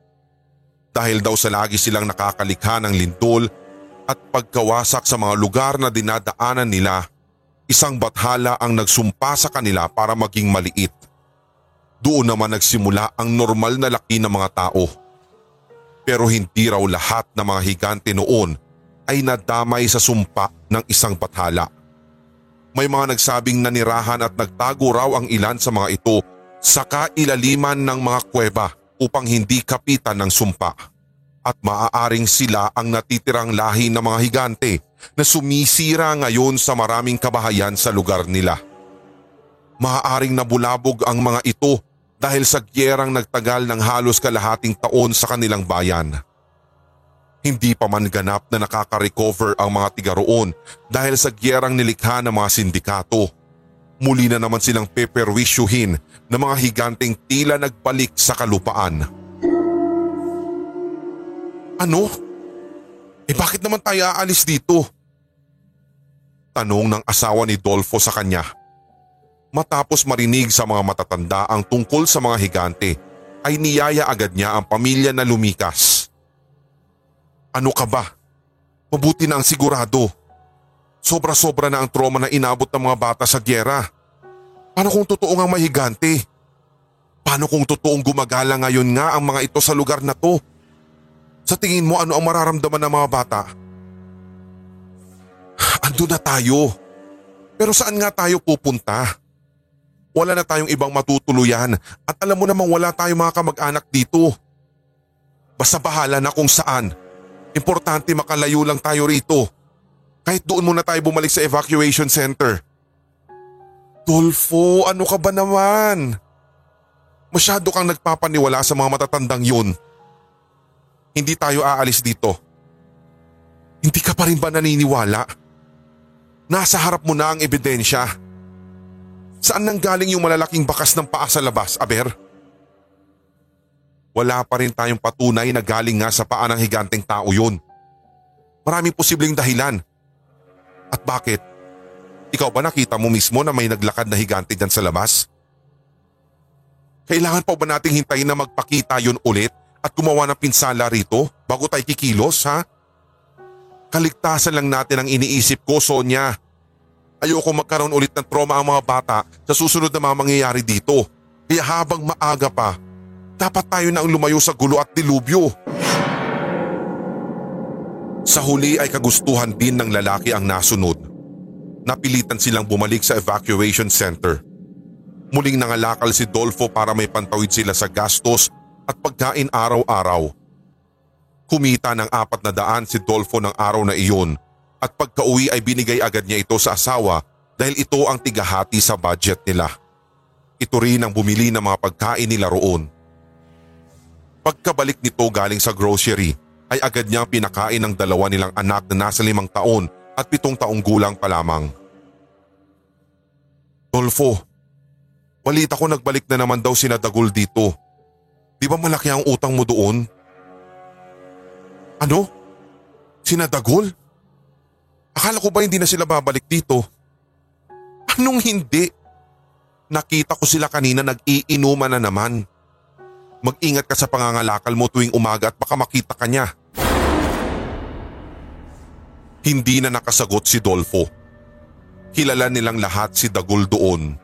dahil daw sa lagi silang nakakalikha ng lindol at pagkawasak sa mga lugar na dinadaanan nila, isang bathala ang nagsumpa sa kanila para maging maliit. Doon naman nagsimula ang normal na laki ng mga tao. Pero hindi raw lahat ng mga higante noon ay nadamay sa sumpa ng isang bathala. May mga nagsabing nanirahan at nagtago raw ang ilan sa mga ito sa kailaliman ng mga kuweba upang hindi kapitan ng sumpa. At maaaring sila ang natitirang lahi ng mga higante na sumisira ngayon sa maraming kabahayan sa lugar nila. Maaaring nabulabog ang mga ito dahil sa gyerang nagtagal ng halos kalahating taon sa kanilang bayan. Hindi pa man ganap na nakaka-recover ang mga tiga roon dahil sa gyerang nilikha ng mga sindikato. Muli na naman silang peperwisyuhin ng mga higanteng tila nagbalik sa kalupaan. Ano? Eh bakit naman tayo aalis dito? Tanong ng asawa ni Dolfo sa kanya. Matapos marinig sa mga matatanda ang tungkol sa mga higante, ay niyaya agad niya ang pamilya na lumikas. Ano ka ba? Mabuti na ang sigurado. Sobra-sobra na ang trauma na inabot ng mga bata sa gyera. Paano kung totoo nga may higante? Paano kung totoong gumagala ngayon nga ang mga ito sa lugar na to? Sa tingin mo ano ang mararamdaman ng mga bata? Ando na tayo. Pero saan nga tayo pupunta? Wala na tayong ibang matutuluyan at alam mo namang wala tayong mga kamag-anak dito. Basta bahala na kung saan. Importante makalayo lang tayo rito. Kahit doon muna tayo bumalik sa evacuation center. Dolfo, ano ka ba naman? Masyado kang nagpapaniwala sa mga matatandang yun. Hindi tayo aalis dito. Hindi ka pa rin ba naniniwala? Nasa harap mo na ang ebidensya. Saan nanggaling yung malalaking bakas ng paa sa labas, Aber? Wala pa rin tayong patunay na galing nga sa paa ng higanteng tao yun. Maraming posibleng dahilan. At bakit? Ikaw ba nakita mo mismo na may naglakad na higante dyan sa labas? Kailangan pa ba nating hintayin na magpakita yun ulit at gumawa ng pinsala rito bago tayo kikilos ha? Kaligtasan lang natin ang iniisip ko, Sonya. Ayoko magkaroon ulit ng trauma ang mga bata sa susunod na mga mangyayari dito. Kaya habang maaga pa, dapat tayo na ang lumayo sa gulo at dilubyo. Sa huli ay kagustuhan din ng lalaki ang nasunod. Napilitan silang bumalik sa evacuation center. Muling nangalakal si Dolfo para may pantawid sila sa gastos at pagkain araw-araw. Kumita ng apat na daan si Dolfo ng araw na iyon at pagka-uwi ay binigay agad niya ito sa asawa dahil ito ang tigahati sa budget nila. Ito rin ang bumili ng mga pagkain nila roon. Pagkabalik nito galing sa grocery ay agad niyang pinakain ng dalawa nilang anak na nasa limang taon at pitong taong gulang pa lamang. Dolfo, balita ko nagbalik na naman daw sina Dagul dito. Di ba malaki ang utang mo doon? Ano? Sina Dagul? Akala ko ba hindi na sila babalik dito? Anong hindi? Nakita ko sila kanina nag-iinuman na naman. Mag-ingat ka sa pangangalakal mo tuwing umaga at baka makita ka niya. Hindi na nakasagot si Dolfo. Kilala nilang lahat si Dagul doon.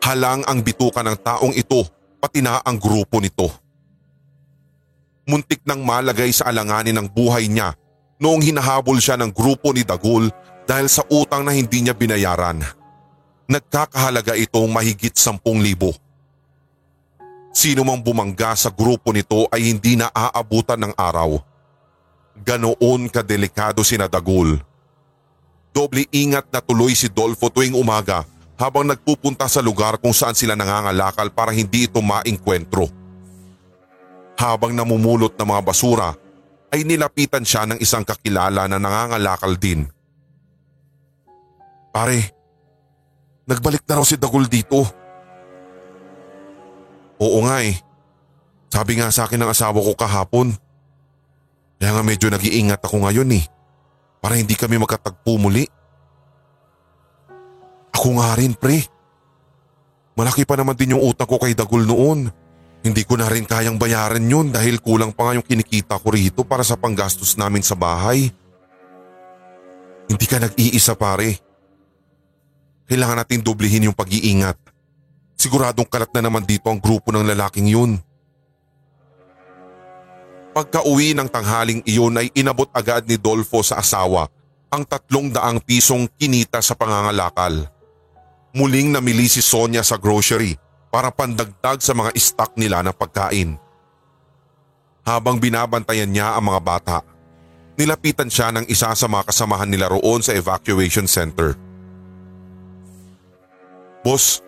Halang ang bituka ng taong ito pati na ang grupo nito. Muntik nang malagay sa alanganin ng buhay niya noong hinahabol siya ng grupo ni Dagul dahil sa utang na hindi niya binayaran. Nagkakahalaga itong mahigit sampung libo. Sino mang bumangga sa grupo nito ay hindi na aabutan ng araw. Ganoon kadelikado si Nadagul. Doble ingat na tuloy si Dolfo tuwing umaga habang nagpupunta sa lugar kung saan sila nangangalakal para hindi ito maingkwentro. Habang namumulot ng mga basura ay nilapitan siya ng isang kakilala na nangangalakal din. Pare, nagbalik na raw si Dagul dito. Oo nga eh. Sabi nga sa akin ng asawa ko kahapon. Kaya nga medyo nag-iingat ako ngayon eh. Para hindi kami magkatagpo muli. Ako nga rin pre. Malaki pa naman din yung utang ko kay Dagul noon. Hindi ko na rin kayang bayaran yun dahil kulang pa nga yung kinikita ko rito para sa panggastos namin sa bahay. Hindi ka nag-iisa pare. Kailangan natin doblihin yung pag-iingat. Siguradong kalat na naman dito ang grupo ng lalaking yun. Pagka-uwi ng tanghaling iyon ay inabot agad ni Dolfo sa asawa ang tatlong daang pisong kinita sa pangangalakal. Muling namili si Sonia sa grocery para pandagdag sa mga stock nila ng pagkain. Habang binabantayan niya ang mga bata, nilapitan siya ng isa sa mga kasamahan nila roon sa evacuation center. Boss,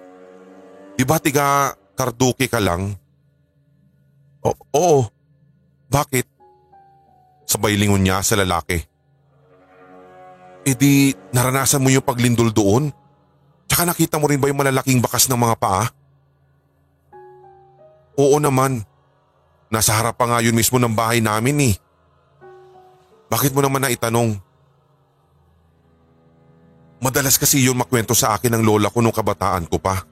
di ba tiga Karduki ka lang? O- oo. Bakit? Sabay lingon niya sa lalaki. E di naranasan mo yung paglindol doon? Tsaka nakita mo rin ba yung malalaking bakas ng mga paa? Oo naman. Nasa harap pa nga yun mismo ng bahay namin eh. Bakit mo naman naitanong? Madalas kasi yun makwento sa akin ng lola ko nung kabataan ko pa.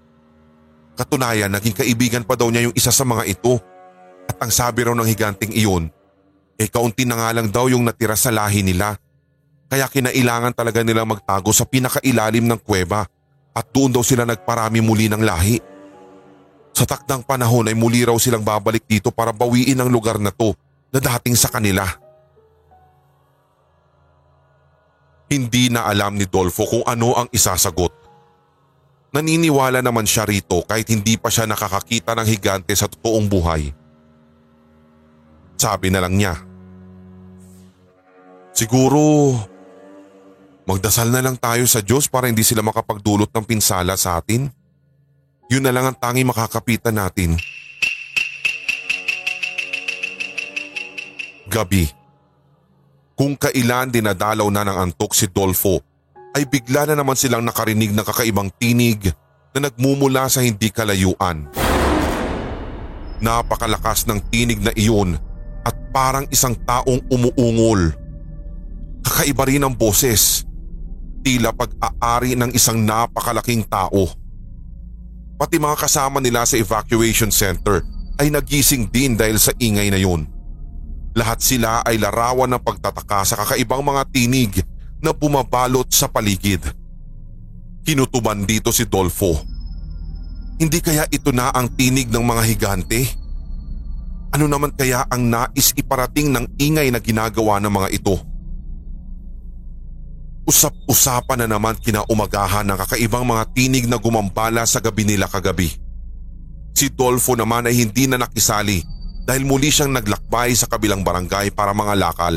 Katunayan, naging kaibigan pa daw niya yung isa sa mga ito. At ang sabi raw ng higanting iyon, eh kaunti na nga lang daw yung natira sa lahi nila. Kaya kinailangan talaga nila magtago sa pinakailalim ng kuweba at doon daw sila nagparami muli ng lahi. Sa takdang panahon ay muli raw silang babalik dito para bawiin ang lugar na to na dating sa kanila. Hindi na alam ni Dolfo kung ano ang isasagot. Naniniwala naman siya rito kahit hindi pa siya nakakakita ng higante sa totoong buhay. Sabi na lang niya. Siguro Magdasal na lang tayo sa Diyos para hindi sila makapagdulot ng pinsala sa atin. Yun na lang ang tangi makakapitan natin. Gabi. Kung kailan dinadalaw na ng antok si Dolfo, ay bigla na naman silang nakarinig ng kakaibang tinig na nagmumula sa hindi kalayuan. Napakalakas ng tinig na iyon at parang isang taong umuungol. Kakaiba rin ang boses. Tila pag-aari ng isang napakalaking tao. Pati mga kasama nila sa evacuation center ay nagising din dahil sa ingay na yun. Lahat sila ay larawan ng pagtataka sa kakaibang mga tinig na bumabalot sa paligid. Kinutuban dito si Dolfo. Hindi kaya ito na ang tinig ng mga higante? Ano naman kaya ang nais iparating ng ingay na ginagawa ng mga ito? Usap-usapan na naman kinaumagahan ng kakaibang mga tinig na gumambala sa gabi nila kagabi. Si Dolfo naman ay hindi na nakisali dahil muli siyang naglakbay sa kabilang barangay para mga lakal.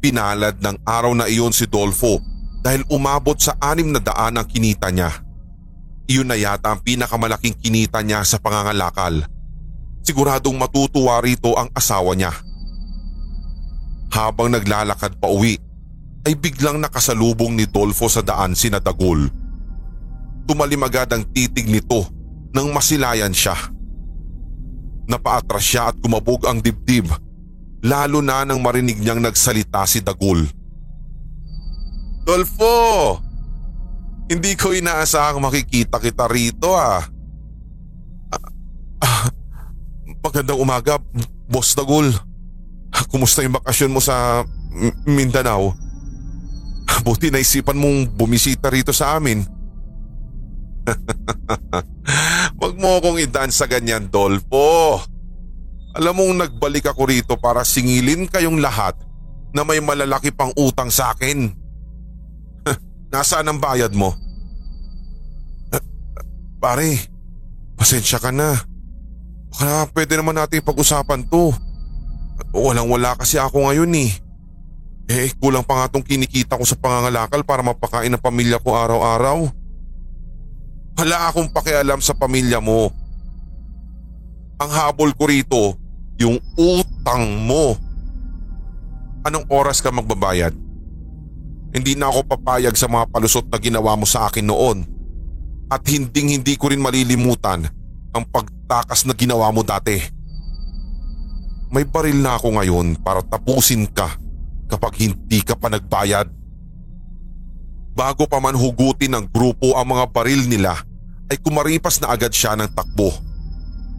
Pinalad ng araw na iyon si Dolfo dahil umabot sa anim na daan ang kinita niya. Iyon na yata ang pinakamalaking kinita niya sa pangangalakal. Siguradong matutuwa rito ang asawa niya. Habang naglalakad pa uwi, ay biglang nakasalubong ni Dolfo sa daan si Nadagol. Tumalim agad ang titig nito nang masilayan siya. Napaatras siya at kumabog ang dibdib lalo na nang marinig niyang nagsalita si Dagul. Dolfo! Hindi ko inaasahang makikita kita rito ah. Ah, magandang umaga, Boss Dagul. Kumusta yung bakasyon mo sa Mindanao? Buti naisipan mong bumisita rito sa amin. Huwag mo akong idaan sa ganyan, Dolfo. Alam mong nagbalik ako rito para singilin kayong lahat na may malalaki pang utang sa akin. Nasaan ang bayad mo? Pare, pasensya ka na. Baka pwede naman natin pag-usapan to. Walang wala kasi ako ngayon eh. Eh, kulang pa nga tong kinikita ko sa pangangalakal para mapakain ang pamilya ko araw-araw. Wala akong pakialam sa pamilya mo. Ang habol ko rito, yung utang mo. Anong oras ka magbabayad? Hindi na ako papayag sa mga palusot na ginawa mo sa akin noon. At hinding hindi ko rin malilimutan ang pagtakas na ginawa mo dati. May baril na ako ngayon para tapusin ka kapag hindi ka pa nagbayad. Bago pa man hugutin ng grupo ang mga baril nila ay kumaripas na agad siya ng takbo.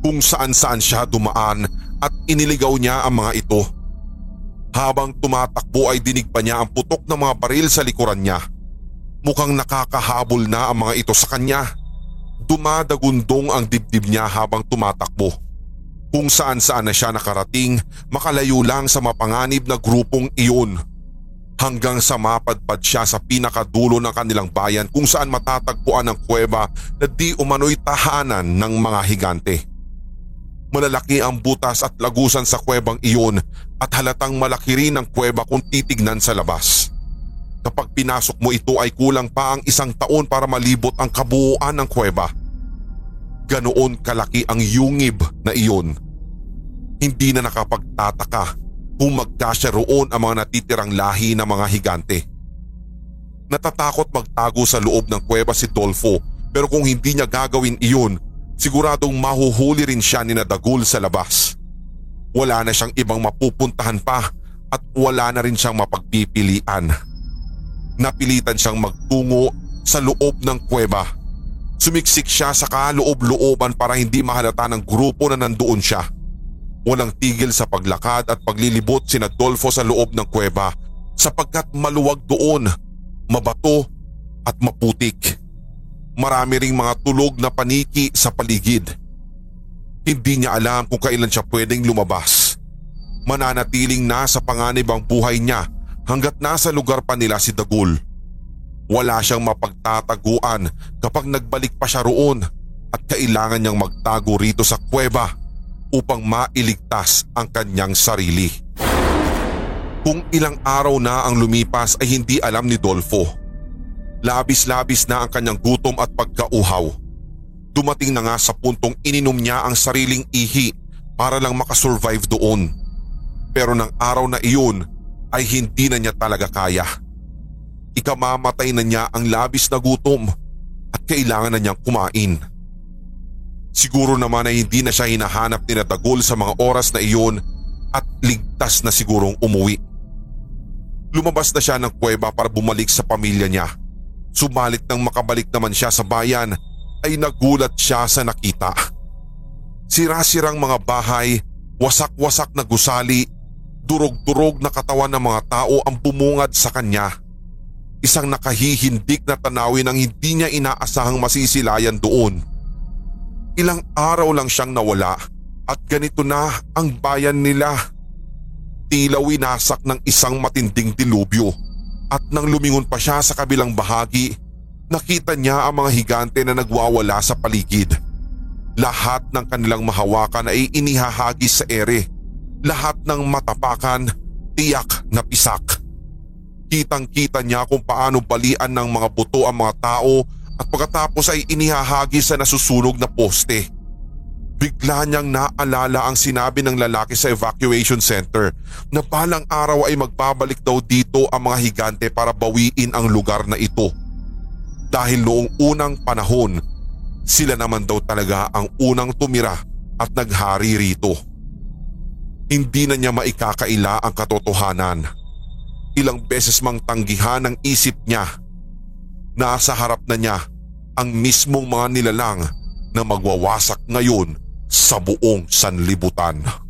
Kung saan saan siya dumaan at iniligaw niya ang mga ito. Habang tumatakbo ay dinig pa niya ang putok ng mga baril sa likuran niya. Mukhang nakakahabol na ang mga ito sa kanya. Dumadagundong ang dibdib niya habang tumatakbo. Kung saan saan na siya nakarating, makalayo lang sa mapanganib na grupong iyon. Hanggang sa mapadpad siya sa pinakadulo ng kanilang bayan kung saan matatagpuan ang kuweba na di umano'y tahanan ng mga higante. Malalaki ang butas at lagusan sa kuwebang iyon at halatang malaki rin ang kuweba kung titignan sa labas. Kapag pinasok mo ito ay kulang pa ang isang taon para malibot ang kabuuan ng kuweba. Ganoon kalaki ang yungib na iyon. Hindi na nakapagtataka kung magkasya roon ang mga natitirang lahi ng mga higante. Natatakot magtago sa loob ng kuweba si Dolfo pero kung hindi niya gagawin iyon, siguradong mahuhuli rin siya ni Nadagul sa labas. Wala na siyang ibang mapupuntahan pa at wala na rin siyang mapagpipilian. Napilitan siyang magtungo sa loob ng kuweba. Sumiksik siya sa kaloob-looban para hindi mahalata ng grupo na nandoon siya. Walang tigil sa paglakad at paglilibot si Dolfo sa loob ng kuweba sapagkat maluwag doon, mabato at maputik. Marami ring mga tulog na paniki sa paligid. Hindi niya alam kung kailan siya pwedeng lumabas. Mananatiling nasa panganib ang buhay niya hanggat nasa lugar pa nila si Dagul. Wala siyang mapagtataguan kapag nagbalik pa siya roon at kailangan niyang magtago rito sa kuweba upang mailigtas ang kanyang sarili. Kung ilang araw na ang lumipas ay hindi alam ni Dolfo. Labis-labis na ang kanyang gutom at pagkauhaw. Dumating na nga sa puntong ininom niya ang sariling ihi para lang makasurvive doon. Pero ng araw na iyon ay hindi na niya talaga kaya. Ikamamatay na niya ang labis na gutom at kailangan na niyang kumain. Siguro naman ay hindi na siya hinahanap ni Dagol sa mga oras na iyon at ligtas na sigurong umuwi. Lumabas na siya ng kuweba para bumalik sa pamilya niya. Subalit nang makabalik naman siya sa bayan ay nagulat siya sa nakita. Sira-sirang mga bahay, wasak-wasak na gusali, durog-durog na katawan ng mga tao ang bumungad sa kanya. Isang nakahihindik na tanawin ang hindi niya inaasahang masisilayan doon. Ilang araw lang siyang nawala at ganito na ang bayan nila. Tila winasak ng isang matinding dilubyo at nang lumingon pa siya sa kabilang bahagi, nakita niya ang mga higante na nagwawala sa paligid. Lahat ng kanilang mahawakan ay inihahagis sa ere. Lahat ng matapakan, tiyak na pisak. Kitang-kita niya kung paano balian ng mga buto ang mga tao at pagkatapos ay inihahagis sa nasusunog na poste. Bigla niyang naalala ang sinabi ng lalaki sa evacuation center na balang araw ay magbabalik daw dito ang mga higante para bawiin ang lugar na ito. Dahil noong unang panahon, sila naman daw talaga ang unang tumira at naghari rito. Hindi na niya maikakaila ang katotohanan. Ilang beses mang tanggihan ang isip niya. Nasa harap na niya ang mismong mga nilalang na magwawasak ngayon sa buong sanlibutan.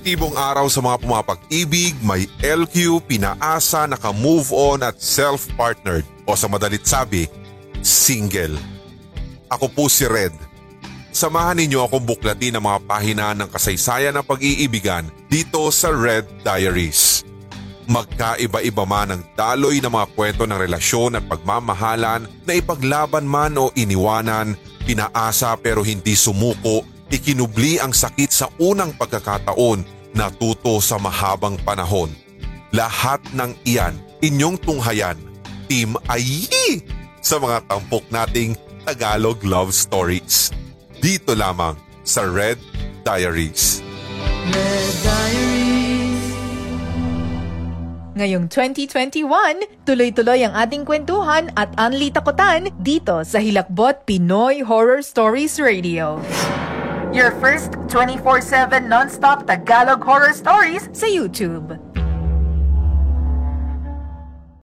Positibong araw sa mga pumapag-ibig, may LQ, pinaasa, naka-move on at self-partnered o sa madalit sabi, single. Ako po si Red. Samahan ninyo akong buklatin ang mga pahina ng kasaysayan ng pag-iibigan dito sa Red Diaries. Magkaiba-iba man ang daloy ng mga kwento ng relasyon at pagmamahalan na ipaglaban man o iniwanan, pinaasa pero hindi sumuko ikinubli ang sakit sa unang pagkakataon natuto sa mahabang panahon. Lahat ng iyan, inyong tunghayan, Team Ayi sa mga tampok nating Tagalog Love Stories. Dito lamang sa Red Diaries. Red Diaries. Ngayong 2021, tuloy-tuloy ang ating kwentuhan at unli takutan dito sa Hilakbot Pinoy Horror Stories Radio. Your first 24-7 non-stop Tagalog horror stories sa YouTube.